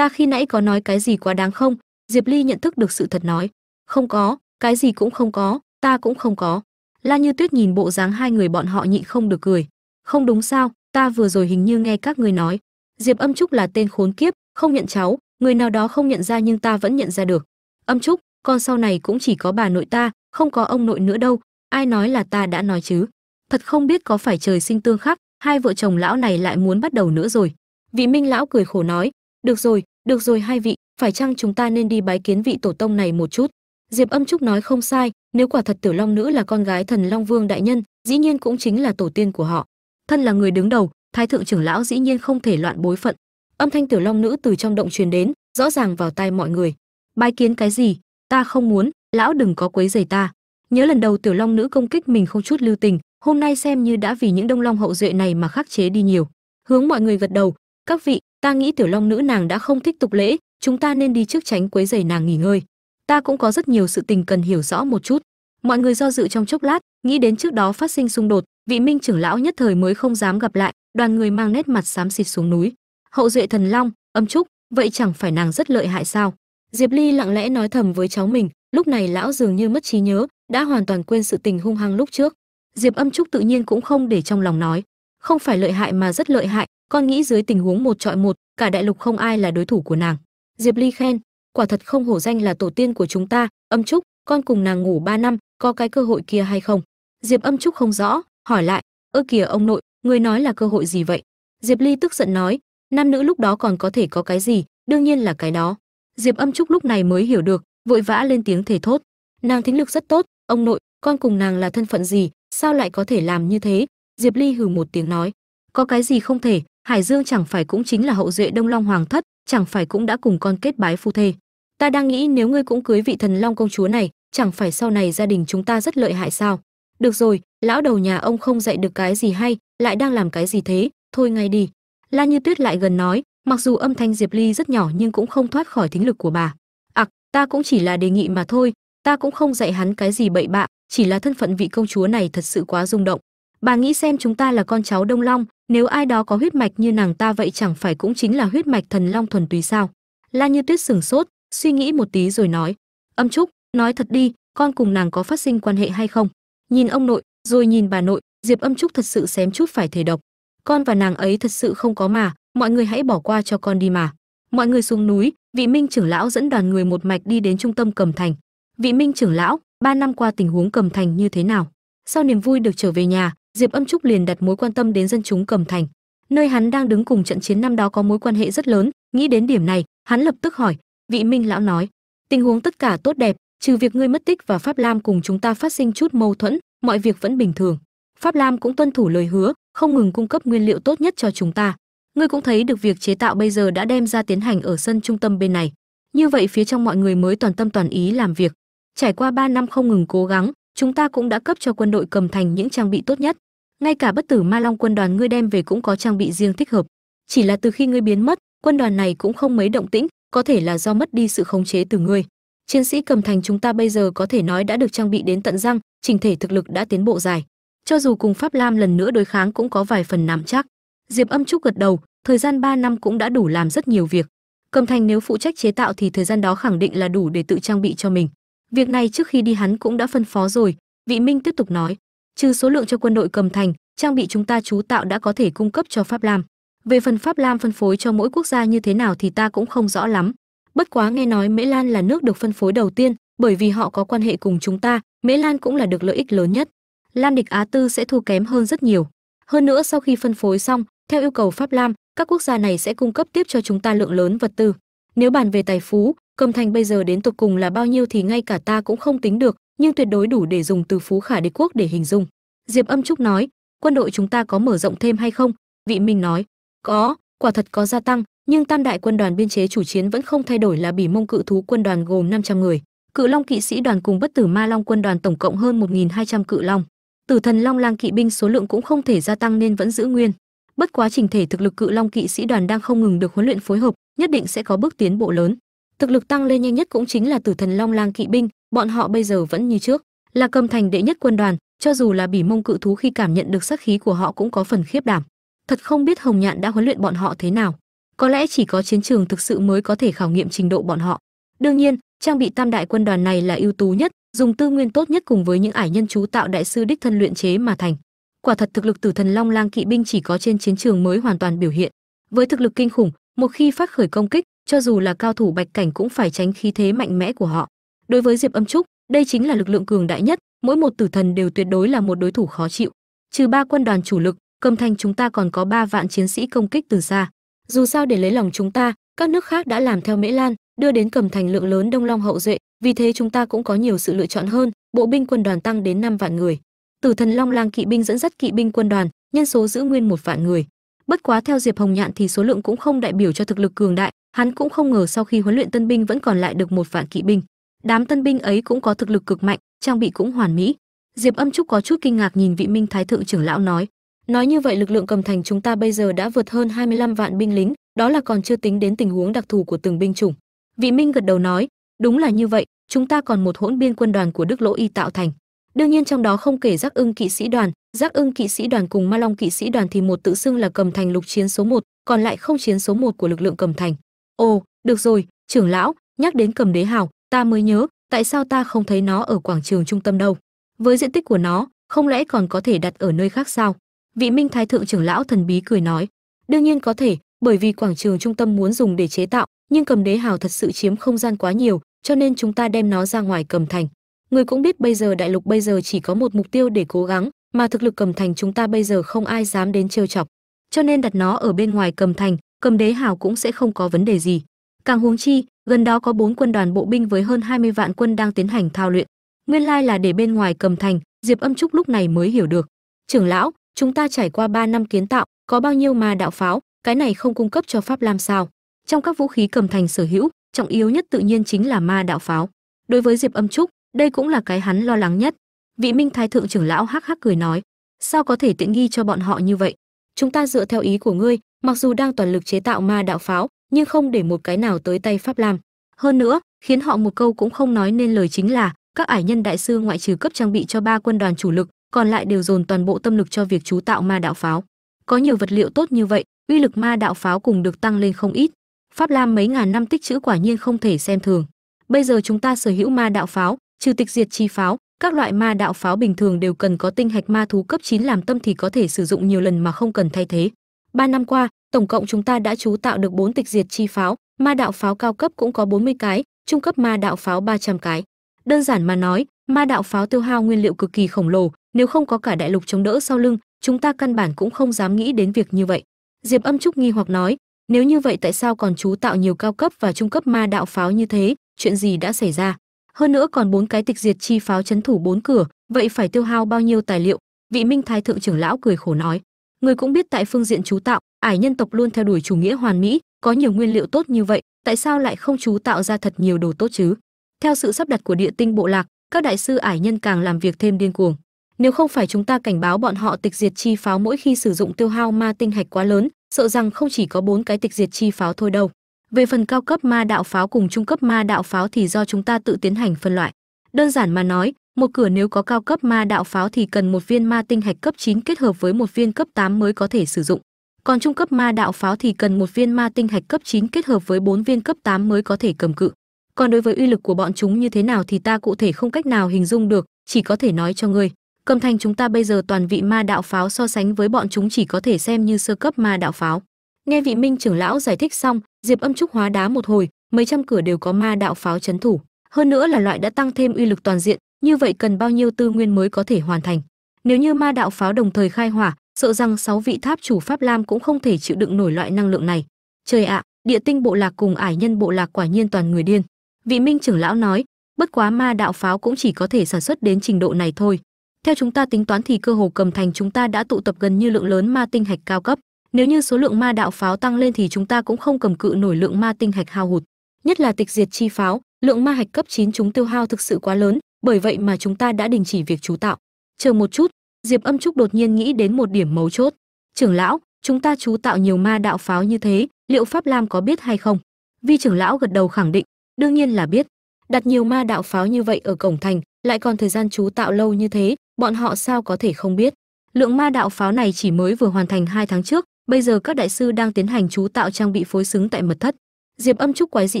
ta khi nãy có nói cái gì quá đáng không? Diệp ly nhận thức được sự thật nói. Không có, cái gì cũng không có, ta cũng không có. La như tuyết nhìn bộ dáng hai người bọn họ nhịn không được cười. Không đúng sao, ta vừa rồi hình như nghe các người nói. Diệp âm trúc là tên khốn kiếp, không nhận cháu, người nào đó không nhận ra nhưng ta vẫn nhận ra được. Âm trúc, con sau này cũng chỉ có bà nội ta, không có ông nội nữa đâu, ai nói là ta đã nói chứ? Thật không biết có phải trời sinh tương khắc, hai vợ chồng lão này lại muốn bắt đầu nữa rồi. Vị minh lão cười khổ nói, được rồi được rồi hai vị, phải chăng chúng ta nên đi bái kiến vị tổ tông này một chút? Diệp âm trúc nói không sai, nếu quả thật tiểu long nữ là con gái thần long vương đại nhân, dĩ nhiên cũng chính là tổ tiên của họ. Thân là người đứng đầu, thái thượng trưởng lão dĩ nhiên không thể loạn bối phận. Âm thanh tiểu long nữ từ trong động truyền đến, rõ ràng vào tai mọi người. Bái kiến cái gì? Ta không muốn, lão đừng có quấy giày ta. Nhớ lần đầu tiểu long nữ công kích mình không chút lưu tình, hôm nay xem như đã vì những đông long hậu duệ này mà khắc chế đi nhiều. Hướng mọi người gật đầu, các vị ta nghĩ tiểu long nữ nàng đã không thích tục lễ, chúng ta nên đi trước tránh quấy giày nàng nghỉ ngơi. Ta cũng có rất nhiều sự tình cần hiểu rõ một chút. Mọi người do dự trong chốc lát, nghĩ đến trước đó phát sinh xung đột, vị minh trưởng lão nhất thời mới không dám gặp lại, đoàn người mang nét mặt xám xịt xuống núi. Hậu duệ thần long, âm trúc, vậy chẳng phải nàng rất lợi hại sao? Diệp ly lặng lẽ nói thầm với cháu mình, lúc này lão dường như mất trí nhớ, đã hoàn toàn quên sự tình hung hăng lúc trước. Diệp âm trúc tự nhiên cũng không để trong lòng nói, không phải lợi hại mà rất lợi hại con nghĩ dưới tình huống một trọi một, cả đại lục không ai là đối thủ của nàng. Diệp ly khen, quả thật không hổ danh là tổ tiên của chúng ta, âm trúc, con cùng nàng ngủ ba năm, có cái cơ hội kia hay không? Diệp âm trúc không rõ, hỏi lại, ơ kìa ông nội người nói là cơ hội gì vậy? Diệp ly tức giận nói, nam nữ lúc đó còn có thể có cái gì, đương nhiên là cái đó. Diệp âm trúc lúc này mới hiểu được, vội vã lên tiếng thể thốt, nàng thính lực rất tốt, ông nội, con cùng nàng là thân phận gì, sao lại có thể làm như thế? Diệp ly hừ một tiếng nói, có cái gì không thể hải dương chẳng phải cũng chính là hậu duệ đông long hoàng thất, chẳng phải cũng đã cùng con kết bái phu thê. Ta đang nghĩ nếu ngươi cũng cưới vị thần long công chúa này, chẳng phải sau này gia đình chúng ta rất lợi hại sao? Được rồi, lão đầu nhà ông không dạy được cái gì hay, lại đang làm cái gì thế? Thôi ngay đi. La như tuyết lại gần nói, mặc dù âm thanh diệp ly rất nhỏ nhưng cũng không thoát khỏi thính lực của bà. Ặc, ta cũng chỉ là đề nghị mà thôi, ta cũng không dạy hắn cái gì bậy bạ, chỉ là thân phận vị công chúa này thật sự quá rung động bà nghĩ xem chúng ta là con cháu đông long, nếu ai đó có huyết mạch như nàng ta vậy chẳng phải cũng chính là huyết mạch thần long thuần túy sao? La như tuyết sừng sốt, suy nghĩ một tí rồi nói, âm trúc, nói thật đi, con cùng nàng có phát sinh quan hệ hay không? Nhìn ông nội, rồi nhìn bà nội, diệp âm trúc thật sự xém chút phải thể độc. Con và nàng ấy thật sự không có mà, mọi người hãy bỏ qua cho con đi mà. Mọi người xuống núi, vị minh trưởng lão dẫn đoàn người một mạch đi đến trung tâm cầm thành. Vị minh trưởng lão, ba năm qua tình huống cầm thành như thế nào? Sau niềm vui được trở về nhà? Diệp âm trúc liền đặt mối quan tâm đến dân chúng Cẩm thành. Nơi hắn đang đứng cùng trận chiến năm đó có mối quan hệ rất lớn, nghĩ đến điểm này, hắn lập tức hỏi, vị minh lão nói, tình huống tất cả tốt đẹp, trừ việc ngươi mất tích và pháp lam cùng chúng ta phát sinh chút mâu thuẫn, mọi việc vẫn bình thường. Pháp lam cũng tuân thủ lời hứa, không ngừng cung cấp nguyên liệu tốt nhất cho chúng ta. Ngươi cũng thấy được việc chế tạo bây giờ đã đem ra tiến hành ở sân trung tâm bên này. Như vậy phía trong mọi người mới toàn tâm toàn ý làm việc. Trải qua 3 năm không ngừng cố gắng chúng ta cũng đã cấp cho quân đội cầm thành những trang bị tốt nhất. Ngay cả bất tử ma long quân đoàn ngươi đem về cũng có trang bị riêng thích hợp. Chỉ là từ khi ngươi biến mất, quân đoàn này cũng không mấy động tĩnh, có thể là do mất đi sự khống chế từ ngươi. Chiến sĩ cầm thành chúng ta bây giờ có thể nói đã được trang bị đến tận răng, trình thể thực lực đã tiến bộ dài. Cho dù cùng pháp lam lần nữa đối kháng cũng có vài phần nắm chắc. Diệp âm trúc gật đầu, thời gian 3 năm cũng đã đủ làm rất nhiều việc. Cầm thành nếu phụ trách chế tạo thì thời gian đó khẳng định là đủ để tự trang bị cho mình việc này trước khi đi hắn cũng đã phân phó rồi, vị minh tiếp tục nói, trừ số lượng cho quân đội cầm thành, trang bị chúng ta chú tạo đã có thể cung cấp cho pháp lam. Về phần pháp lam phân phối cho mỗi quốc gia như thế nào thì ta cũng không rõ lắm. Bất quá nghe nói mễ lan là nước được phân phối đầu tiên, bởi vì họ có quan hệ cùng chúng ta, mễ lan cũng là được lợi ích lớn nhất. Lam địch á tư sẽ thua kém hơn rất nhiều. Hơn nữa sau khi phân phối xong, theo yêu cầu pháp lam, các quốc gia này sẽ cung cấp tiếp cho chúng ta lượng lớn vật tư. Nếu bàn về tài phú cầm thành bây giờ đến tục cùng là bao nhiêu thì ngay cả ta cũng không tính được, nhưng tuyệt đối đủ để dùng từ phú khả đế quốc để hình dung. Diệp âm trúc nói, quân đội chúng ta có mở rộng thêm hay không? Vị minh nói, có, quả thật có gia tăng, nhưng tam đại quân đoàn biên chế chủ chiến vẫn không thay đổi là bỉ mông cự thú quân đoàn gồm 500 người. Cự long kỵ sĩ đoàn cùng bất tử ma long quân đoàn tổng cộng hơn 1.200 cự long. Tử thần long lang kỵ binh số lượng cũng không thể gia tăng nên vẫn giữ nguyên. Bất quá trình thể thực lực cự long kỵ sĩ đoàn đang không ngừng được huấn luyện phối hợp, nhất định sẽ có bước tiến bộ lớn thực lực tăng lên nhanh nhất cũng chính là tử thần long lang kỵ binh, bọn họ bây giờ vẫn như trước. Là cầm thành đệ nhất quân đoàn, cho dù là bỉ mông cự thú khi cảm nhận được sát khí của họ cũng có phần khiếp đảm. Thật không biết hồng nhạn đã huấn luyện bọn họ thế nào. Có lẽ chỉ có chiến trường thực sự mới có thể khảo nghiệm trình độ bọn họ. Đương nhiên, trang bị tam đại quân đoàn này là ưu tú nhất, dùng tư nguyên tốt nhất cùng với những ải nhân chú tạo đại sư đích thân luyện chế mà thành. Quả thật thực lực tử thần long lang kỵ binh chỉ có trên chiến trường mới hoàn toàn biểu hiện. Với thực lực kinh khủng, một khi phát khởi công kích cho dù là cao thủ bạch cảnh cũng phải tránh khí thế mạnh mẽ của họ. Đối với diệp âm trúc, đây chính là lực lượng cường đại nhất, mỗi một tử thần đều tuyệt đối là một đối thủ khó chịu. Trừ ba quân đoàn chủ lực, cầm thành chúng ta còn có ba vạn chiến sĩ công kích từ xa. Dù sao để lấy lòng chúng ta, các nước khác đã làm theo mễ lan, đưa đến cầm thành lượng lớn đông long hậu duệ, vì thế chúng ta cũng có nhiều sự lựa chọn hơn, bộ binh quân đoàn tăng đến 5 vạn người. Tử thần long lang kỵ binh dẫn dắt kỵ binh quân đoàn, nhân số giữ nguyên một vạn người. Bất quá theo diệp hồng nhạn thì số lượng cũng không đại biểu cho thực lực cường đại hắn cũng không ngờ sau khi huấn luyện tân binh vẫn còn lại được một vạn kỵ binh. Đám tân binh ấy cũng có thực lực cực mạnh trang bị cũng hoàn mỹ. Diệp âm trúc có chút kinh ngạc nhìn vị minh thái thượng trưởng lão nói nói như vậy lực lượng cầm thành chúng ta bây giờ đã vượt hơn 25 vạn binh lính đó là còn chưa tính đến tình huống đặc thù của từng binh chủng. Vị minh gật đầu nói đúng là như vậy chúng ta còn một hỗn biên quân đoàn của đức lỗ y tạo thành. Đương nhiên trong đó không kể giác ưng kỵ sĩ đoàn giác ưng kỵ sĩ đoàn cùng ma long kỵ sĩ đoàn thì một tự xưng là cầm thành lục chiến số 1, còn lại không chiến số 1 của lực lượng cầm thành ồ, được rồi, trưởng lão, nhắc đến cầm đế hào ta mới nhớ, tại sao ta không thấy nó ở quảng trường trung tâm đâu? Với diện tích của nó, không lẽ còn có thể đặt ở nơi khác sao? Vị minh thái thượng trưởng lão thần bí cười nói. Đương nhiên có thể, bởi vì quảng trường trung tâm muốn dùng để chế tạo, nhưng cầm đế hào thật sự chiếm không gian quá nhiều, cho nên chúng ta đem nó ra ngoài cầm thành. Người cũng biết bây giờ đại lục bây giờ chỉ có một mục tiêu để cố gắng, mà thực lực cầm thành chúng ta bây giờ không ai dám đến trêu chọc. Cho nên đặt nó ở bên ngoài cầm thành cầm đế hào cũng sẽ không có vấn đề gì. Càng huống chi, gần đó có bốn quân đoàn bộ binh với hơn 20 vạn quân đang tiến hành thao luyện. Nguyên lai là để bên ngoài cầm thành, diệp âm trúc lúc này mới hiểu được. Trưởng lão, chúng ta trải qua 3 năm kiến tạo, có bao nhiêu ma đạo pháo, cái này không cung cấp cho pháp lam sao? Trong các vũ khí cầm thành sở hữu, trọng yếu nhất tự nhiên chính là ma đạo pháo. Đối với diệp âm trúc, đây cũng là cái hắn lo lắng nhất. Vị minh thái thượng trưởng lão hắc hắc cười nói, sao có thể tiện nghi cho bọn họ như vậy? Chúng ta dựa theo ý của ngươi, mặc dù đang toàn lực chế tạo ma đạo pháo, nhưng không để một cái nào tới tay pháp lam. Hơn nữa, khiến họ một câu cũng không nói nên lời chính là, các ải nhân đại sư ngoại trừ cấp trang bị cho ba quân đoàn chủ lực, còn lại đều dồn toàn bộ tâm lực cho việc chú tạo ma đạo pháo. Có nhiều vật liệu tốt như vậy, uy lực ma đạo pháo cùng được tăng lên không ít. Pháp lam mấy ngàn năm tích trữ quả nhiên không thể xem thường. Bây giờ chúng ta sở hữu ma đạo pháo, trừ tịch diệt chi pháo các loại ma đạo pháo bình thường đều cần có tinh hạch ma thú cấp 9 làm tâm thì có thể sử dụng nhiều lần mà không cần thay thế. Ba năm qua, tổng cộng chúng ta đã chú tạo được 4 tịch diệt chi pháo, ma đạo pháo cao cấp cũng có 40 cái, trung cấp ma đạo pháo 300 cái. Đơn giản mà nói, ma đạo pháo tiêu hao nguyên liệu cực kỳ khổng lồ, nếu không có cả đại lục chống đỡ sau lưng, chúng ta căn bản cũng không dám nghĩ đến việc như vậy. Diệp âm trúc nghi hoặc nói, nếu như vậy tại sao còn chú tạo nhiều cao cấp và trung cấp ma đạo pháo như thế? Chuyện gì đã xảy ra? Hơn nữa còn bốn cái tịch diệt chi pháo chấn thủ bốn cửa, vậy phải tiêu hao bao nhiêu tài liệu? Vị minh thái thượng trưởng lão cười khổ nói. Người cũng biết tại phương diện chú tạo, ải nhân tộc luôn theo đuổi chủ nghĩa hoàn mỹ, có nhiều nguyên liệu tốt như vậy, tại sao lại không chú tạo ra thật nhiều đồ tốt chứ? Theo sự sắp đặt của địa tinh bộ lạc, các đại sư ải nhân càng làm việc thêm điên cuồng. Nếu không phải chúng ta cảnh báo bọn họ tịch diệt chi pháo mỗi khi sử dụng tiêu hao ma tinh hạch quá lớn, sợ rằng không chỉ có bốn cái tịch diệt chi pháo thôi đâu về phần cao cấp ma đạo pháo cùng trung cấp ma đạo pháo thì do chúng ta tự tiến hành phân loại. Đơn giản mà nói, một cửa nếu có cao cấp ma đạo pháo thì cần một viên ma tinh hạch cấp 9 kết hợp với một viên cấp 8 mới có thể sử dụng. Còn trung cấp ma đạo pháo thì cần một viên ma tinh hạch cấp 9 kết hợp với bốn viên cấp 8 mới có thể cầm cự. Còn đối với uy lực của bọn chúng như thế nào thì ta cụ thể không cách nào hình dung được, chỉ có thể nói cho ngươi. Cầm thành chúng ta bây giờ toàn vị ma đạo pháo so sánh với bọn chúng chỉ có thể xem như sơ cấp ma đạo pháo. Nghe vị minh trưởng lão giải thích xong diệp âm trúc hóa đá một hồi, mấy trăm cửa đều có ma đạo pháo chấn thủ. Hơn nữa là loại đã tăng thêm uy lực toàn diện, như vậy cần bao nhiêu tư nguyên mới có thể hoàn thành? Nếu như ma đạo pháo đồng thời khai hỏa, sợ rằng sáu vị tháp chủ pháp lam cũng không thể chịu đựng nổi loại năng lượng này. Trời ạ, địa tinh bộ lạc cùng ải nhân bộ lạc quả nhiên toàn người điên. Vị minh trưởng lão nói, bất quá ma đạo pháo cũng chỉ có thể sản xuất đến trình độ này thôi. Theo chúng ta tính toán thì cơ hồ cầm thành chúng ta đã tụ tập gần như lượng lớn ma tinh hạch cao cấp nếu như số lượng ma đạo pháo tăng lên thì chúng ta cũng không cầm cự nổi lượng ma tinh hạch hao hụt, nhất là tịch diệt chi pháo, lượng ma hạch cấp 9 chúng tiêu hao thực sự quá lớn, bởi vậy mà chúng ta đã đình chỉ việc chú tạo. Chờ một chút, diệp âm trúc đột nhiên nghĩ đến một điểm mấu chốt. Trưởng lão, chúng ta chú tạo nhiều ma đạo pháo như thế, liệu pháp lam có biết hay không? Vi trưởng lão gật đầu khẳng định, đương nhiên là biết. Đặt nhiều ma đạo pháo như vậy ở cổng thành, lại còn thời gian chú tạo lâu như thế, bọn họ sao có thể không biết? Lượng ma đạo pháo này chỉ mới vừa hoàn thành hai tháng trước bây giờ các đại sư đang tiến hành chú tạo trang bị phối xứng tại mật thất. Diệp âm trúc quái dị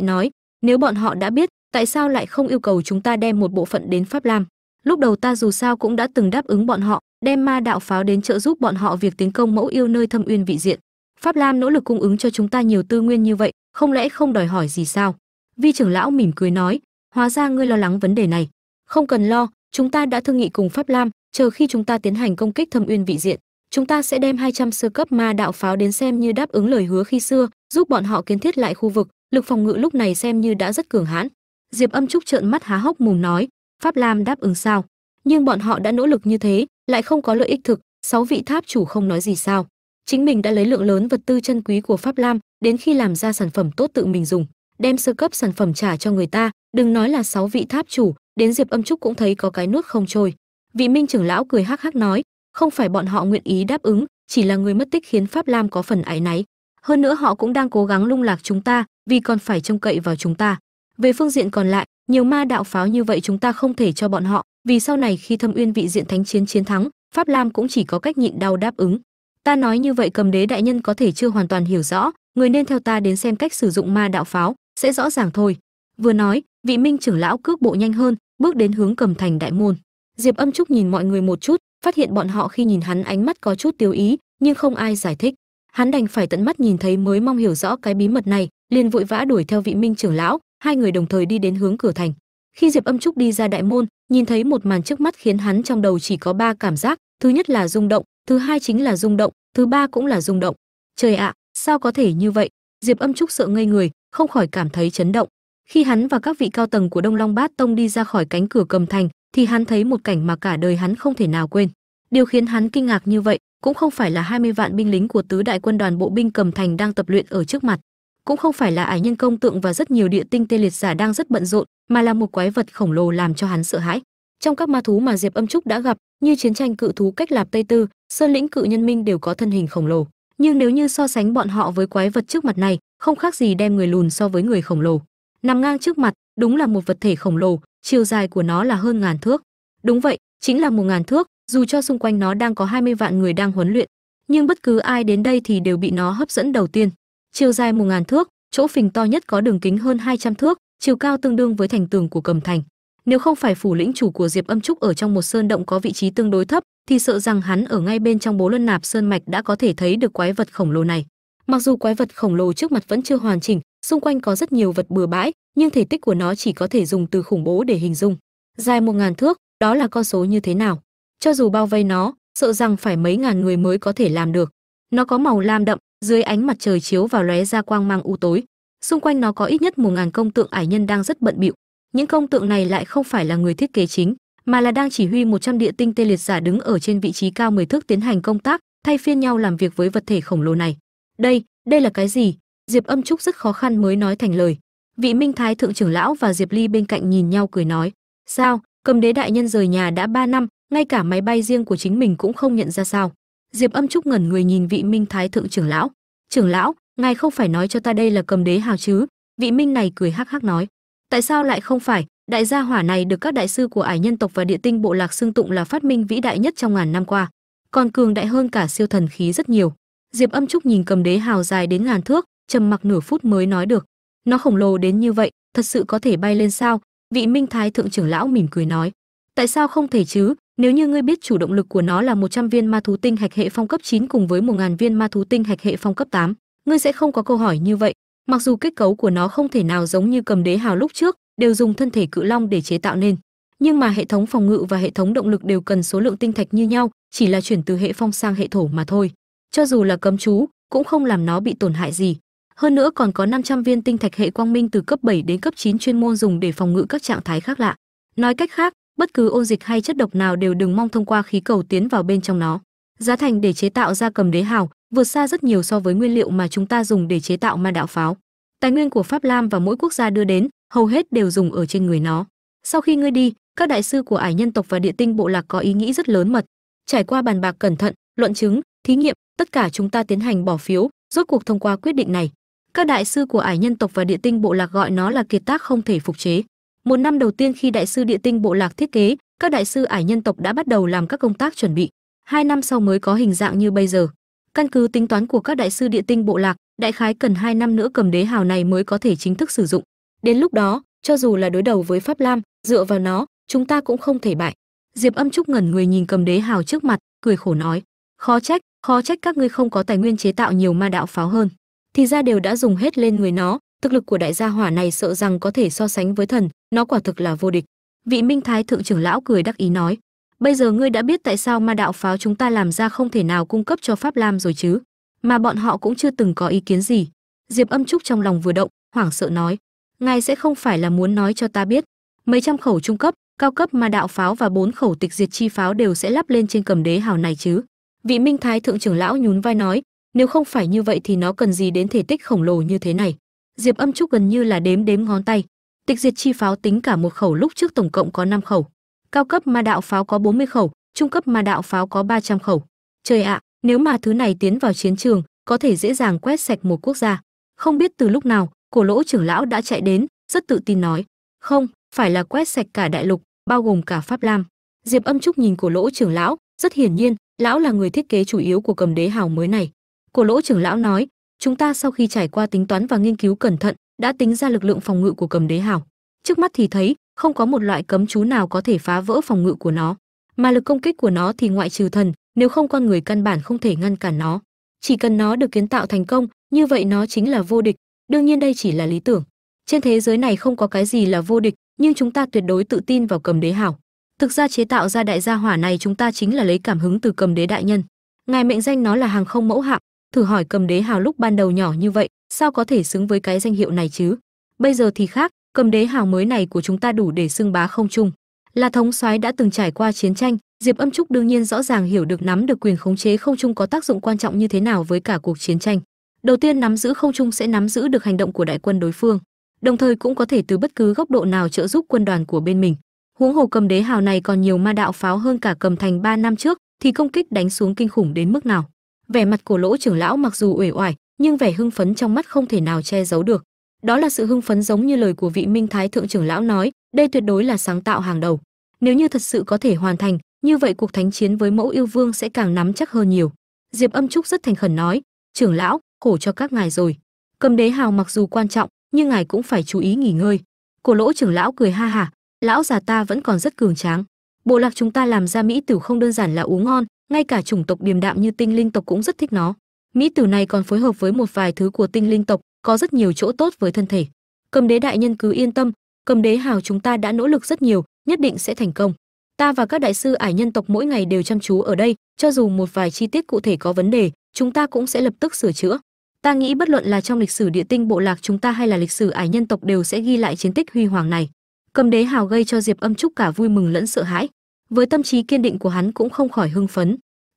nói, nếu bọn họ đã biết, tại sao lại không yêu cầu chúng ta đem một bộ phận đến pháp lam? Lúc đầu ta dù sao cũng đã từng đáp ứng bọn họ, đem ma đạo pháo đến trợ giúp bọn họ việc tiến công mẫu yêu nơi thâm uyên vị diện. Pháp lam nỗ lực cung ứng cho chúng ta nhiều tư nguyên như vậy, không lẽ không đòi hỏi gì sao? Vi trưởng lão mỉm cười nói, hóa ra ngươi lo lắng vấn đề này. Không cần lo, chúng ta đã thương nghị cùng pháp lam, chờ khi chúng ta tiến hành công kích thâm uyên vị diện chúng ta sẽ đem 200 sơ cấp ma đạo pháo đến xem như đáp ứng lời hứa khi xưa, giúp bọn họ kiến thiết lại khu vực. Lực phòng ngự lúc này xem như đã rất cường hãn. Diệp âm trúc trợn mắt há hốc mồm nói, pháp lam đáp ứng sao? Nhưng bọn họ đã nỗ lực như thế, lại không có lợi ích thực. Sáu vị tháp chủ không nói gì sao? Chính mình đã lấy lượng lớn vật tư chân quý của pháp lam đến khi làm ra sản phẩm tốt tự mình dùng, đem sơ cấp sản phẩm trả cho người ta. Đừng nói là sáu vị tháp chủ, đến diệp âm trúc cũng thấy có cái nuốt không trôi. Vị minh trưởng lão cười hắc hắc nói không phải bọn họ nguyện ý đáp ứng, chỉ là người mất tích khiến pháp lam có phần áy náy. Hơn nữa họ cũng đang cố gắng lung lạc chúng ta, vì còn phải trông cậy vào chúng ta. Về phương diện còn lại, nhiều ma đạo pháo như vậy chúng ta không thể cho bọn họ, vì sau này khi thâm uyên vị diện thánh chiến chiến thắng, pháp lam cũng chỉ có cách nhịn đau đáp ứng. Ta nói như vậy cầm đế đại nhân có thể chưa hoàn toàn hiểu rõ, người nên theo ta đến xem cách sử dụng ma đạo pháo, sẽ rõ ràng thôi. Vừa nói, vị minh trưởng lão cước bộ nhanh hơn, bước đến hướng cầm thành đại môn. Diệp âm trúc nhìn mọi người một chút phát hiện bọn họ khi nhìn hắn ánh mắt có chút tiêu ý, nhưng không ai giải thích. Hắn đành phải tận mắt nhìn thấy mới mong hiểu rõ cái bí mật này, liền vội vã đuổi theo vị minh trưởng lão, hai người đồng thời đi đến hướng cửa thành. Khi diệp âm trúc đi ra đại môn, nhìn thấy một màn trước mắt khiến hắn trong đầu chỉ có ba cảm giác. Thứ nhất là rung động, thứ hai chính là rung động, thứ ba cũng là rung động. Trời ạ, sao có thể như vậy? Diệp âm trúc sợ ngây người, không khỏi cảm thấy chấn động. Khi hắn và các vị cao tầng của đông long bát tông đi ra khỏi cánh cửa cầm thành thì hắn thấy một cảnh mà cả đời hắn không thể nào quên. Điều khiến hắn kinh ngạc như vậy cũng không phải là 20 vạn binh lính của tứ đại quân đoàn bộ binh cầm thành đang tập luyện ở trước mặt, cũng không phải là ải nhân công tượng và rất nhiều địa tinh tê liệt giả đang rất bận rộn, mà là một quái vật khổng lồ làm cho hắn sợ hãi. Trong các ma thú mà diệp âm trúc đã gặp, như chiến tranh cự thú cách lạp tây tư, sơn lĩnh cự nhân minh đều có thân hình khổng lồ. Nhưng nếu như so sánh bọn họ với quái vật trước mặt này, không khác gì đem người lùn so với người khổng lồ. Nằm ngang trước mặt, đúng là một vật thể khổng lồ chiều dài của nó là hơn ngàn thước. Đúng vậy, chính là một ngàn thước, dù cho xung quanh nó đang có 20 vạn người đang huấn luyện, nhưng bất cứ ai đến đây thì đều bị nó hấp dẫn đầu tiên. Chiều dài một ngàn thước, chỗ phình to nhất có đường kính hơn 200 thước, chiều cao tương đương với thành tường của cầm thành. Nếu không phải phủ lĩnh chủ của diệp âm trúc ở trong một sơn động có vị trí tương đối thấp, thì sợ rằng hắn ở ngay bên trong bố luân nạp sơn mạch đã có thể thấy được quái vật khổng lồ này. Mặc dù quái vật khổng lồ trước mặt vẫn chưa hoàn chỉnh xung quanh có rất nhiều vật bừa bãi, nhưng thể tích của nó chỉ có thể dùng từ khủng bố để hình dung. Dài một ngàn thước, đó là con số như thế nào? Cho dù bao vây nó, sợ rằng phải mấy ngàn người mới có thể làm được. Nó có màu lam đậm, dưới ánh mặt trời chiếu vào lóe ra quang mang u tối. Xung quanh nó có ít nhất một ngàn công tượng ải nhân đang rất bận bịu. Những công tượng này lại không phải là người thiết kế chính, mà là đang chỉ huy 100 địa tinh tê liệt giả đứng ở trên vị trí cao 10 thước tiến hành công tác, thay phiên nhau làm việc với vật thể khổng lồ này. Đây đây là cái gì? Diệp âm trúc rất khó khăn mới nói thành lời. Vị minh thái thượng trưởng lão và diệp ly bên cạnh nhìn nhau cười nói, sao? Cầm đế đại nhân rời nhà đã 3 năm, ngay cả máy bay riêng của chính mình cũng không nhận ra sao? Diệp âm trúc ngẩn người nhìn vị minh thái thượng trưởng lão. Trưởng lão, ngài không phải nói cho ta đây là cầm đế hào chứ? Vị minh này cười hắc hắc nói, tại sao lại không phải? Đại gia hỏa này được các đại sư của ải nhân tộc và địa tinh bộ lạc xưng tụng là phát minh vĩ đại nhất trong ngàn năm qua, còn cường đại hơn cả siêu thần khí rất nhiều. Diệp âm trúc nhìn cầm đế hào dài đến ngàn thước trầm mặc nửa phút mới nói được nó khổng lồ đến như vậy thật sự có thể bay lên sao vị minh thái thượng trưởng lão mỉm cười nói tại sao không thể chứ nếu như ngươi biết chủ động lực của nó là 100 viên ma thú tinh hạch hệ phong cấp 9 cùng với 1000 viên ma thú tinh hạch hệ phong cấp 8, ngươi sẽ không có câu hỏi như vậy. Mặc dù kết cấu của nó không thể nào giống như cầm đế hào lúc trước, đều dùng thân thể cự long để chế tạo nên, nhưng mà hệ thống phòng ngự và hệ thống động lực đều cần số lượng tinh thạch như nhau, chỉ là chuyển từ hệ phong sang hệ thổ mà thôi. Cho dù là cấm chú, cũng không làm nó bị tổn hại gì. Hơn nữa còn có 500 viên tinh thạch hệ quang minh từ cấp 7 đến cấp 9 chuyên môn dùng để phòng ngự các trạng thái khác lạ. Nói cách khác, bất cứ ôn dịch hay chất độc nào đều đừng mong thông qua khí cầu tiến vào bên trong nó. Giá thành để chế tạo ra cầm đế hào vượt xa rất nhiều so với nguyên liệu mà chúng ta dùng để chế tạo ma đạo pháo. Tài nguyên của pháp lam và mỗi quốc gia đưa đến hầu hết đều dùng ở trên người nó. Sau khi ngươi đi các đại sư của ải nhân tộc và địa tinh bộ lạc có ý nghĩ rất lớn mật. Trải qua bàn bạc cẩn thận luận chứng thí nghiệm tất cả chúng ta tiến hành bỏ phiếu rốt cuộc thông qua quyết định này các đại sư của ải nhân tộc và địa tinh bộ lạc gọi nó là kiệt tác không thể phục chế. Một năm đầu tiên khi đại sư địa tinh bộ lạc thiết kế, các đại sư ải nhân tộc đã bắt đầu làm các công tác chuẩn bị. Hai năm sau mới có hình dạng như bây giờ. Căn cứ tính toán của các đại sư địa tinh bộ lạc, đại khái cần hai năm nữa cầm đế hào này mới có thể chính thức sử dụng. Đến lúc đó, cho dù là đối đầu với pháp lam, dựa vào nó, chúng ta cũng không thể bại. Diệp âm trúc ngẩn người nhìn cầm đế hào trước mặt, cười khổ nói, khó trách khó trách các ngươi không có tài nguyên chế tạo nhiều ma đạo pháo hơn thì ra đều đã dùng hết lên người nó. Thực lực của đại gia hỏa này sợ rằng có thể so sánh với thần, nó quả thực là vô địch. Vị minh thái thượng trưởng lão cười đắc ý nói, bây giờ ngươi đã biết tại sao ma đạo pháo chúng ta làm ra không thể nào cung cấp cho pháp lam rồi chứ? Mà bọn họ cũng chưa từng có ý kiến gì. Diệp âm trúc trong lòng vừa động, hoảng sợ nói, ngài sẽ không phải là muốn nói cho ta biết, mấy trăm khẩu trung cấp, cao cấp ma đạo pháo và bốn khẩu tịch diệt chi pháo đều sẽ lắp lên trên cầm đế hào này chứ? Vị minh thái thượng trưởng lão nhún vai nói nếu không phải như vậy thì nó cần gì đến thể tích khổng lồ như thế này? Diệp âm trúc gần như là đếm đếm ngón tay. Tịch diệt chi pháo tính cả một khẩu lúc trước tổng cộng có 5 khẩu. Cao cấp ma đạo pháo có 40 khẩu, trung cấp ma đạo pháo có 300 khẩu. Trời ạ, nếu mà thứ này tiến vào chiến trường, có thể dễ dàng quét sạch một quốc gia. Không biết từ lúc nào, cổ lỗ trưởng lão đã chạy đến, rất tự tin nói. Không, phải là quét sạch cả đại lục, bao gồm cả pháp lam. Diệp âm trúc nhìn cổ lỗ trưởng lão, rất hiển nhiên, lão là người thiết kế chủ yếu của cầm đế hào mới này cổ lỗ trưởng lão nói, chúng ta sau khi trải qua tính toán và nghiên cứu cẩn thận, đã tính ra lực lượng phòng ngự của cầm đế hào. Trước mắt thì thấy, không có một loại cấm chú nào có thể phá vỡ phòng ngự của nó. Mà lực công kích của nó thì ngoại trừ thần, nếu không con người căn bản không thể ngăn cản nó. Chỉ cần nó được kiến tạo thành công, như vậy nó chính là vô địch. Đương nhiên đây chỉ là lý tưởng. Trên thế giới này không có cái gì là vô địch, nhưng chúng ta tuyệt đối tự tin vào cầm đế hảo thực ra chế tạo ra đại gia hỏa này chúng ta chính là lấy cảm hứng từ cầm đế đại nhân. Ngài mệnh danh nó là hàng không mẫu hạm thử hỏi cầm đế hào lúc ban đầu nhỏ như vậy, sao có thể xứng với cái danh hiệu này chứ? Bây giờ thì khác, cầm đế hào mới này của chúng ta đủ để xưng bá không trung là thống soái đã từng trải qua chiến tranh, diệp âm trúc đương nhiên rõ ràng hiểu được nắm được quyền khống chế không trung có tác dụng quan trọng như thế nào với cả cuộc chiến tranh. Đầu tiên nắm giữ không trung sẽ nắm giữ được hành động của đại quân đối phương, đồng thời cũng có thể từ bất cứ góc độ nào trợ giúp quân đoàn của bên mình. Huống hồ cầm đế hào này còn nhiều ma đạo pháo hơn cả cầm thành ba năm trước, thì công kích đánh xuống kinh khủng đến mức nào? Vẻ mặt của lỗ trưởng lão mặc dù uể oải, nhưng vẻ hưng phấn trong mắt không thể nào che giấu được. Đó là sự hưng phấn giống như lời của vị minh thái thượng trưởng lão nói, đây tuyệt đối là sáng tạo hàng đầu. Nếu như thật sự có thể hoàn thành, như vậy cuộc thánh chiến với mẫu yêu vương sẽ càng nắm chắc hơn nhiều. Diệp âm trúc rất thành khẩn nói, trưởng lão, khổ cho các ngài rồi. Cầm đế hào mặc dù quan trọng, nhưng ngài cũng phải chú ý nghỉ ngơi. Cổ lỗ trưởng lão cười ha hả, lão già ta vẫn còn rất cường tráng. Bộ lạc chúng ta làm ra mỹ tử không đơn giản là uống ngon ngay cả chủng tộc điềm đạm như tinh linh tộc cũng rất thích nó. Mỹ tử này còn phối hợp với một vài thứ của tinh linh tộc, có rất nhiều chỗ tốt với thân thể. Cầm đế đại nhân cứ yên tâm, cầm đế hào chúng ta đã nỗ lực rất nhiều, nhất định sẽ thành công. Ta và các đại sư ải nhân tộc mỗi ngày đều chăm chú ở đây, cho dù một vài chi tiết cụ thể có vấn đề, chúng ta cũng sẽ lập tức sửa chữa. Ta nghĩ bất luận là trong lịch sử địa tinh bộ lạc chúng ta hay là lịch sử ải nhân tộc đều sẽ ghi lại chiến tích huy hoàng này. Cầm đế hào gây cho diệp âm trúc cả vui mừng lẫn sợ hãi với tâm trí kiên định của hắn cũng không khỏi hưng phấn.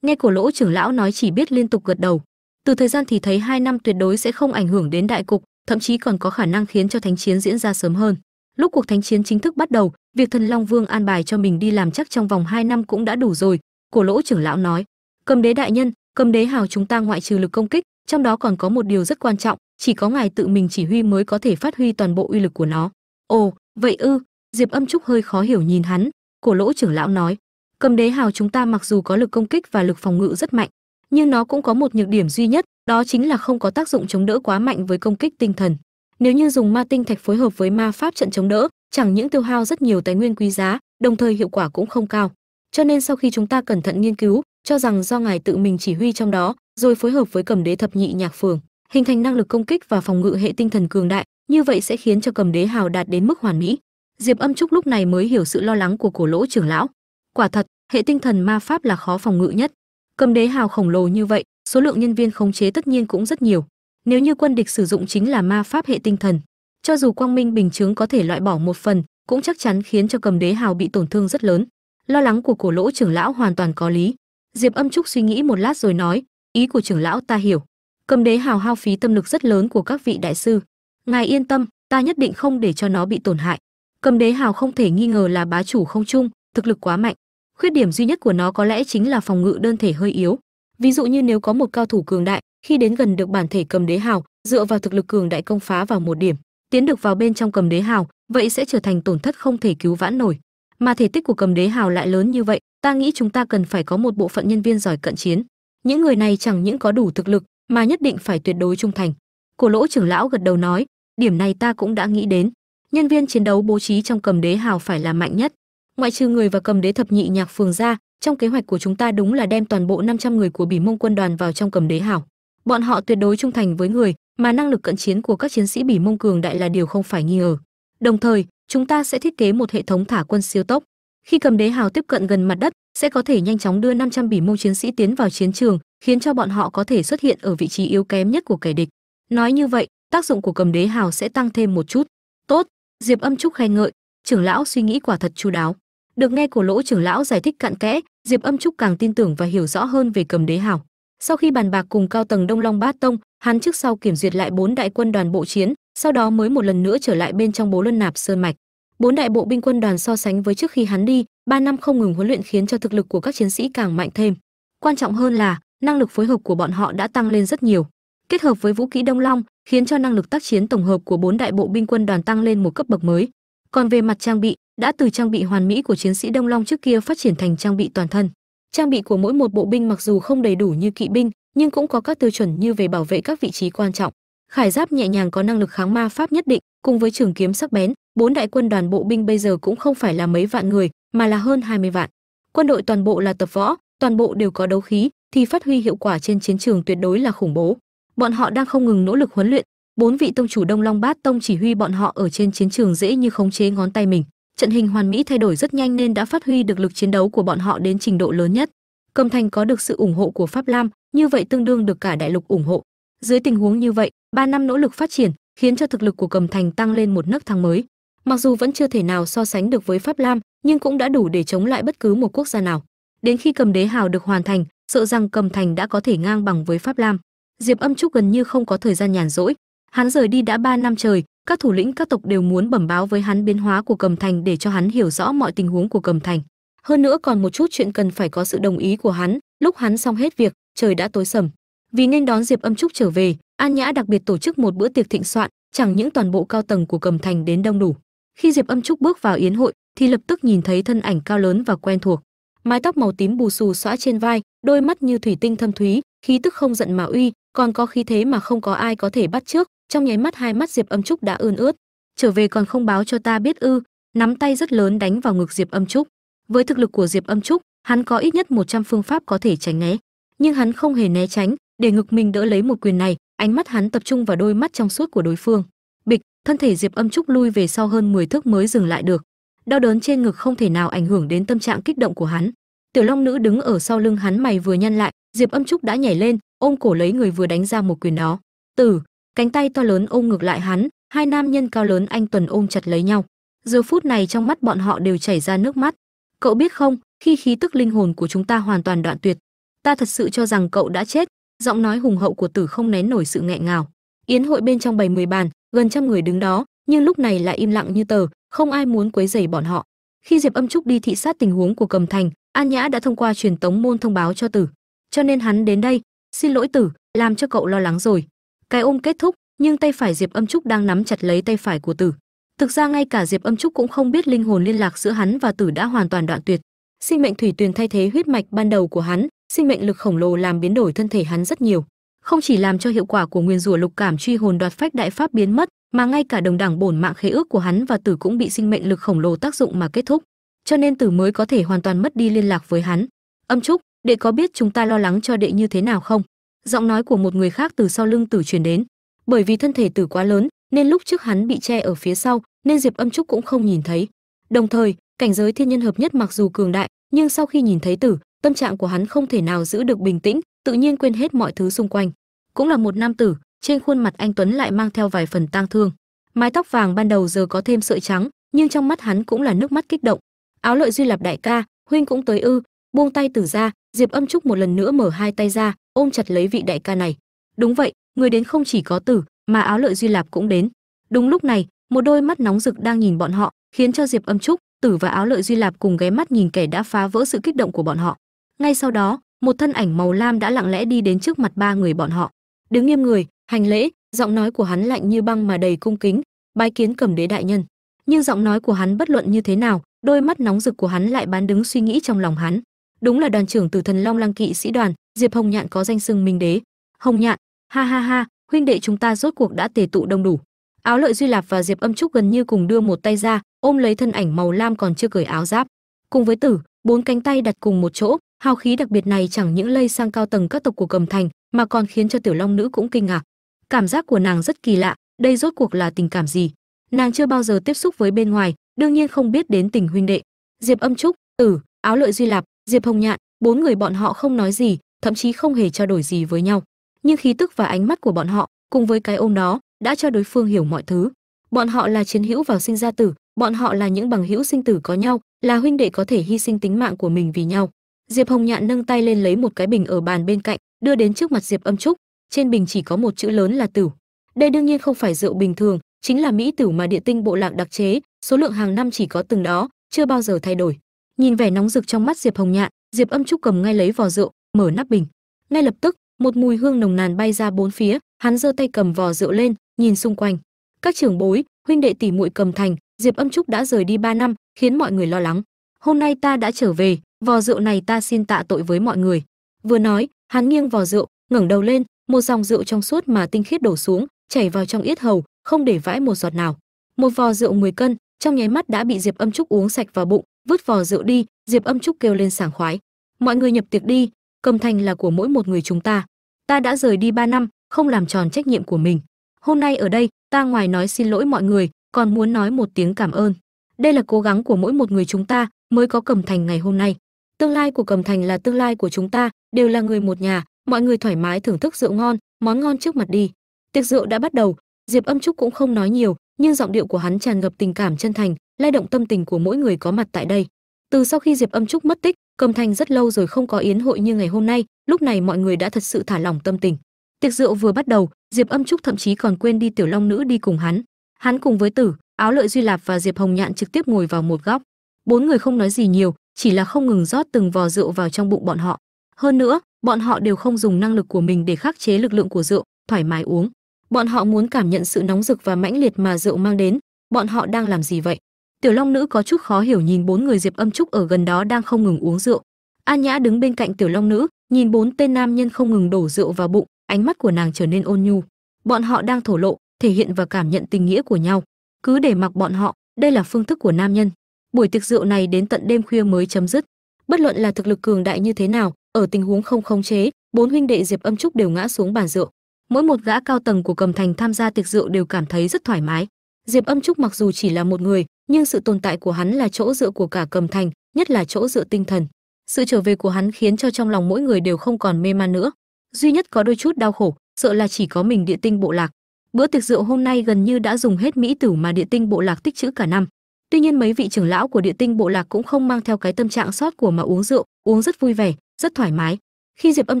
Nghe cổ lỗ trưởng lão nói chỉ biết liên tục gật đầu. Từ thời gian thì thấy hai năm tuyệt đối sẽ không ảnh hưởng đến đại cục, thậm chí còn có khả năng khiến cho thánh chiến diễn ra sớm hơn. Lúc cuộc thánh chiến chính thức bắt đầu, việc thần long vương an bài cho mình đi làm chắc trong vòng hai năm cũng đã đủ rồi, cổ lỗ trưởng lão nói. Cầm đế đại nhân, cầm đế hào chúng ta ngoại trừ lực công kích, trong đó còn có một điều rất quan trọng, chỉ có ngài tự mình chỉ huy mới có thể phát huy toàn bộ uy lực của nó. Ồ, vậy ư? Diệp âm trúc hơi khó hiểu nhìn hắn cổ lỗ trưởng lão nói, cầm đế hào chúng ta mặc dù có lực công kích và lực phòng ngự rất mạnh, nhưng nó cũng có một nhược điểm duy nhất, đó chính là không có tác dụng chống đỡ quá mạnh với công kích tinh thần. Nếu như dùng ma tinh thạch phối hợp với ma pháp trận chống đỡ, chẳng những tiêu hao rất nhiều tài nguyên quý giá, đồng thời hiệu quả cũng không cao. Cho nên sau khi chúng ta cẩn thận nghiên cứu, cho rằng do ngài tự mình chỉ huy trong đó, rồi phối hợp với cầm đế thập nhị nhạc phường, hình thành năng lực công kích và phòng ngự hệ tinh thần cường đại, như vậy sẽ khiến cho cầm đế hào đạt đến mức hoàn mỹ diệp âm trúc lúc này mới hiểu sự lo lắng của cổ lỗ trưởng lão. Quả thật, hệ tinh thần ma pháp là khó phòng ngự nhất. Cầm đế hào khổng lồ như vậy, số lượng nhân viên khống chế tất nhiên cũng rất nhiều. Nếu như quân địch sử dụng chính là ma pháp hệ tinh thần, cho dù quang minh bình chứng có thể loại bỏ một phần, cũng chắc chắn khiến cho cầm đế hào bị tổn thương rất lớn. Lo lắng của cổ lỗ trưởng lão hoàn toàn có lý. Diệp âm trúc suy nghĩ một lát rồi nói, ý của trưởng lão ta hiểu. Cầm đế hào hao phí tâm lực rất lớn của các vị đại sư. Ngài yên tâm, ta nhất định không để cho nó bị tổn hại cầm đế hào không thể nghi ngờ là bá chủ không chung, thực lực quá mạnh. Khuyết điểm duy nhất của nó có lẽ chính là phòng ngự đơn thể hơi yếu. Ví dụ như nếu có một cao thủ cường đại, khi đến gần được bản thể cầm đế hào, dựa vào thực lực cường đại công phá vào một điểm, tiến được vào bên trong cầm đế hào, vậy sẽ trở thành tổn thất không thể cứu vãn nổi. Mà thể tích của cầm đế hào lại lớn như vậy, ta nghĩ chúng ta cần phải có một bộ phận nhân viên giỏi cận chiến. Những người này chẳng những có đủ thực lực, mà nhất định phải tuyệt đối trung thành. Cổ lỗ trưởng lão gật đầu nói, điểm này ta cũng đã nghĩ đến nhân viên chiến đấu bố trí trong cầm đế hào phải là mạnh nhất. Ngoại trừ người và cầm đế thập nhị nhạc phường ra, trong kế hoạch của chúng ta đúng là đem toàn bộ 500 người của bỉ mông quân đoàn vào trong cầm đế hào. Bọn họ tuyệt đối trung thành với người, mà năng lực cận chiến của các chiến sĩ bỉ mông cường đại là điều không phải nghi ngờ. Đồng thời, chúng ta sẽ thiết kế một hệ thống thả quân siêu tốc. Khi cầm đế hào tiếp cận gần mặt đất, sẽ có thể nhanh chóng đưa 500 bỉ mông chiến sĩ tiến vào chiến trường, khiến cho bọn họ có thể xuất hiện ở vị trí yếu kém nhất của kẻ địch. Nói như vậy, tác dụng của cầm đế hào sẽ tăng thêm một chút. Tốt! Diệp âm trúc khen ngợi, trưởng lão suy nghĩ quả thật chu đáo. Được nghe của lỗ trưởng lão giải thích cặn kẽ, diệp âm trúc càng tin tưởng và hiểu rõ hơn về cầm đế hào sau khi bàn bạc cùng cao tầng đông long bát tông, hắn trước sau kiểm duyệt lại bốn đại quân đoàn bộ chiến, sau đó mới một lần nữa trở lại bên trong bố luân nạp sơn mạch. Bốn đại bộ binh quân đoàn so sánh với trước khi hắn đi, ba năm không ngừng huấn luyện khiến cho thực lực của các chiến sĩ càng mạnh thêm. Quan trọng hơn là, năng lực phối hợp của bọn họ đã tăng lên rất nhiều kết hợp với vũ khí đông long, khiến cho năng lực tác chiến tổng hợp của bốn đại bộ binh quân đoàn tăng lên một cấp bậc mới. Còn về mặt trang bị, đã từ trang bị hoàn mỹ của chiến sĩ đông long trước kia phát triển thành trang bị toàn thân. Trang bị của mỗi một bộ binh mặc dù không đầy đủ như kỵ binh, nhưng cũng có các tiêu chuẩn như về bảo vệ các vị trí quan trọng. Khải giáp nhẹ nhàng có năng lực kháng ma pháp nhất định, cùng với trường kiếm sắc bén, bốn đại quân đoàn bộ binh bây giờ cũng không phải là mấy vạn người, mà là hơn 20 vạn. Quân đội toàn bộ là tập võ, toàn bộ đều có đấu khí, thì phát huy hiệu quả trên chiến trường tuyệt đối là khủng bố bọn họ đang không ngừng nỗ lực huấn luyện. Bốn vị tông chủ đông long bát tông chỉ huy bọn họ ở trên chiến trường dễ như khống chế ngón tay mình. Trận hình hoàn mỹ thay đổi rất nhanh nên đã phát huy được lực chiến đấu của bọn họ đến trình độ lớn nhất. Cầm thành có được sự ủng hộ của pháp lam, như vậy tương đương được cả đại lục ủng hộ. Dưới tình huống như vậy, ba năm nỗ lực phát triển khiến cho thực lực của cầm thành tăng lên một nấc thang mới. Mặc dù vẫn chưa thể nào so sánh được với pháp lam, nhưng cũng đã đủ để chống lại bất cứ một quốc gia nào. Đến khi cầm đế hào được hoàn thành, sợ rằng cầm thành đã có thể ngang bằng với pháp lam diệp âm trúc gần như không có thời gian nhàn rỗi. Hắn rời đi đã ba năm trời, các thủ lĩnh, các tộc đều muốn bẩm báo với hắn biến hóa của cầm thành để cho hắn hiểu rõ mọi tình huống của cầm thành. Hơn nữa còn một chút chuyện cần phải có sự đồng ý của hắn, lúc hắn xong hết việc, trời đã tối sầm. Vì nên đón diệp âm trúc trở về, an nhã đặc biệt tổ chức một bữa tiệc thịnh soạn, chẳng những toàn bộ cao tầng của cầm thành đến đông đủ. Khi diệp âm trúc bước vào yến hội, thì lập tức nhìn thấy thân ảnh cao lớn và quen thuộc. Mái tóc màu tím bù xù xõa trên vai, đôi mắt như thủy tinh thâm thúy, khí tức không giận mà uy còn có khí thế mà không có ai có thể bắt trước, trong nháy mắt hai mắt diệp âm trúc đã ươn ướt. Trở về còn không báo cho ta biết ư, nắm tay rất lớn đánh vào ngực diệp âm trúc. Với thực lực của diệp âm trúc, hắn có ít nhất 100 phương pháp có thể tránh né. Nhưng hắn không hề né tránh, để ngực mình đỡ lấy một quyền này, ánh mắt hắn tập trung vào đôi mắt trong suốt của đối phương. Bịch, thân thể diệp âm trúc lui về sau hơn 10 thước mới dừng lại được. Đau đớn trên ngực không thể nào ảnh hưởng đến tâm trạng kích động của hắn. Tiểu long nữ đứng ở sau lưng hắn mày vừa nhăn lại, diệp âm trúc đã nhảy lên ôm cổ lấy người vừa đánh ra một quyền đó. Tử, cánh tay to lớn ôm ngược lại hắn, hai nam nhân cao lớn anh tuần ôm chặt lấy nhau. Giờ phút này trong mắt bọn họ đều chảy ra nước mắt. Cậu biết không, khi khí tức linh hồn của chúng ta hoàn toàn đoạn tuyệt, ta thật sự cho rằng cậu đã chết. Giọng nói hùng hậu của tử không nén nổi sự nghẹn ngào. Yến hội bên trong bày mười bàn, gần trăm người đứng đó, nhưng lúc này lại im lặng như tờ, không ai muốn quấy rầy bọn họ. Khi diệp âm trúc đi thị sát tình huống của cầm thành, an nhã đã thông qua truyền tống môn thông báo cho tử. Cho nên hắn đến đây xin lỗi tử, làm cho cậu lo lắng rồi. Cái ôm kết thúc, nhưng tay phải diệp âm trúc đang nắm chặt lấy tay phải của tử. Thực ra ngay cả diệp âm trúc cũng không biết linh hồn liên lạc giữa hắn và tử đã hoàn toàn đoạn tuyệt. Sinh mệnh thủy tuyền thay thế huyết mạch ban đầu của hắn, sinh mệnh lực khổng lồ làm biến đổi thân thể hắn rất nhiều. Không chỉ làm cho hiệu quả của nguyên rủa lục cảm truy hồn đoạt phách đại pháp biến mất, mà ngay cả đồng đẳng bổn mạng khế ước của hắn và tử cũng bị sinh mệnh lực khổng lồ tác dụng mà kết thúc. Cho nên tử mới có thể hoàn toàn mất đi liên lạc với hắn. Âm trúc đệ có biết chúng ta lo lắng cho đệ như thế nào không? Giọng nói của một người khác từ sau lưng tử truyền đến. Bởi vì thân thể tử quá lớn, nên lúc trước hắn bị che ở phía sau, nên diệp âm trúc cũng không nhìn thấy. Đồng thời, cảnh giới thiên nhân hợp nhất mặc dù cường đại, nhưng sau khi nhìn thấy tử, tâm trạng của hắn không thể nào giữ được bình tĩnh, tự nhiên quên hết mọi thứ xung quanh. Cũng là một nam tử, trên khuôn mặt anh tuấn lại mang theo vài phần tang thương. Mái tóc vàng ban đầu giờ có thêm sợi trắng, nhưng trong mắt hắn cũng là nước mắt kích động. Áo lợi duy lạp đại ca, huynh cũng tới ư buông tay tử ra, diệp âm trúc một lần nữa mở hai tay ra, ôm chặt lấy vị đại ca này. Đúng vậy, người đến không chỉ có tử, mà áo lợi duy lạp cũng đến. Đúng lúc này, một đôi mắt nóng rực đang nhìn bọn họ, khiến cho diệp âm trúc, tử và áo lợi duy lạp cùng ghé mắt nhìn kẻ đã phá vỡ sự kích động của bọn họ. Ngay sau đó, một thân ảnh màu lam đã lặng lẽ đi đến trước mặt ba người bọn họ. Đứng nghiêm người, hành lễ, giọng nói của hắn lạnh như băng mà đầy cung kính, bái kiến cầm đế đại nhân. Nhưng giọng nói của hắn bất luận như thế nào, đôi mắt nóng rực của hắn lại bán đứng suy nghĩ trong lòng hắn đúng là đoàn trưởng từ thần long lăng kỵ sĩ đoàn, diệp hồng nhạn có danh xưng minh đế. Hồng nhạn, ha ha ha, huynh đệ chúng ta rốt cuộc đã tề tụ đông đủ. Áo lợi duy lạp và diệp âm trúc gần như cùng đưa một tay ra, ôm lấy thân ảnh màu lam còn chưa cởi áo giáp. Cùng với tử, bốn cánh tay đặt cùng một chỗ, hào khí đặc biệt này chẳng những lây sang cao tầng các tộc của cầm thành, mà còn khiến cho tiểu long nữ cũng kinh ngạc. Cảm giác của nàng rất kỳ lạ, đây rốt cuộc là tình cảm gì? Nàng chưa bao giờ tiếp xúc với bên ngoài, đương nhiên không biết đến tình huynh đệ. Diệp âm trúc, tử, áo lợi duy lạp diệp hồng nhạn, bốn người bọn họ không nói gì, thậm chí không hề trao đổi gì với nhau. Nhưng khí tức và ánh mắt của bọn họ, cùng với cái ôm đó, đã cho đối phương hiểu mọi thứ. Bọn họ là chiến hữu vào sinh ra tử, bọn họ là những bằng hữu sinh tử có nhau, là huynh đệ có thể hy sinh tính mạng của mình vì nhau. Diệp hồng nhạn nâng tay lên lấy một cái bình ở bàn bên cạnh, đưa đến trước mặt diệp âm trúc. Trên bình chỉ có một chữ lớn là tử. Đây đương nhiên không phải rượu bình thường, chính là mỹ tử mà địa tinh bộ lạc đặc chế, số lượng hàng năm chỉ có từng đó, chưa bao giờ thay đổi nhìn vẻ nóng rực trong mắt diệp hồng nhạn, diệp âm trúc cầm ngay lấy vò rượu, mở nắp bình. Ngay lập tức, một mùi hương nồng nàn bay ra bốn phía, hắn giơ tay cầm vò rượu lên, nhìn xung quanh. Các trưởng bối, huynh đệ tỷ muội cầm thành, diệp âm trúc đã rời đi ba năm, khiến mọi người lo lắng. Hôm nay ta đã trở về, vò rượu này ta xin tạ tội với mọi người. Vừa nói, hắn nghiêng vò rượu, ngẩng đầu lên, một dòng rượu trong suốt mà tinh khiết đổ xuống, chảy vào trong yết hầu, không để vãi một giọt nào. Một vò rượu 10 cân, trong nháy mắt đã bị diệp âm trúc uống sạch vào bụng vứt vò rượu đi, diệp âm trúc kêu lên sảng khoái. Mọi người nhập tiệc đi, cầm thành là của mỗi một người chúng ta. Ta đã rời đi ba năm, không làm tròn trách nhiệm của mình. Hôm nay ở đây, ta ngoài nói xin lỗi mọi người, còn muốn nói một tiếng cảm ơn. Đây là cố gắng của mỗi một người chúng ta mới có cầm thành ngày hôm nay. Tương lai của cầm thành là tương lai của chúng ta, đều là người một nhà, mọi người thoải mái thưởng thức rượu ngon, món ngon trước mặt đi. Tiệc rượu đã bắt đầu, diệp âm trúc cũng không nói nhiều, nhưng giọng điệu của hắn tràn ngập tình cảm chân thành lay động tâm tình của mỗi người có mặt tại đây. Từ sau khi diệp âm trúc mất tích, cầm thành rất lâu rồi không có yến hội như ngày hôm nay, lúc này mọi người đã thật sự thả lỏng tâm tình. Tiệc rượu vừa bắt đầu, diệp âm trúc thậm chí còn quên đi tiểu long nữ đi cùng hắn. Hắn cùng với tử, áo lợi duy lạp và diệp hồng nhạn trực tiếp ngồi vào một góc. Bốn người không nói gì nhiều, chỉ là không ngừng rót từng vò rượu vào trong bụng bọn họ. Hơn nữa, bọn họ đều không dùng năng lực của mình để khắc chế lực lượng của rượu, thoải mái uống. Bọn họ muốn cảm nhận sự nóng rực và mãnh liệt mà rượu mang đến. Bọn họ đang làm gì vậy? Tiểu long nữ có chút khó hiểu nhìn bốn người diệp âm trúc ở gần đó đang không ngừng uống rượu. An nhã đứng bên cạnh tiểu long nữ, nhìn bốn tên nam nhân không ngừng đổ rượu vào bụng, ánh mắt của nàng trở nên ôn nhu. Bọn họ đang thổ lộ, thể hiện và cảm nhận tình nghĩa của nhau. Cứ để mặc bọn họ, đây là phương thức của nam nhân. Buổi tiệc rượu này đến tận đêm khuya mới chấm dứt. Bất luận là thực lực cường đại như thế nào, ở tình huống không khống chế, bốn huynh đệ diệp âm trúc đều ngã xuống bàn rượu. Mỗi một gã cao tầng của cầm thành tham gia tiệc rượu đều cảm thấy rất thoải mái. Diệp âm trúc mặc dù chỉ là một người nhưng sự tồn tại của hắn là chỗ dựa của cả cầm thành, nhất là chỗ dựa tinh thần. Sự trở về của hắn khiến cho trong lòng mỗi người đều không còn mê man nữa. Duy nhất có đôi chút đau khổ, sợ là chỉ có mình địa tinh bộ lạc. Bữa tiệc rượu hôm nay gần như đã dùng hết mỹ tử mà địa tinh bộ lạc tích trữ cả năm. Tuy nhiên mấy vị trưởng lão của địa tinh bộ lạc cũng không mang theo cái tâm trạng sót của mà uống rượu, uống rất vui vẻ, rất thoải mái. Khi diệp âm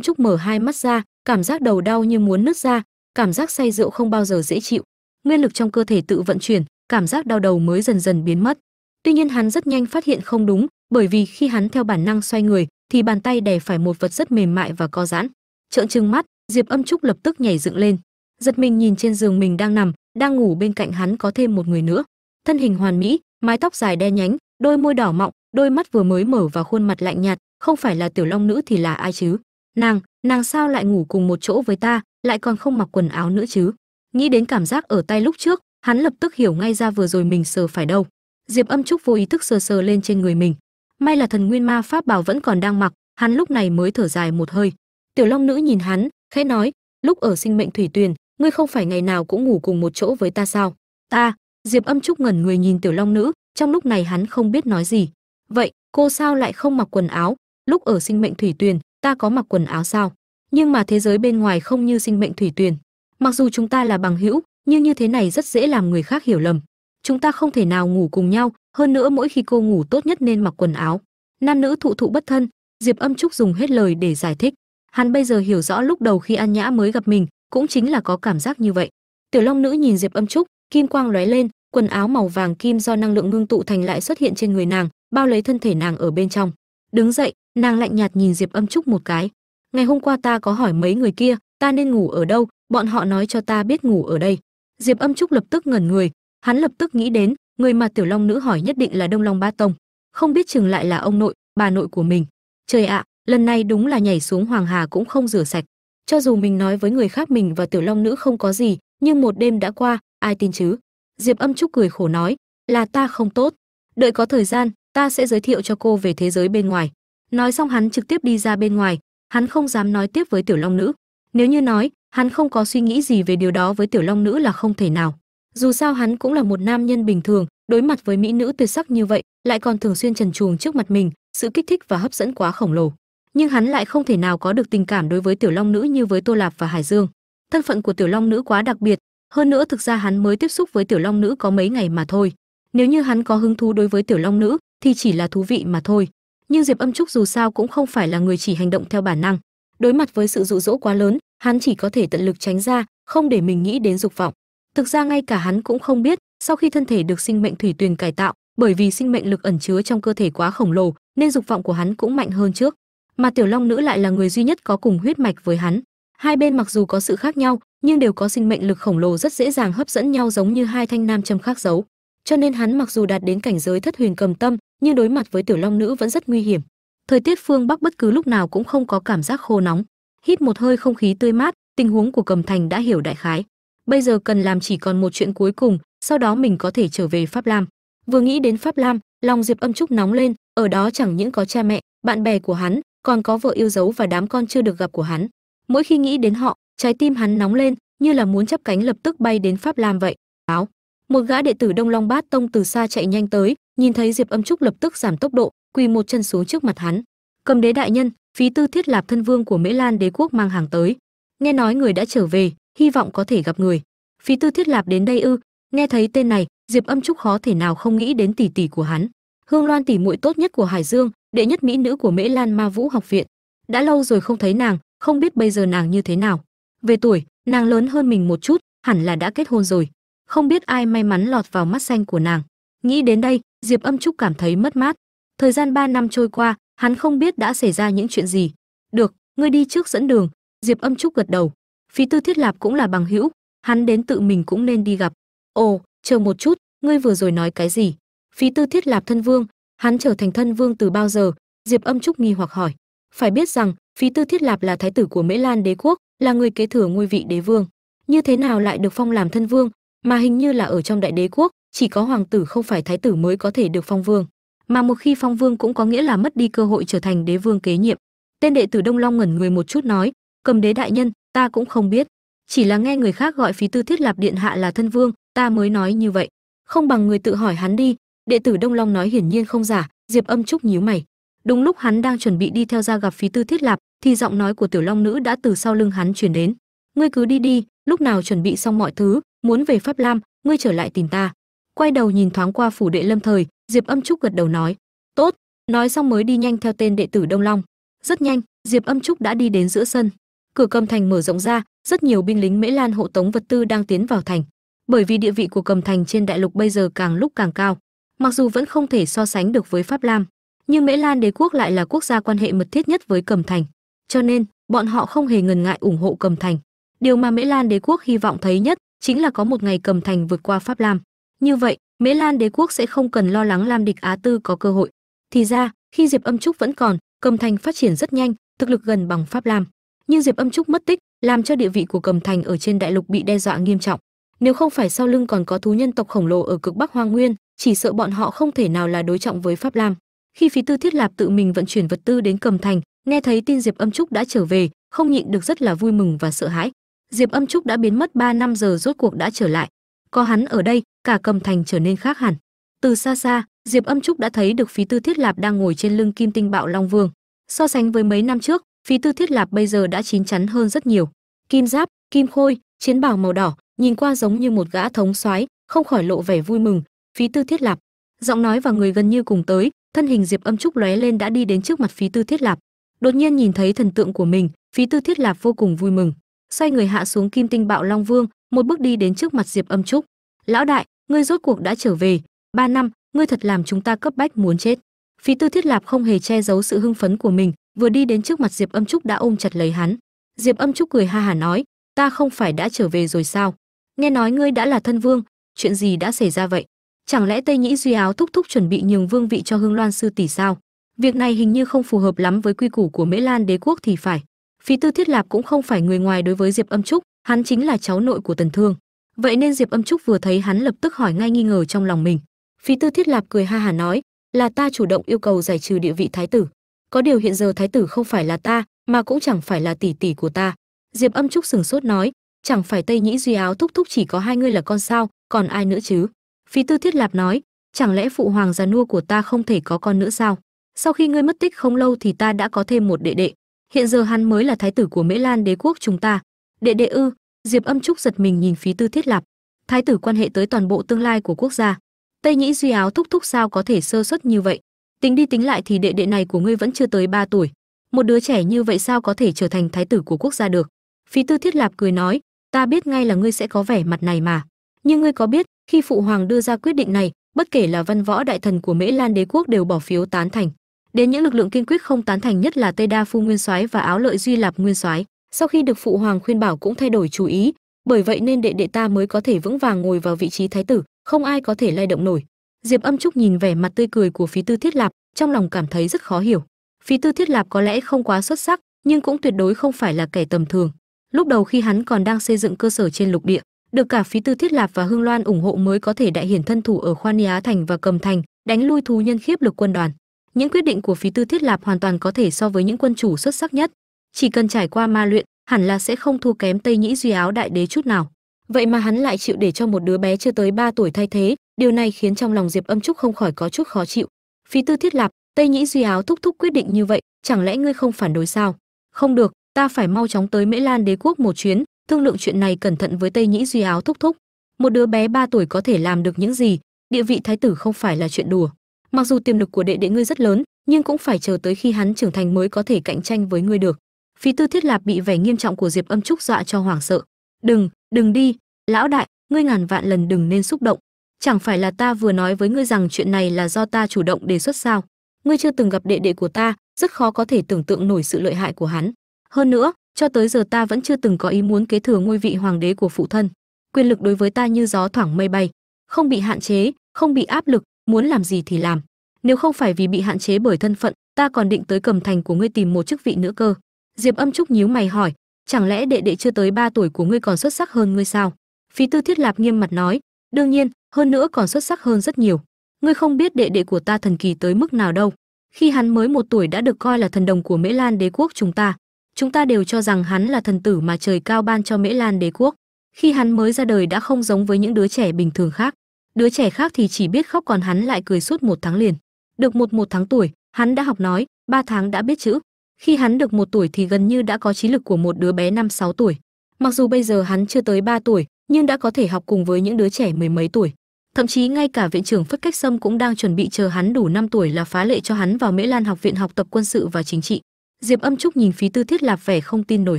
trúc mở hai mắt ra, cảm giác đầu đau như muốn nứt ra, cảm giác say rượu không bao giờ dễ chịu. Nguyên lực trong cơ thể tự vận chuyển cảm giác đau đầu mới dần dần biến mất. Tuy nhiên hắn rất nhanh phát hiện không đúng, bởi vì khi hắn theo bản năng xoay người, thì bàn tay đè phải một vật rất mềm mại và co giãn. Trợn trừng mắt, diệp âm trúc lập tức nhảy dựng lên. Giật mình nhìn trên giường mình đang nằm, đang ngủ bên cạnh hắn có thêm một người nữa. Thân hình hoàn mỹ, mái tóc dài đen nhánh, đôi môi đỏ mọng, đôi mắt vừa mới mở và khuôn mặt lạnh nhạt, không phải là tiểu long nữ thì là ai chứ? Nàng nàng sao lại ngủ cùng một chỗ với ta, lại còn không mặc quần áo nữa chứ? Nghĩ đến cảm giác ở tay lúc trước hắn lập tức hiểu ngay ra vừa rồi mình sờ phải đâu. Diệp âm trúc vô ý thức sờ sờ lên trên người mình. May là thần nguyên ma pháp bảo vẫn còn đang mặc, hắn lúc này mới thở dài một hơi. Tiểu long nữ nhìn hắn, khẽ nói, lúc ở sinh mệnh thủy tuyền, ngươi không phải ngày nào cũng ngủ cùng một chỗ với ta sao? Ta? Diệp âm trúc ngẩn người nhìn tiểu long nữ, trong lúc này hắn không biết nói gì. Vậy, cô sao lại không mặc quần áo? Lúc ở sinh mệnh thủy tuyền, ta có mặc quần áo sao? Nhưng mà thế giới bên ngoài không như sinh mệnh thủy tuyền. Mặc dù chúng ta là bằng hữu nhưng như thế này rất dễ làm người khác hiểu lầm. Chúng ta không thể nào ngủ cùng nhau, hơn nữa mỗi khi cô ngủ tốt nhất nên mặc quần áo. Nam nữ thụ thụ bất thân, diệp âm trúc dùng hết lời để giải thích. Hắn bây giờ hiểu rõ lúc đầu khi an nhã mới gặp mình, cũng chính là có cảm giác như vậy. Tiểu long nữ nhìn diệp âm trúc, kim quang lóe lên, quần áo màu vàng kim do năng lượng ngưng tụ thành lại xuất hiện trên người nàng, bao lấy thân thể nàng ở bên trong. Đứng dậy, nàng lạnh nhạt nhìn diệp âm trúc một cái. Ngày hôm qua ta có hỏi mấy người kia, ta nên ngủ ở đâu? Bọn họ nói cho ta biết ngủ ở đây diệp âm trúc lập tức ngẩn người, hắn lập tức nghĩ đến, người mà tiểu long nữ hỏi nhất định là đông long ba tông. Không biết chừng lại là ông nội, bà nội của mình. Trời ạ, lần này đúng là nhảy xuống hoàng hà cũng không rửa sạch. Cho dù mình nói với người khác mình và tiểu long nữ không có gì, nhưng một đêm đã qua, ai tin chứ? Diệp âm trúc cười khổ nói, là ta không tốt. Đợi có thời gian, ta sẽ giới thiệu cho cô về thế giới bên ngoài. Nói xong hắn trực tiếp đi ra bên ngoài, hắn không dám nói tiếp với tiểu long nữ. Nếu như nói hắn không có suy nghĩ gì về điều đó với tiểu long nữ là không thể nào. Dù sao hắn cũng là một nam nhân bình thường, đối mặt với mỹ nữ tuyệt sắc như vậy, lại còn thường xuyên trần truồng trước mặt mình, sự kích thích và hấp dẫn quá khổng lồ. Nhưng hắn lại không thể nào có được tình cảm đối với tiểu long nữ như với tô lạp và hải dương. Thân phận của tiểu long nữ quá đặc biệt, hơn nữa thực ra hắn mới tiếp xúc với tiểu long nữ có mấy ngày mà thôi. Nếu như hắn có hứng thú đối với tiểu long nữ, thì chỉ là thú vị mà thôi. Nhưng diệp âm trúc dù sao cũng không phải là người chỉ hành động theo bản năng. Đối mặt với sự dụ dỗ quá lớn hắn chỉ có thể tận lực tránh ra, không để mình nghĩ đến dục vọng. Thực ra ngay cả hắn cũng không biết, sau khi thân thể được sinh mệnh thủy tuyền cải tạo, bởi vì sinh mệnh lực ẩn chứa trong cơ thể quá khổng lồ, nên dục vọng của hắn cũng mạnh hơn trước. Mà tiểu long nữ lại là người duy nhất có cùng huyết mạch với hắn. Hai bên mặc dù có sự khác nhau, nhưng đều có sinh mệnh lực khổng lồ rất dễ dàng hấp dẫn nhau giống như hai thanh nam châm khác giấu. Cho nên hắn mặc dù đạt đến cảnh giới thất huyền cầm tâm, nhưng đối mặt với tiểu long nữ vẫn rất nguy hiểm. Thời tiết phương bắc bất cứ lúc nào cũng không có cảm giác khô nóng hít một hơi không khí tươi mát, tình huống của cầm thành đã hiểu đại khái. Bây giờ cần làm chỉ còn một chuyện cuối cùng, sau đó mình có thể trở về pháp lam. Vừa nghĩ đến pháp lam, lòng diệp âm trúc nóng lên, ở đó chẳng những có cha mẹ, bạn bè của hắn, còn có vợ yêu dấu và đám con chưa được gặp của hắn. Mỗi khi nghĩ đến họ, trái tim hắn nóng lên, như là muốn chắp cánh lập tức bay đến pháp lam vậy. Áo. Một gã đệ tử đông long bát tông từ xa chạy nhanh tới, nhìn thấy diệp âm trúc lập tức giảm tốc độ, quỳ một chân xuống trước mặt hắn cầm đế đại nhân, phí tư thiết lạp thân vương của mễ lan đế quốc mang hàng tới. Nghe nói người đã trở về, hy vọng có thể gặp người. Phí tư thiết lạp đến đây ư? Nghe thấy tên này, diệp âm trúc khó thể nào không nghĩ đến tỷ tỷ của hắn. Hương loan tỷ muội tốt nhất của hải dương, đệ nhất mỹ nữ của mễ lan ma vũ học viện. Đã lâu rồi không thấy nàng, không biết bây giờ nàng như thế nào. Về tuổi, nàng lớn hơn mình một chút, hẳn là đã kết hôn rồi. Không biết ai may mắn lọt vào mắt xanh của nàng. Nghĩ đến đây, diệp âm trúc cảm thấy mất mát. Thời gian 3 năm trôi qua hắn không biết đã xảy ra những chuyện gì. Được, ngươi đi trước dẫn đường. Diệp âm trúc gật đầu. Phí tư thiết lạp cũng là bằng hữu. Hắn đến tự mình cũng nên đi gặp. Ồ, chờ một chút, ngươi vừa rồi nói cái gì? Phí tư thiết lạp thân vương. Hắn trở thành thân vương từ bao giờ? Diệp âm trúc nghi hoặc hỏi. Phải biết rằng phí tư thiết lạp là thái tử của mễ lan đế quốc, là người kế thừa ngôi vị đế vương. Như thế nào lại được phong làm thân vương? Mà hình như là ở trong đại đế quốc, chỉ có hoàng tử không phải thái tử mới có thể được phong vương mà một khi phong vương cũng có nghĩa là mất đi cơ hội trở thành đế vương kế nhiệm. Tên đệ tử đông long ngẩn người một chút nói, cầm đế đại nhân, ta cũng không biết. Chỉ là nghe người khác gọi phí tư thiết lạp điện hạ là thân vương, ta mới nói như vậy. Không bằng người tự hỏi hắn đi. Đệ tử đông long nói hiển nhiên không giả, diệp âm trúc nhíu mày. Đúng lúc hắn đang chuẩn bị đi theo ra gặp phí tư thiết lạp, thì giọng nói của tiểu long nữ đã từ sau lưng hắn truyền đến. Ngươi cứ đi đi, lúc nào chuẩn bị xong mọi thứ, muốn về pháp lam, ngươi trở lại tìm ta quay đầu nhìn thoáng qua phủ đệ lâm thời, diệp âm trúc gật đầu nói, tốt, nói xong mới đi nhanh theo tên đệ tử đông long. Rất nhanh, diệp âm trúc đã đi đến giữa sân. Cửa cầm thành mở rộng ra, rất nhiều binh lính mễ lan hộ tống vật tư đang tiến vào thành. Bởi vì địa vị của cầm thành trên đại lục bây giờ càng lúc càng cao, mặc dù vẫn không thể so sánh được với pháp lam, nhưng mễ lan đế quốc lại là quốc gia quan hệ mật thiết nhất với cầm thành. Cho nên, bọn họ không hề ngần ngại ủng hộ cầm thành. Điều mà mễ lan đế quốc hy vọng thấy nhất chính là có một ngày cầm thành vượt qua pháp lam như vậy, mễ lan đế quốc sẽ không cần lo lắng lam địch á tư có cơ hội. Thì ra, khi diệp âm trúc vẫn còn, cầm thành phát triển rất nhanh, thực lực gần bằng pháp lam. Nhưng diệp âm trúc mất tích, làm cho địa vị của cầm thành ở trên đại lục bị đe dọa nghiêm trọng. Nếu không phải sau lưng còn có thú nhân tộc khổng lồ ở cực bắc hoang nguyên, chỉ sợ bọn họ không thể nào là đối trọng với pháp lam. Khi phí tư thiết lạp tự mình vận chuyển vật tư đến cầm thành, nghe thấy tin diệp âm trúc đã trở về, không nhịn được rất là vui mừng và sợ hãi. Diệp âm trúc đã biến mất 3 năm giờ rốt cuộc đã trở lại. Có hắn ở đây cả cầm thành trở nên khác hẳn. Từ xa xa, diệp âm trúc đã thấy được phí tư thiết lạp đang ngồi trên lưng kim tinh bạo long vương. So sánh với mấy năm trước, phí tư thiết lạp bây giờ đã chín chắn hơn rất nhiều. Kim giáp, kim khôi, chiến bào màu đỏ, nhìn qua giống như một gã thống soái, không khỏi lộ vẻ vui mừng. Phí tư thiết lạp. Giọng nói và người gần như cùng tới, thân hình diệp âm trúc lóe lên đã đi đến trước mặt phí tư thiết lạp. Đột nhiên nhìn thấy thần tượng của mình, phí tư thiết lạp vô cùng vui mừng. Xoay người hạ xuống kim tinh bạo long vương, một bước đi đến trước mặt diệp âm trúc. Lão đại ngươi rốt cuộc đã trở về. Ba năm, ngươi thật làm chúng ta cấp bách muốn chết. Phí tư thiết lạp không hề che giấu sự hưng phấn của mình, vừa đi đến trước mặt diệp âm trúc đã ôm chặt lấy hắn. Diệp âm trúc cười ha hà nói, ta không phải đã trở về rồi sao? Nghe nói ngươi đã là thân vương, chuyện gì đã xảy ra vậy? Chẳng lẽ tây nhĩ duy áo thúc thúc chuẩn bị nhường vương vị cho hương loan sư tỷ sao? Việc này hình như không phù hợp lắm với quy củ của mễ lan đế quốc thì phải. Phí tư thiết lạp cũng không phải người ngoài đối với diệp âm trúc, hắn chính là cháu nội của tần thương vậy nên diệp âm trúc vừa thấy hắn lập tức hỏi ngay nghi ngờ trong lòng mình. Phí tư thiết lạp cười ha hà nói, là ta chủ động yêu cầu giải trừ địa vị thái tử. Có điều hiện giờ thái tử không phải là ta, mà cũng chẳng phải là tỷ tỷ của ta. Diệp âm trúc sừng sốt nói, chẳng phải tây nhĩ duy áo thúc thúc chỉ có hai ngươi là con sao, còn ai nữa chứ? Phí tư thiết lạp nói, chẳng lẽ phụ hoàng già nua của ta không thể có con nữa sao? Sau khi ngươi mất tích không lâu thì ta đã có thêm một đệ đệ. Hiện giờ hắn mới là thái tử của mễ lan đế quốc chúng ta. Đệ đệ ư? Diệp âm trúc giật mình nhìn phí tư thiết lạp thái tử quan hệ tới toàn bộ tương lai của quốc gia. Tây nhĩ duy áo thúc thúc sao có thể sơ suất như vậy? Tính đi tính lại thì đệ đệ này của ngươi vẫn chưa tới 3 tuổi. Một đứa trẻ như vậy sao có thể trở thành thái tử của quốc gia được? Phí tư thiết lạp cười nói, ta biết ngay là ngươi sẽ có vẻ mặt này mà. Nhưng ngươi có biết, khi phụ hoàng đưa ra quyết định này, bất kể là văn võ đại thần của mễ lan đế quốc đều bỏ phiếu tán thành. Đến những lực lượng kiên quyết không tán thành nhất là tây đa phu nguyên soái và áo lợi duy lạp nguyên soái sau khi được phụ hoàng khuyên bảo cũng thay đổi chú ý, bởi vậy nên đệ đệ ta mới có thể vững vàng ngồi vào vị trí thái tử, không ai có thể lay động nổi. Diệp âm trúc nhìn vẻ mặt tươi cười của phí tư thiết lạp, trong lòng cảm thấy rất khó hiểu. Phí tư thiết lạp có lẽ không quá xuất sắc, nhưng cũng tuyệt đối không phải là kẻ tầm thường. Lúc đầu khi hắn còn đang xây dựng cơ sở trên lục địa, được cả phí tư thiết lạp và hương loan ủng hộ mới có thể đại hiển thân thủ ở khoan á thành và cầm thành, đánh lui thú nhân khiếp lực quân đoàn. Những quyết định của phí tư thiết lạp hoàn toàn có thể so với những quân chủ xuất sắc nhất chỉ cần trải qua ma luyện, hẳn là sẽ không thua kém tây nhĩ duy áo đại đế chút nào. Vậy mà hắn lại chịu để cho một đứa bé chưa tới 3 tuổi thay thế, điều này khiến trong lòng diệp âm trúc không khỏi có chút khó chịu. Phí tư thiết lạp, tây nhĩ duy áo thúc thúc quyết định như vậy, chẳng lẽ ngươi không phản đối sao? Không được, ta phải mau chóng tới mễ lan đế quốc một chuyến, thương lượng chuyện này cẩn thận với tây nhĩ duy áo thúc thúc. Một đứa bé 3 tuổi có thể làm được những gì? Địa vị thái tử không phải là chuyện đùa. Mặc dù tiềm lực của đệ đệ ngươi rất lớn, nhưng cũng phải chờ tới khi hắn trưởng thành mới có thể cạnh tranh với ngươi được phí tư thiết lạp bị vẻ nghiêm trọng của diệp âm trúc dọa cho hoảng sợ. Đừng đừng đi, lão đại, ngươi ngàn vạn lần đừng nên xúc động. Chẳng phải là ta vừa nói với ngươi rằng chuyện này là do ta chủ động đề xuất sao? Ngươi chưa từng gặp đệ đệ của ta, rất khó có thể tưởng tượng nổi sự lợi hại của hắn. Hơn nữa, cho tới giờ ta vẫn chưa từng có ý muốn kế thừa ngôi vị hoàng đế của phụ thân. Quyền lực đối với ta như gió thoảng mây bay, không bị hạn chế, không bị áp lực, muốn làm gì thì làm. Nếu không phải vì bị hạn chế bởi thân phận, ta còn định tới cầm thành của ngươi tìm một chức vị nữa cơ diệp âm trúc nhíu mày hỏi, chẳng lẽ đệ đệ chưa tới 3 tuổi của ngươi còn xuất sắc hơn ngươi sao? Phí tư thiết lạp nghiêm mặt nói, đương nhiên, hơn nữa còn xuất sắc hơn rất nhiều. Ngươi không biết đệ đệ của ta thần kỳ tới mức nào đâu. Khi hắn mới một tuổi đã được coi là thần đồng của mễ lan đế quốc chúng ta chúng ta đều cho rằng hắn là thần tử mà trời cao ban cho mễ lan đế quốc. Khi hắn mới ra đời đã không giống với những đứa trẻ bình thường khác. Đứa trẻ khác thì chỉ biết khóc còn hắn lại cười suốt một tháng liền. Được một một tháng tuổi, hắn đã học nói, ba tháng đã biết chữ khi hắn được một tuổi thì gần như đã có trí lực của một đứa bé năm sáu tuổi. Mặc dù bây giờ hắn chưa tới 3 tuổi, nhưng đã có thể học cùng với những đứa trẻ mười mấy tuổi. Thậm chí ngay cả viện trưởng phất cách sâm cũng đang chuẩn bị chờ hắn đủ 5 tuổi là phá lệ cho hắn vào mễ lan học viện học tập quân sự và chính trị. Diệp âm trúc nhìn phí tư thiết lạp vẻ không tin nổi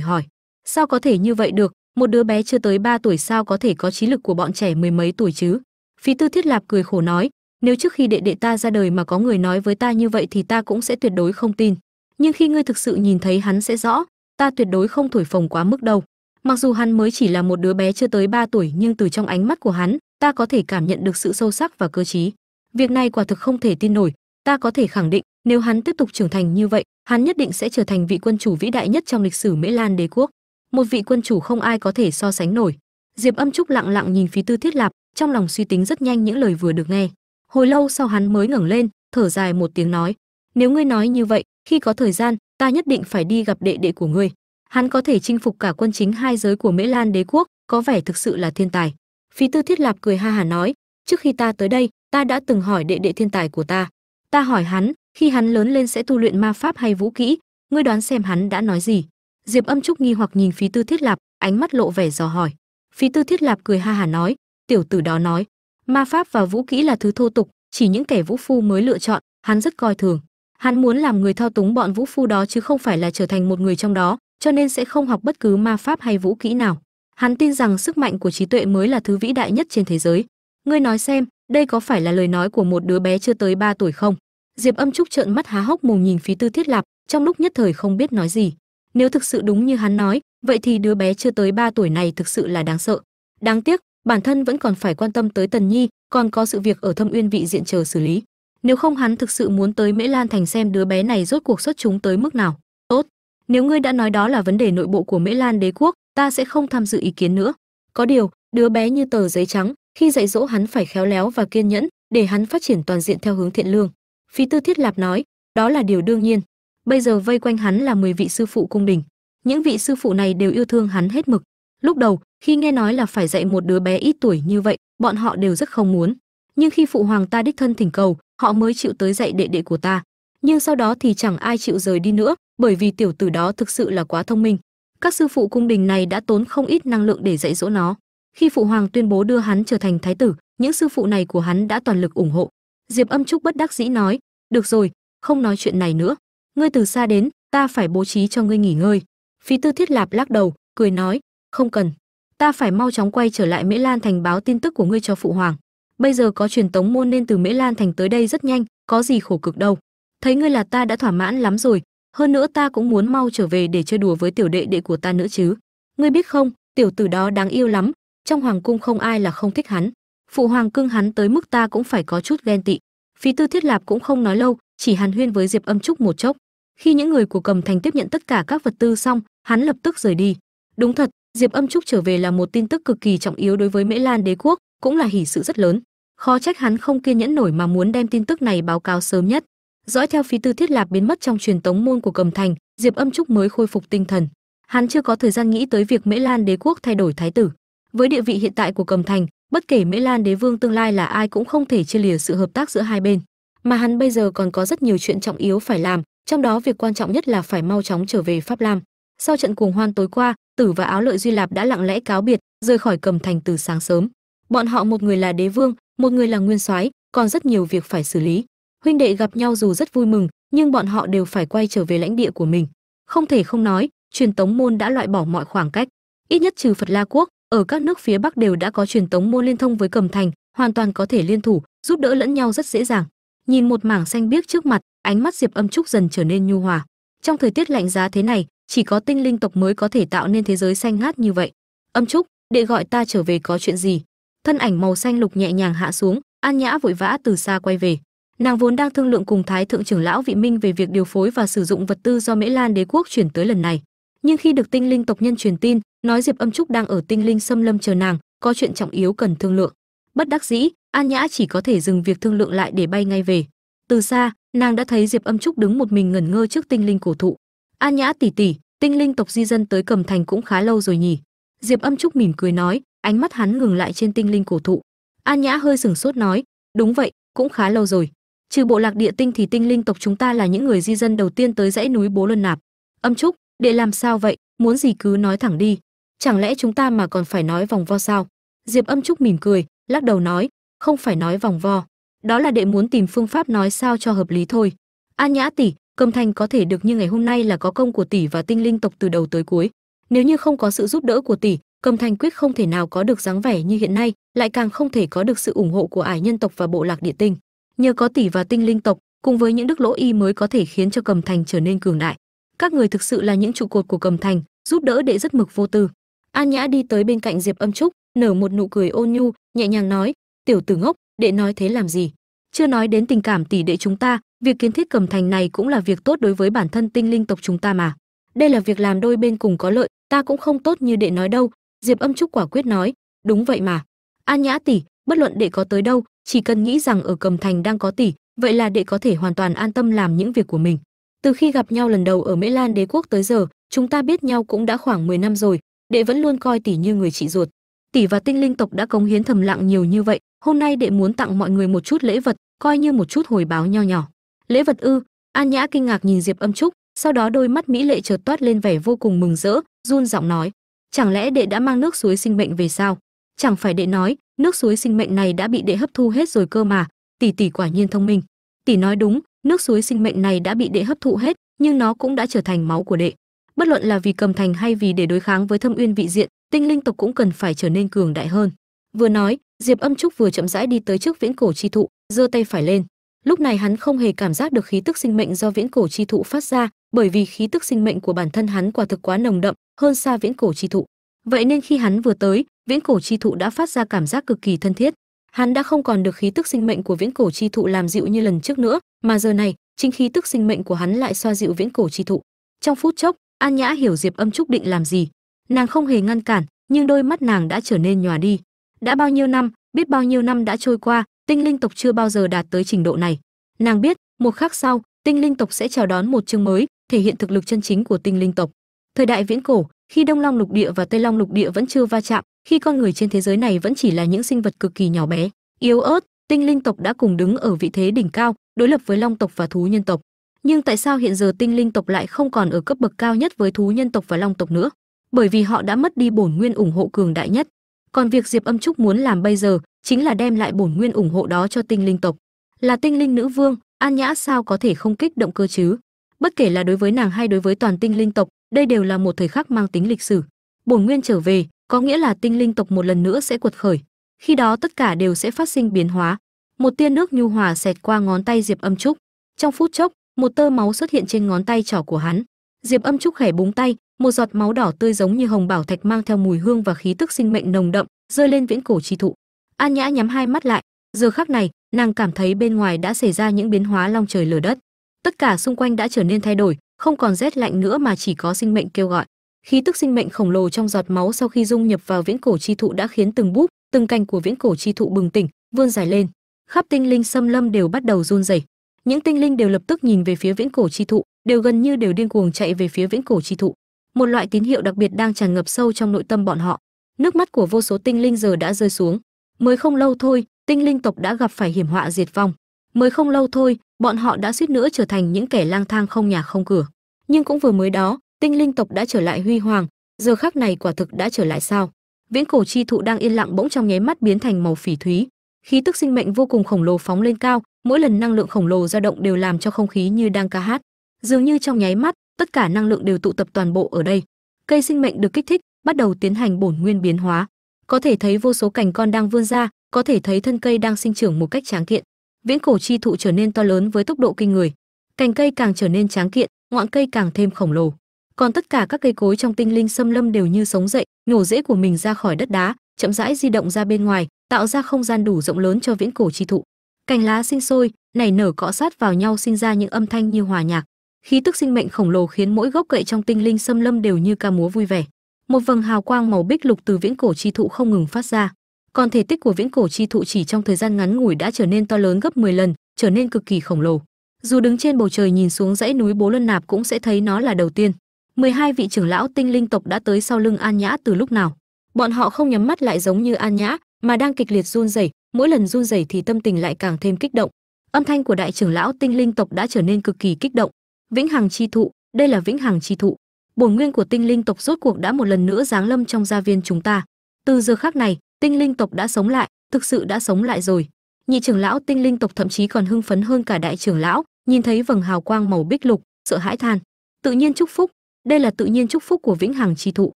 hỏi, sao có thể như vậy được? Một đứa bé chưa tới 3 tuổi sao có thể có trí lực của bọn trẻ mười mấy tuổi chứ? Phí tư thiết lạp cười khổ nói, nếu trước khi đệ đệ ta ra đời mà có người nói với ta như vậy thì ta cũng sẽ tuyệt đối không tin nhưng khi ngươi thực sự nhìn thấy hắn sẽ rõ, ta tuyệt đối không thổi phồng quá mức đâu. Mặc dù hắn mới chỉ là một đứa bé chưa tới 3 tuổi, nhưng từ trong ánh mắt của hắn, ta có thể cảm nhận được sự sâu sắc và cơ trí. Việc này quả thực không thể tin nổi. Ta có thể khẳng định, nếu hắn tiếp tục trưởng thành như vậy, hắn nhất định sẽ trở thành vị quân chủ vĩ đại nhất trong lịch sử mễ lan đế quốc. Một vị quân chủ không ai có thể so sánh nổi. Diệp âm trúc lặng lặng nhìn phí tư thiết lạp, trong lòng suy tính rất nhanh những lời vừa được nghe. Hồi lâu sau hắn mới ngẩng lên, thở dài một tiếng nói, nếu ngươi nói như vậy khi có thời gian, ta nhất định phải đi gặp đệ đệ của ngươi. Hắn có thể chinh phục cả quân chính hai giới của mễ lan đế quốc, có vẻ thực sự là thiên tài. Phí tư thiết lạp cười ha hà nói, trước khi ta tới đây, ta đã từng hỏi đệ đệ thiên tài của ta. Ta hỏi hắn, khi hắn lớn lên sẽ tu luyện ma pháp hay vũ kỹ, ngươi đoán xem hắn đã nói gì? Diệp âm trúc nghi hoặc nhìn phí tư thiết lạp, ánh mắt lộ vẻ dò hỏi. Phí tư thiết lạp cười ha hà nói, tiểu tử đó nói, ma pháp và vũ kỹ là thứ thô tục, chỉ những kẻ vũ phu mới lựa chọn, hắn rất coi thường hắn muốn làm người thao túng bọn vũ phu đó chứ không phải là trở thành một người trong đó, cho nên sẽ không học bất cứ ma pháp hay vũ kỹ nào. Hắn tin rằng sức mạnh của trí tuệ mới là thứ vĩ đại nhất trên thế giới. Ngươi nói xem, đây có phải là lời nói của một đứa bé chưa tới 3 tuổi không? Diệp âm trúc trợn mắt há hốc mồm nhìn phí tư thiết lạp, trong lúc nhất thời không biết nói gì. Nếu thực sự đúng như hắn nói, vậy thì đứa bé chưa tới 3 tuổi này thực sự là đáng sợ. Đáng tiếc, bản thân vẫn còn phải quan tâm tới tần nhi, còn có sự việc ở thâm uyên vị diện chờ xử lý nếu không hắn thực sự muốn tới mễ lan thành xem đứa bé này rốt cuộc xuất chúng tới mức nào. Tốt. Nếu ngươi đã nói đó là vấn đề nội bộ của mễ lan đế quốc, ta sẽ không tham dự ý kiến nữa. Có điều, đứa bé như tờ giấy trắng, khi dạy dỗ hắn phải khéo léo và kiên nhẫn, để hắn phát triển toàn diện theo hướng thiện lương. Phí tư thiết lạp nói, đó là điều đương nhiên. Bây giờ vây quanh hắn là 10 vị sư phụ cung đình. Những vị sư phụ này đều yêu thương hắn hết mực. Lúc đầu, khi nghe nói là phải dạy một đứa bé ít tuổi như vậy, bọn họ đều rất không muốn. Nhưng khi phụ hoàng ta đích thân thỉnh cầu họ mới chịu tới dạy đệ đệ của ta. Nhưng sau đó thì chẳng ai chịu rời đi nữa, bởi vì tiểu tử đó thực sự là quá thông minh. Các sư phụ cung đình này đã tốn không ít năng lượng để dạy dỗ nó. Khi phụ hoàng tuyên bố đưa hắn trở thành thái tử, những sư phụ này của hắn đã toàn lực ủng hộ. Diệp âm trúc bất đắc dĩ nói, được rồi, không nói chuyện này nữa. Ngươi từ xa đến, ta phải bố trí cho ngươi nghỉ ngơi. Phí tư thiết lạp lắc đầu, cười nói, không cần. Ta phải mau chóng quay trở lại mễ lan thành báo tin tức của ngươi cho phụ hoàng bây giờ có truyền tống môn nên từ mễ lan thành tới đây rất nhanh, có gì khổ cực đâu. Thấy ngươi là ta đã thỏa mãn lắm rồi, hơn nữa ta cũng muốn mau trở về để chơi đùa với tiểu đệ đệ của ta nữa chứ. Ngươi biết không, tiểu tử đó đáng yêu lắm, trong hoàng cung không ai là không thích hắn. Phụ hoàng cưng hắn tới mức ta cũng phải có chút ghen tị. Phí tư thiết lạp cũng không nói lâu, chỉ hàn huyên với diệp âm trúc một chốc. Khi những người của cầm thành tiếp nhận tất cả các vật tư xong, hắn lập tức rời đi. Đúng thật, diệp âm trúc trở về là một tin tức cực kỳ trọng yếu đối với mễ lan đế quốc cũng là hỷ sự rất lớn. Khó trách hắn không kiên nhẫn nổi mà muốn đem tin tức này báo cáo sớm nhất. Dõi theo phí tư thiết lạp biến mất trong truyền tống môn của cầm thành, diệp âm trúc mới khôi phục tinh thần. Hắn chưa có thời gian nghĩ tới việc mễ lan đế quốc thay đổi thái tử. Với địa vị hiện tại của cầm thành, bất kể mễ lan đế vương tương lai là ai cũng không thể chia lìa sự hợp tác giữa hai bên. Mà hắn bây giờ còn có rất nhiều chuyện trọng yếu phải làm, trong đó việc quan trọng nhất là phải mau chóng trở về pháp lam. Sau trận cuồng hoan tối qua, tử và áo lợi duy lạp đã lặng lẽ cáo biệt, rời khỏi cầm thành từ sáng sớm bọn họ một người là đế vương, một người là nguyên soái, còn rất nhiều việc phải xử lý. Huynh đệ gặp nhau dù rất vui mừng, nhưng bọn họ đều phải quay trở về lãnh địa của mình. Không thể không nói, truyền tống môn đã loại bỏ mọi khoảng cách. Ít nhất trừ phật la quốc, ở các nước phía bắc đều đã có truyền tống môn liên thông với cầm thành, hoàn toàn có thể liên thủ, giúp đỡ lẫn nhau rất dễ dàng. Nhìn một mảng xanh biếc trước mặt, ánh mắt diệp âm trúc dần trở nên nhu hòa. Trong thời tiết lạnh giá thế này, chỉ có tinh linh tộc mới có thể tạo nên thế giới xanh ngát như vậy. Âm trúc, đệ gọi ta trở về có chuyện gì? Thân ảnh màu xanh lục nhẹ nhàng hạ xuống, an nhã vội vã từ xa quay về. Nàng vốn đang thương lượng cùng thái thượng trưởng lão vị minh về việc điều phối và sử dụng vật tư do mễ lan đế quốc chuyển tới lần này. Nhưng khi được tinh linh tộc nhân truyền tin, nói diệp âm trúc đang ở tinh linh xâm lâm chờ nàng, có chuyện trọng yếu cần thương lượng. Bất đắc dĩ, an nhã chỉ có thể dừng việc thương lượng lại để bay ngay về. Từ xa, nàng đã thấy diệp âm trúc đứng một mình ngẩn ngơ trước tinh linh cổ thụ. An nhã tỷ tỷ tinh linh tộc di dân tới cầm thành cũng khá lâu rồi nhỉ. Diệp âm trúc mỉm cười nói ánh mắt hắn ngừng lại trên tinh linh cổ thụ. An nhã hơi sửng sốt nói, đúng vậy, cũng khá lâu rồi. Trừ bộ lạc địa tinh thì tinh linh tộc chúng ta là những người di dân đầu tiên tới dãy núi bố luân nạp. Âm trúc, để làm sao vậy? Muốn gì cứ nói thẳng đi. Chẳng lẽ chúng ta mà còn phải nói vòng vo sao? Diệp âm trúc mỉm cười, lắc đầu nói, không phải nói vòng vo. Đó là đệ muốn tìm phương pháp nói sao cho hợp lý thôi. An nhã tỷ, cầm thành có thể được như ngày hôm nay là có công của tỷ và tinh linh tộc từ đầu tới cuối. Nếu như không có sự giúp đỡ của tỷ cầm thành quyết không thể nào có được dáng vẻ như hiện nay, lại càng không thể có được sự ủng hộ của ải nhân tộc và bộ lạc địa tinh. Nhờ có tỷ và tinh linh tộc, cùng với những đức lỗ y mới có thể khiến cho cầm thành trở nên cường đại. Các người thực sự là những trụ cột của cầm thành giúp đỡ đệ rất mực vô tư. An nhã đi tới bên cạnh diệp âm trúc, nở một nụ cười ôn nhu, nhẹ nhàng nói, tiểu tử ngốc, đệ nói thế làm gì? Chưa nói đến tình cảm tỷ đệ chúng ta, việc kiến thiết cầm thành này cũng là việc tốt đối với bản thân tinh linh tộc chúng ta mà. Đây là việc làm đôi bên cùng có lợi, ta cũng không tốt như đệ nói đâu diệp âm trúc quả quyết nói, đúng vậy mà. An nhã tỷ, bất luận đệ có tới đâu, chỉ cần nghĩ rằng ở cầm thành đang có tỷ, vậy là đệ có thể hoàn toàn an tâm làm những việc của mình. Từ khi gặp nhau lần đầu ở mễ lan đế quốc tới giờ, chúng ta biết nhau cũng đã khoảng 10 năm rồi, đệ vẫn luôn coi tỷ như người chị ruột. Tỷ và tinh linh tộc đã cống hiến thầm lặng nhiều như vậy, hôm nay đệ muốn tặng mọi người một chút lễ vật, coi như một chút hồi báo nho nhỏ. Lễ vật ư? An nhã kinh ngạc nhìn diệp âm trúc, sau đó đôi mắt mỹ lệ chợt toát lên vẻ vô cùng mừng rỡ, run giọng nói chẳng lẽ đệ đã mang nước suối sinh mệnh về sao? Chẳng phải đệ nói, nước suối sinh mệnh này đã bị đệ hấp thu hết rồi cơ mà. Tỷ tỷ quả nhiên thông minh. Tỷ nói đúng, nước suối sinh mệnh này đã bị đệ hấp thụ hết, nhưng nó cũng đã trở thành máu của đệ. Bất luận là vì cầm thành hay vì để đối kháng với thâm uyên vị diện, tinh linh tộc cũng cần phải trở nên cường đại hơn. Vừa nói, diệp âm trúc vừa chậm rãi đi tới trước viễn cổ chi thụ, giơ tay phải lên lúc này hắn không hề cảm giác được khí tức sinh mệnh do viễn cổ chi thụ phát ra, bởi vì khí tức sinh mệnh của bản thân hắn quả thực quá nồng đậm, hơn xa viễn cổ chi thụ. Vậy nên khi hắn vừa tới, viễn cổ chi thụ đã phát ra cảm giác cực kỳ thân thiết. Hắn đã không còn được khí tức sinh mệnh của viễn cổ chi thụ làm dịu như lần trước nữa, mà giờ này, chính khí tức sinh mệnh của hắn lại xoa dịu viễn cổ chi thụ. Trong phút chốc, an nhã hiểu diệp âm trúc định làm gì. Nàng không hề ngăn cản, nhưng đôi mắt nàng đã trở nên nhòa đi. Đã bao nhiêu năm, biết bao nhiêu năm đã trôi qua tinh linh tộc chưa bao giờ đạt tới trình độ này. Nàng biết, một khắc sau, tinh linh tộc sẽ chào đón một chương mới, thể hiện thực lực chân chính của tinh linh tộc. Thời đại viễn cổ, khi đông long lục địa và tây long lục địa vẫn chưa va chạm, khi con người trên thế giới này vẫn chỉ là những sinh vật cực kỳ nhỏ bé, yếu ớt, tinh linh tộc đã cùng đứng ở vị thế đỉnh cao, đối lập với long tộc và thú nhân tộc. Nhưng tại sao hiện giờ tinh linh tộc lại không còn ở cấp bậc cao nhất với thú nhân tộc và long tộc nữa? Bởi vì họ đã mất đi bổn nguyên ủng hộ cường đại nhất. Còn việc diệp âm trúc muốn làm bây giờ chính là đem lại bổn nguyên ủng hộ đó cho tinh linh tộc. Là tinh linh nữ vương, an nhã sao có thể không kích động cơ chứ? Bất kể là đối với nàng hay đối với toàn tinh linh tộc, đây đều là một thời khắc mang tính lịch sử. Bổn nguyên trở về, có nghĩa là tinh linh tộc một lần nữa sẽ cuột khởi. Khi đó tất cả đều sẽ phát sinh biến hóa. Một tia nước nhu hòa xẹt qua ngón tay diệp âm trúc. Trong phút chốc, một tơ máu xuất hiện trên ngón tay trỏ của hắn. Diệp âm trúc khẽ búng tay, một giọt máu đỏ tươi giống như hồng bảo thạch mang theo mùi hương và khí tức sinh mệnh nồng đậm, rơi lên viễn cổ chi thụ an nhã nhắm hai mắt lại. Giờ khắc này, nàng cảm thấy bên ngoài đã xảy ra những biến hóa long trời lở đất. Tất cả xung quanh đã trở nên thay đổi, không còn rét lạnh nữa mà chỉ có sinh mệnh kêu gọi. Khí tức sinh mệnh khổng lồ trong giọt máu sau khi dung nhập vào viễn cổ chi thụ đã khiến từng búp, từng cành của viễn cổ chi thụ bừng tỉnh, vươn dài lên. Khắp tinh linh xâm lâm đều bắt đầu run rẩy. Những tinh linh đều lập tức nhìn về phía viễn cổ chi thụ, đều gần như đều điên cuồng chạy về phía viễn cổ chi thụ. Một loại tín hiệu đặc biệt đang tràn ngập sâu trong nội tâm bọn họ. Nước mắt của vô số tinh linh giờ đã rơi xuống mới không lâu thôi, tinh linh tộc đã gặp phải hiểm họa diệt vong. Mới không lâu thôi, bọn họ đã suýt nữa trở thành những kẻ lang thang không nhà không cửa. Nhưng cũng vừa mới đó, tinh linh tộc đã trở lại huy hoàng, giờ khắc này quả thực đã trở lại sao? Viễn cổ chi thụ đang yên lặng bỗng trong nháy mắt biến thành màu phỉ thúy. Khí tức sinh mệnh vô cùng khổng lồ phóng lên cao, mỗi lần năng lượng khổng lồ dao động đều làm cho không khí như đang ca hát. Dường như trong nháy mắt, tất cả năng lượng đều tụ tập toàn bộ ở đây. Cây sinh mệnh được kích thích, bắt đầu tiến hành bổn nguyên biến hóa có thể thấy vô số cành con đang vươn ra, có thể thấy thân cây đang sinh trưởng một cách tráng kiện. Viễn cổ chi thụ trở nên to lớn với tốc độ kinh người. Cành cây càng trở nên tráng kiện ngọn cây càng thêm khổng lồ. Còn tất cả các cây cối trong tinh linh xâm lâm đều như sống dậy, nhổ rễ của mình ra khỏi đất đá, chậm rãi di động ra bên ngoài, tạo ra không gian đủ rộng lớn cho viễn cổ chi thụ. Cành lá sinh sôi, nảy nở cọ sát vào nhau sinh ra những âm thanh như hòa nhạc. Khí tức sinh mệnh khổng lồ khiến mỗi gốc cây trong tinh linh xâm lâm đều như ca múa vui vẻ một vầng hào quang màu bích lục từ viễn cổ chi thụ không ngừng phát ra. Còn thể tích của viễn cổ chi thụ chỉ trong thời gian ngắn ngủi đã trở nên to lớn gấp 10 lần, trở nên cực kỳ khổng lồ. Dù đứng trên bầu trời nhìn xuống dãy núi bố luân nạp cũng sẽ thấy nó là đầu tiên. 12 vị trưởng lão tinh linh tộc đã tới sau lưng an nhã từ lúc nào? Bọn họ không nhắm mắt lại giống như an nhã, mà đang kịch liệt run rẩy, mỗi lần run rẩy thì tâm tình lại càng thêm kích động. Âm thanh của đại trưởng lão tinh linh tộc đã trở nên cực kỳ kích động. Vĩnh hằng chi thụ, đây là vĩnh hằng chi thụ bổn nguyên của tinh linh tộc rốt cuộc đã một lần nữa giáng lâm trong gia viên chúng ta. Từ giờ khắc này, tinh linh tộc đã sống lại, thực sự đã sống lại rồi. Nhị trưởng lão, tinh linh tộc thậm chí còn hưng phấn hơn cả đại trưởng lão, nhìn thấy vầng hào quang màu bích lục, sợ hãi than. Tự nhiên chúc phúc. Đây là tự nhiên chúc phúc của vĩnh hằng chi thụ.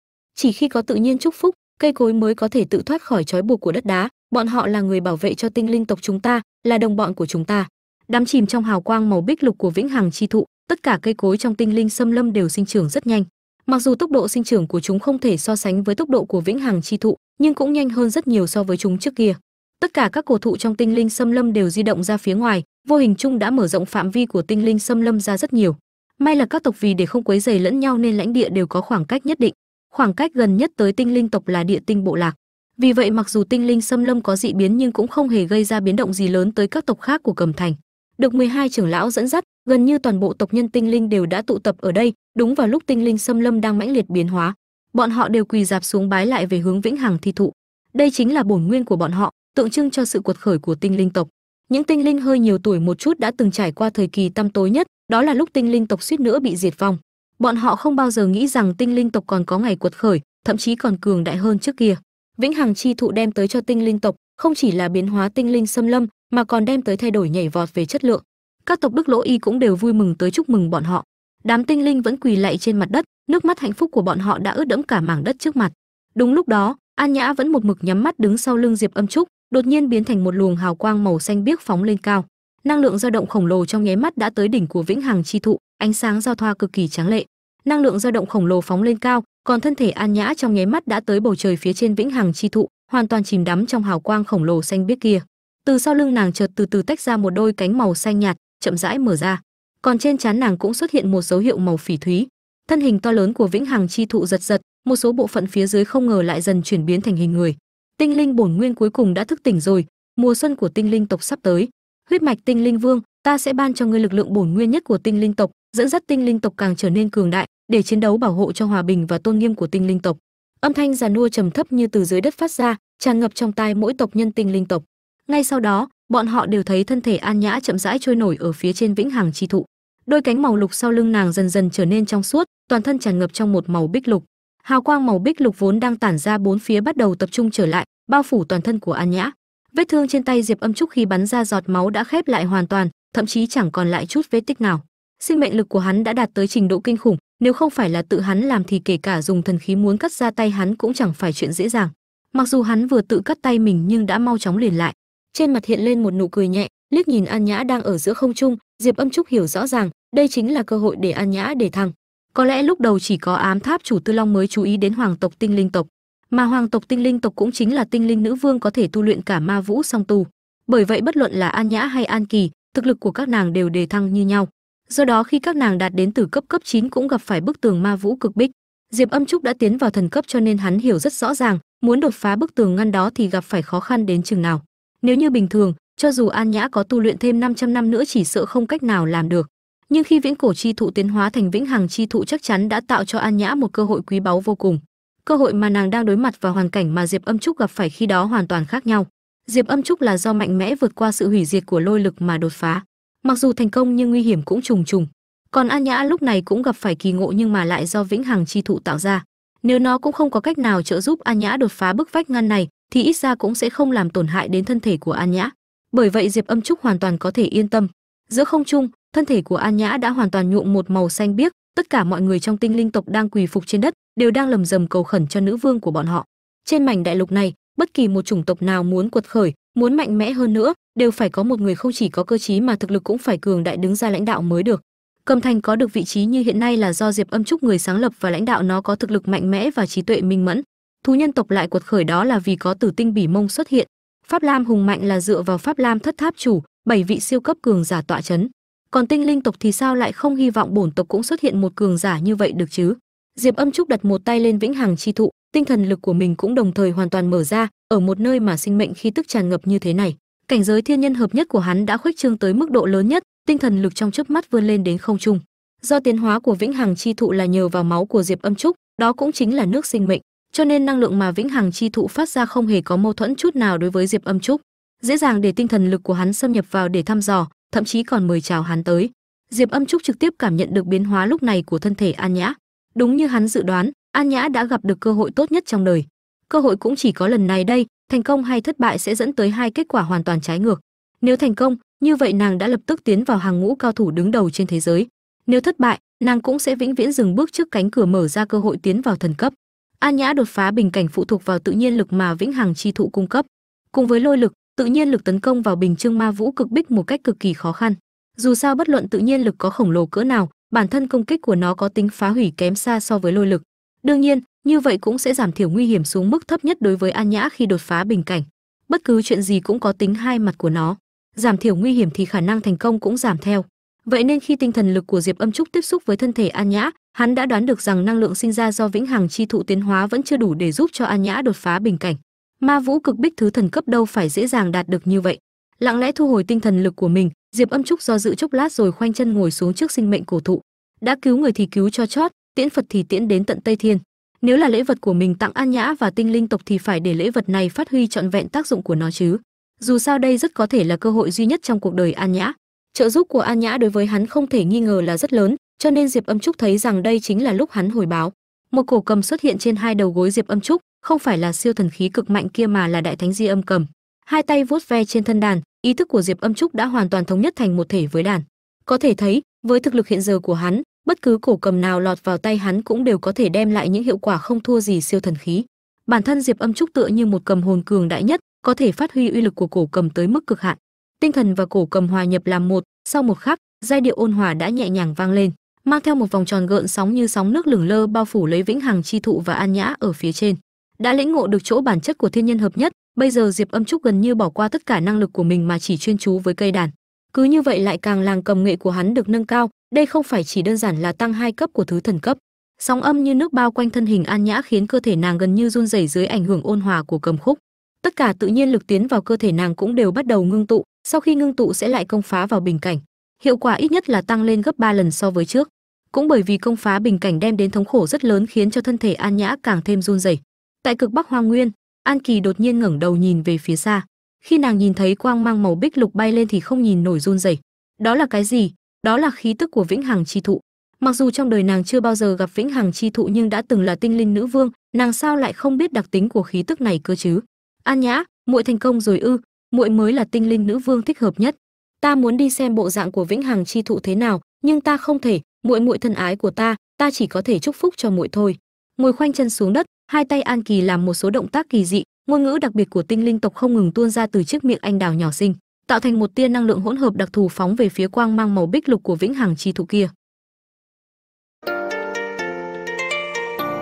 Chỉ khi có tự nhiên chúc phúc, cây cối mới có thể tự thoát khỏi trói buộc của đất đá. Bọn họ là người bảo vệ cho tinh linh tộc chúng ta, là đồng bọn của chúng ta đắm chìm trong hào quang màu bích lục của vĩnh hằng chi thụ, tất cả cây cối trong tinh linh xâm lâm đều sinh trưởng rất nhanh. Mặc dù tốc độ sinh trưởng của chúng không thể so sánh với tốc độ của vĩnh hằng chi thụ, nhưng cũng nhanh hơn rất nhiều so với chúng trước kia. Tất cả các cổ thụ trong tinh linh xâm lâm đều di động ra phía ngoài, vô hình chung đã mở rộng phạm vi của tinh linh xâm lâm ra rất nhiều. May là các tộc vì để không quấy rầy lẫn nhau nên lãnh địa đều có khoảng cách nhất định. Khoảng cách gần nhất tới tinh linh tộc là địa tinh bộ lạc. Vì vậy mặc dù tinh linh xâm lâm có dị biến nhưng cũng không hề gây ra biến động gì lớn tới các tộc khác của cầm thành được 12 trưởng lão dẫn dắt, gần như toàn bộ tộc nhân tinh linh đều đã tụ tập ở đây, đúng vào lúc tinh linh xâm lâm đang mãnh liệt biến hóa. Bọn họ đều quỳ dạp xuống bái lại về hướng vĩnh hằng thi thụ. Đây chính là bổn nguyên của bọn họ, tượng trưng cho sự cuột khởi của tinh linh tộc. Những tinh linh hơi nhiều tuổi một chút đã từng trải qua thời kỳ tăm tối nhất, đó là lúc tinh linh tộc suýt nữa bị diệt vong. Bọn họ không bao giờ nghĩ rằng tinh linh tộc còn có ngày cuột khởi, thậm chí còn cường đại hơn trước kia. Vĩnh hằng chi thụ đem tới cho tinh linh tộc không chỉ là biến hóa tinh linh xâm lâm mà còn đem tới thay đổi nhảy vọt về chất lượng. Các tộc đức lỗ y cũng đều vui mừng tới chúc mừng bọn họ. Đám tinh linh vẫn quỳ lạy trên mặt đất, nước mắt hạnh phúc của bọn họ đã ướt đẫm cả mảng đất trước mặt. Đúng lúc đó, an nhã vẫn một mực nhắm mắt đứng sau lưng diệp âm trúc, đột nhiên biến thành một luồng hào quang màu xanh biếc phóng lên cao. Năng lượng dao động khổng lồ trong nháy mắt đã tới đỉnh của vĩnh hằng chi thụ, ánh sáng giao thoa cực kỳ tráng lệ. Năng lượng dao động khổng lồ phóng lên cao, còn thân thể an nhã trong nháy mắt đã tới bầu trời phía trên vĩnh hằng chi thụ, hoàn toàn chìm đắm trong hào quang khổng lồ xanh biếc kia từ sau lưng nàng chợt từ từ tách ra một đôi cánh màu xanh nhạt, chậm rãi mở ra. Còn trên trán nàng cũng xuất hiện một dấu hiệu màu phỉ thúy. Thân hình to lớn của vĩnh hằng chi thụ giật giật, một số bộ phận phía dưới không ngờ lại dần chuyển biến thành hình người. Tinh linh bổn nguyên cuối cùng đã thức tỉnh rồi, mùa xuân của tinh linh tộc sắp tới. Huyết mạch tinh linh vương, ta sẽ ban cho ngươi lực lượng bổn nguyên nhất của tinh linh tộc, dẫn dắt tinh linh tộc càng trở nên cường đại, để chiến đấu bảo hộ cho hòa bình và tôn nghiêm của tinh linh tộc. Âm thanh già nua trầm thấp như từ dưới đất phát ra, tràn ngập trong tai mỗi tộc nhân tinh linh tộc ngay sau đó, bọn họ đều thấy thân thể an nhã chậm rãi trôi nổi ở phía trên vĩnh hằng chi thụ. Đôi cánh màu lục sau lưng nàng dần dần trở nên trong suốt, toàn thân tràn ngập trong một màu bích lục. Hào quang màu bích lục vốn đang tản ra bốn phía bắt đầu tập trung trở lại, bao phủ toàn thân của an nhã. Vết thương trên tay diệp âm trúc khi bắn ra giọt máu đã khép lại hoàn toàn, thậm chí chẳng còn lại chút vết tích nào. Sinh mệnh lực của hắn đã đạt tới trình độ kinh khủng, nếu không phải là tự hắn làm thì kể cả dùng thần khí muốn cắt ra tay hắn cũng chẳng phải chuyện dễ dàng. Mặc dù hắn vừa tự cắt tay mình nhưng đã mau chóng liền lại trên mặt hiện lên một nụ cười nhẹ, liếc nhìn an nhã đang ở giữa không trung, diệp âm trúc hiểu rõ ràng, đây chính là cơ hội để an nhã để thăng. Có lẽ lúc đầu chỉ có ám tháp chủ tư long mới chú ý đến hoàng tộc tinh linh tộc, mà hoàng tộc tinh linh tộc cũng chính là tinh linh nữ vương có thể tu luyện cả ma vũ song tu. Bởi vậy bất luận là an nhã hay an kỳ, thực lực của các nàng đều đề thăng như nhau. Do đó khi các nàng đạt đến từ cấp cấp 9 cũng gặp phải bức tường ma vũ cực bích. Diệp âm trúc đã tiến vào thần cấp cho nên hắn hiểu rất rõ ràng, muốn đột phá bức tường ngăn đó thì gặp phải khó khăn đến chừng nào nếu như bình thường, cho dù an nhã có tu luyện thêm 500 năm nữa chỉ sợ không cách nào làm được. Nhưng khi viễn cổ chi thụ tiến hóa thành vĩnh hằng chi thụ chắc chắn đã tạo cho an nhã một cơ hội quý báu vô cùng. Cơ hội mà nàng đang đối mặt và hoàn cảnh mà diệp âm trúc gặp phải khi đó hoàn toàn khác nhau. Diệp âm trúc là do mạnh mẽ vượt qua sự hủy diệt của lôi lực mà đột phá. Mặc dù thành công nhưng nguy hiểm cũng trùng trùng. Còn an nhã lúc này cũng gặp phải kỳ ngộ nhưng mà lại do vĩnh hằng chi thụ tạo ra. Nếu nó cũng không có cách nào trợ giúp an nhã đột phá bức vách ngăn này thì ít ra cũng sẽ không làm tổn hại đến thân thể của an nhã. Bởi vậy diệp âm trúc hoàn toàn có thể yên tâm. Giữa không trung, thân thể của an nhã đã hoàn toàn nhuộm một màu xanh biếc, tất cả mọi người trong tinh linh tộc đang quỳ phục trên đất, đều đang lầm rầm cầu khẩn cho nữ vương của bọn họ. Trên mảnh đại lục này, bất kỳ một chủng tộc nào muốn quật khởi, muốn mạnh mẽ hơn nữa, đều phải có một người không chỉ có cơ chí mà thực lực cũng phải cường đại đứng ra lãnh đạo mới được. Cầm thành có được vị trí như hiện nay là do diệp âm trúc người sáng lập và lãnh đạo nó có thực lực mạnh mẽ và trí tuệ minh mẫn thú nhân tộc lại quật khởi đó là vì có tử tinh bỉ mông xuất hiện. Pháp lam hùng mạnh là dựa vào pháp lam thất tháp chủ, bảy vị siêu cấp cường giả tọa chấn. Còn tinh linh tộc thì sao lại không hy vọng bổn tộc cũng xuất hiện một cường giả như vậy được chứ? Diệp âm trúc đặt một tay lên vĩnh hằng chi thụ, tinh thần lực của mình cũng đồng thời hoàn toàn mở ra, ở một nơi mà sinh mệnh khi tức tràn ngập như thế này. Cảnh giới thiên nhân hợp nhất của hắn đã khuếch trương tới mức độ lớn nhất, tinh thần lực trong chớp mắt vươn lên đến không trung. Do tiến hóa của vĩnh hằng chi thụ là nhờ vào máu của diệp âm trúc, đó cũng chính là nước sinh mệnh cho nên năng lượng mà vĩnh hằng chi thụ phát ra không hề có mâu thuẫn chút nào đối với diệp âm trúc. Dễ dàng để tinh thần lực của hắn xâm nhập vào để thăm dò, thậm chí còn mời chào hắn tới. Diệp âm trúc trực tiếp cảm nhận được biến hóa lúc này của thân thể an nhã. Đúng như hắn dự đoán, an nhã đã gặp được cơ hội tốt nhất trong đời. Cơ hội cũng chỉ có lần này đây, thành công hay thất bại sẽ dẫn tới hai kết quả hoàn toàn trái ngược. Nếu thành công, như vậy nàng đã lập tức tiến vào hàng ngũ cao thủ đứng đầu trên thế giới. Nếu thất bại, nàng cũng sẽ vĩnh viễn dừng bước trước cánh cửa mở ra cơ hội tiến vào thần cấp an nhã đột phá bình cảnh phụ thuộc vào tự nhiên lực mà vĩnh hằng chi thụ cung cấp. Cùng với lôi lực, tự nhiên lực tấn công vào bình trương ma vũ cực bích một cách cực kỳ khó khăn. Dù sao bất luận tự nhiên lực có khổng lồ cỡ nào, bản thân công kích của nó có tính phá hủy kém xa so với lôi lực. Đương nhiên, như vậy cũng sẽ giảm thiểu nguy hiểm xuống mức thấp nhất đối với an nhã khi đột phá bình cảnh. Bất cứ chuyện gì cũng có tính hai mặt của nó. Giảm thiểu nguy hiểm thì khả năng thành công cũng giảm theo vậy nên khi tinh thần lực của diệp âm trúc tiếp xúc với thân thể an nhã, hắn đã đoán được rằng năng lượng sinh ra do vĩnh hằng chi thụ tiến hóa vẫn chưa đủ để giúp cho an nhã đột phá bình cảnh. Ma vũ cực bích thứ thần cấp đâu phải dễ dàng đạt được như vậy. Lặng lẽ thu hồi tinh thần lực của mình, diệp âm trúc do dự chốc lát rồi khoanh chân ngồi xuống trước sinh mệnh cổ thụ. Đã cứu người thì cứu cho chót, tiễn phật thì tiễn đến tận tây thiên. Nếu là lễ vật của mình tặng an nhã và tinh linh tộc thì phải để lễ vật này phát huy trọn vẹn tác dụng của nó chứ. Dù sao đây rất có thể là cơ hội duy nhất trong cuộc đời an nhã trợ giúp của an nhã đối với hắn không thể nghi ngờ là rất lớn, cho nên diệp âm trúc thấy rằng đây chính là lúc hắn hồi báo. Một cổ cầm xuất hiện trên hai đầu gối diệp âm trúc, không phải là siêu thần khí cực mạnh kia mà là đại thánh di âm cầm. Hai tay vuốt ve trên thân đàn, ý thức của diệp âm trúc đã hoàn toàn thống nhất thành một thể với đàn. Có thể thấy, với thực lực hiện giờ của hắn, bất cứ cổ cầm nào lọt vào tay hắn cũng đều có thể đem lại những hiệu quả không thua gì siêu thần khí. Bản thân diệp âm trúc tựa như một cầm hồn cường đại nhất, có thể phát huy uy lực của cổ cầm tới mức cực hạn tinh thần và cổ cầm hòa nhập làm một, sau một khắc, giai điệu ôn hòa đã nhẹ nhàng vang lên, mang theo một vòng tròn gợn sóng như sóng nước lửng lơ bao phủ lấy vĩnh hằng chi thụ và an nhã ở phía trên. Đã lĩnh ngộ được chỗ bản chất của thiên nhân hợp nhất, bây giờ diệp âm trúc gần như bỏ qua tất cả năng lực của mình mà chỉ chuyên chú với cây đàn. Cứ như vậy lại càng làng cầm nghệ của hắn được nâng cao, đây không phải chỉ đơn giản là tăng hai cấp của thứ thần cấp. Sóng âm như nước bao quanh thân hình an nhã khiến cơ thể nàng gần như run rẩy dưới ảnh hưởng ôn hòa của cầm khúc. Tất cả tự nhiên lực tiến vào cơ thể nàng cũng đều bắt đầu ngưng tụ sau khi ngưng tụ sẽ lại công phá vào bình cảnh. Hiệu quả ít nhất là tăng lên gấp 3 lần so với trước. Cũng bởi vì công phá bình cảnh đem đến thống khổ rất lớn khiến cho thân thể an nhã càng thêm run rẩy. Tại cực bắc hoang nguyên, an kỳ đột nhiên ngẩng đầu nhìn về phía xa. Khi nàng nhìn thấy quang mang màu bích lục bay lên thì không nhìn nổi run rẩy. Đó là cái gì? Đó là khí tức của vĩnh hằng chi thụ. Mặc dù trong đời nàng chưa bao giờ gặp vĩnh hằng chi thụ nhưng đã từng là tinh linh nữ vương, nàng sao lại không biết đặc tính của khí tức này cơ chứ? An nhã, muội thành công rồi ư? Muội mới là tinh linh nữ vương thích hợp nhất. Ta muốn đi xem bộ dạng của vĩnh hằng chi thụ thế nào, nhưng ta không thể, muội muội thân ái của ta ta chỉ có thể chúc phúc cho muội thôi. Ngồi khoanh chân xuống đất, hai tay an kỳ làm một số động tác kỳ dị, ngôn ngữ đặc biệt của tinh linh tộc không ngừng tuôn ra từ chiếc miệng anh đào nhỏ xinh, tạo thành một tia năng lượng hỗn hợp đặc thù phóng về phía quang mang màu bích lục của vĩnh hằng chi thụ kia.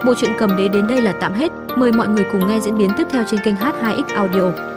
Bộ truyện cầm đế đến đây là tạm hết. Mời mọi người cùng nghe diễn biến tiếp theo trên kênh h2x audio.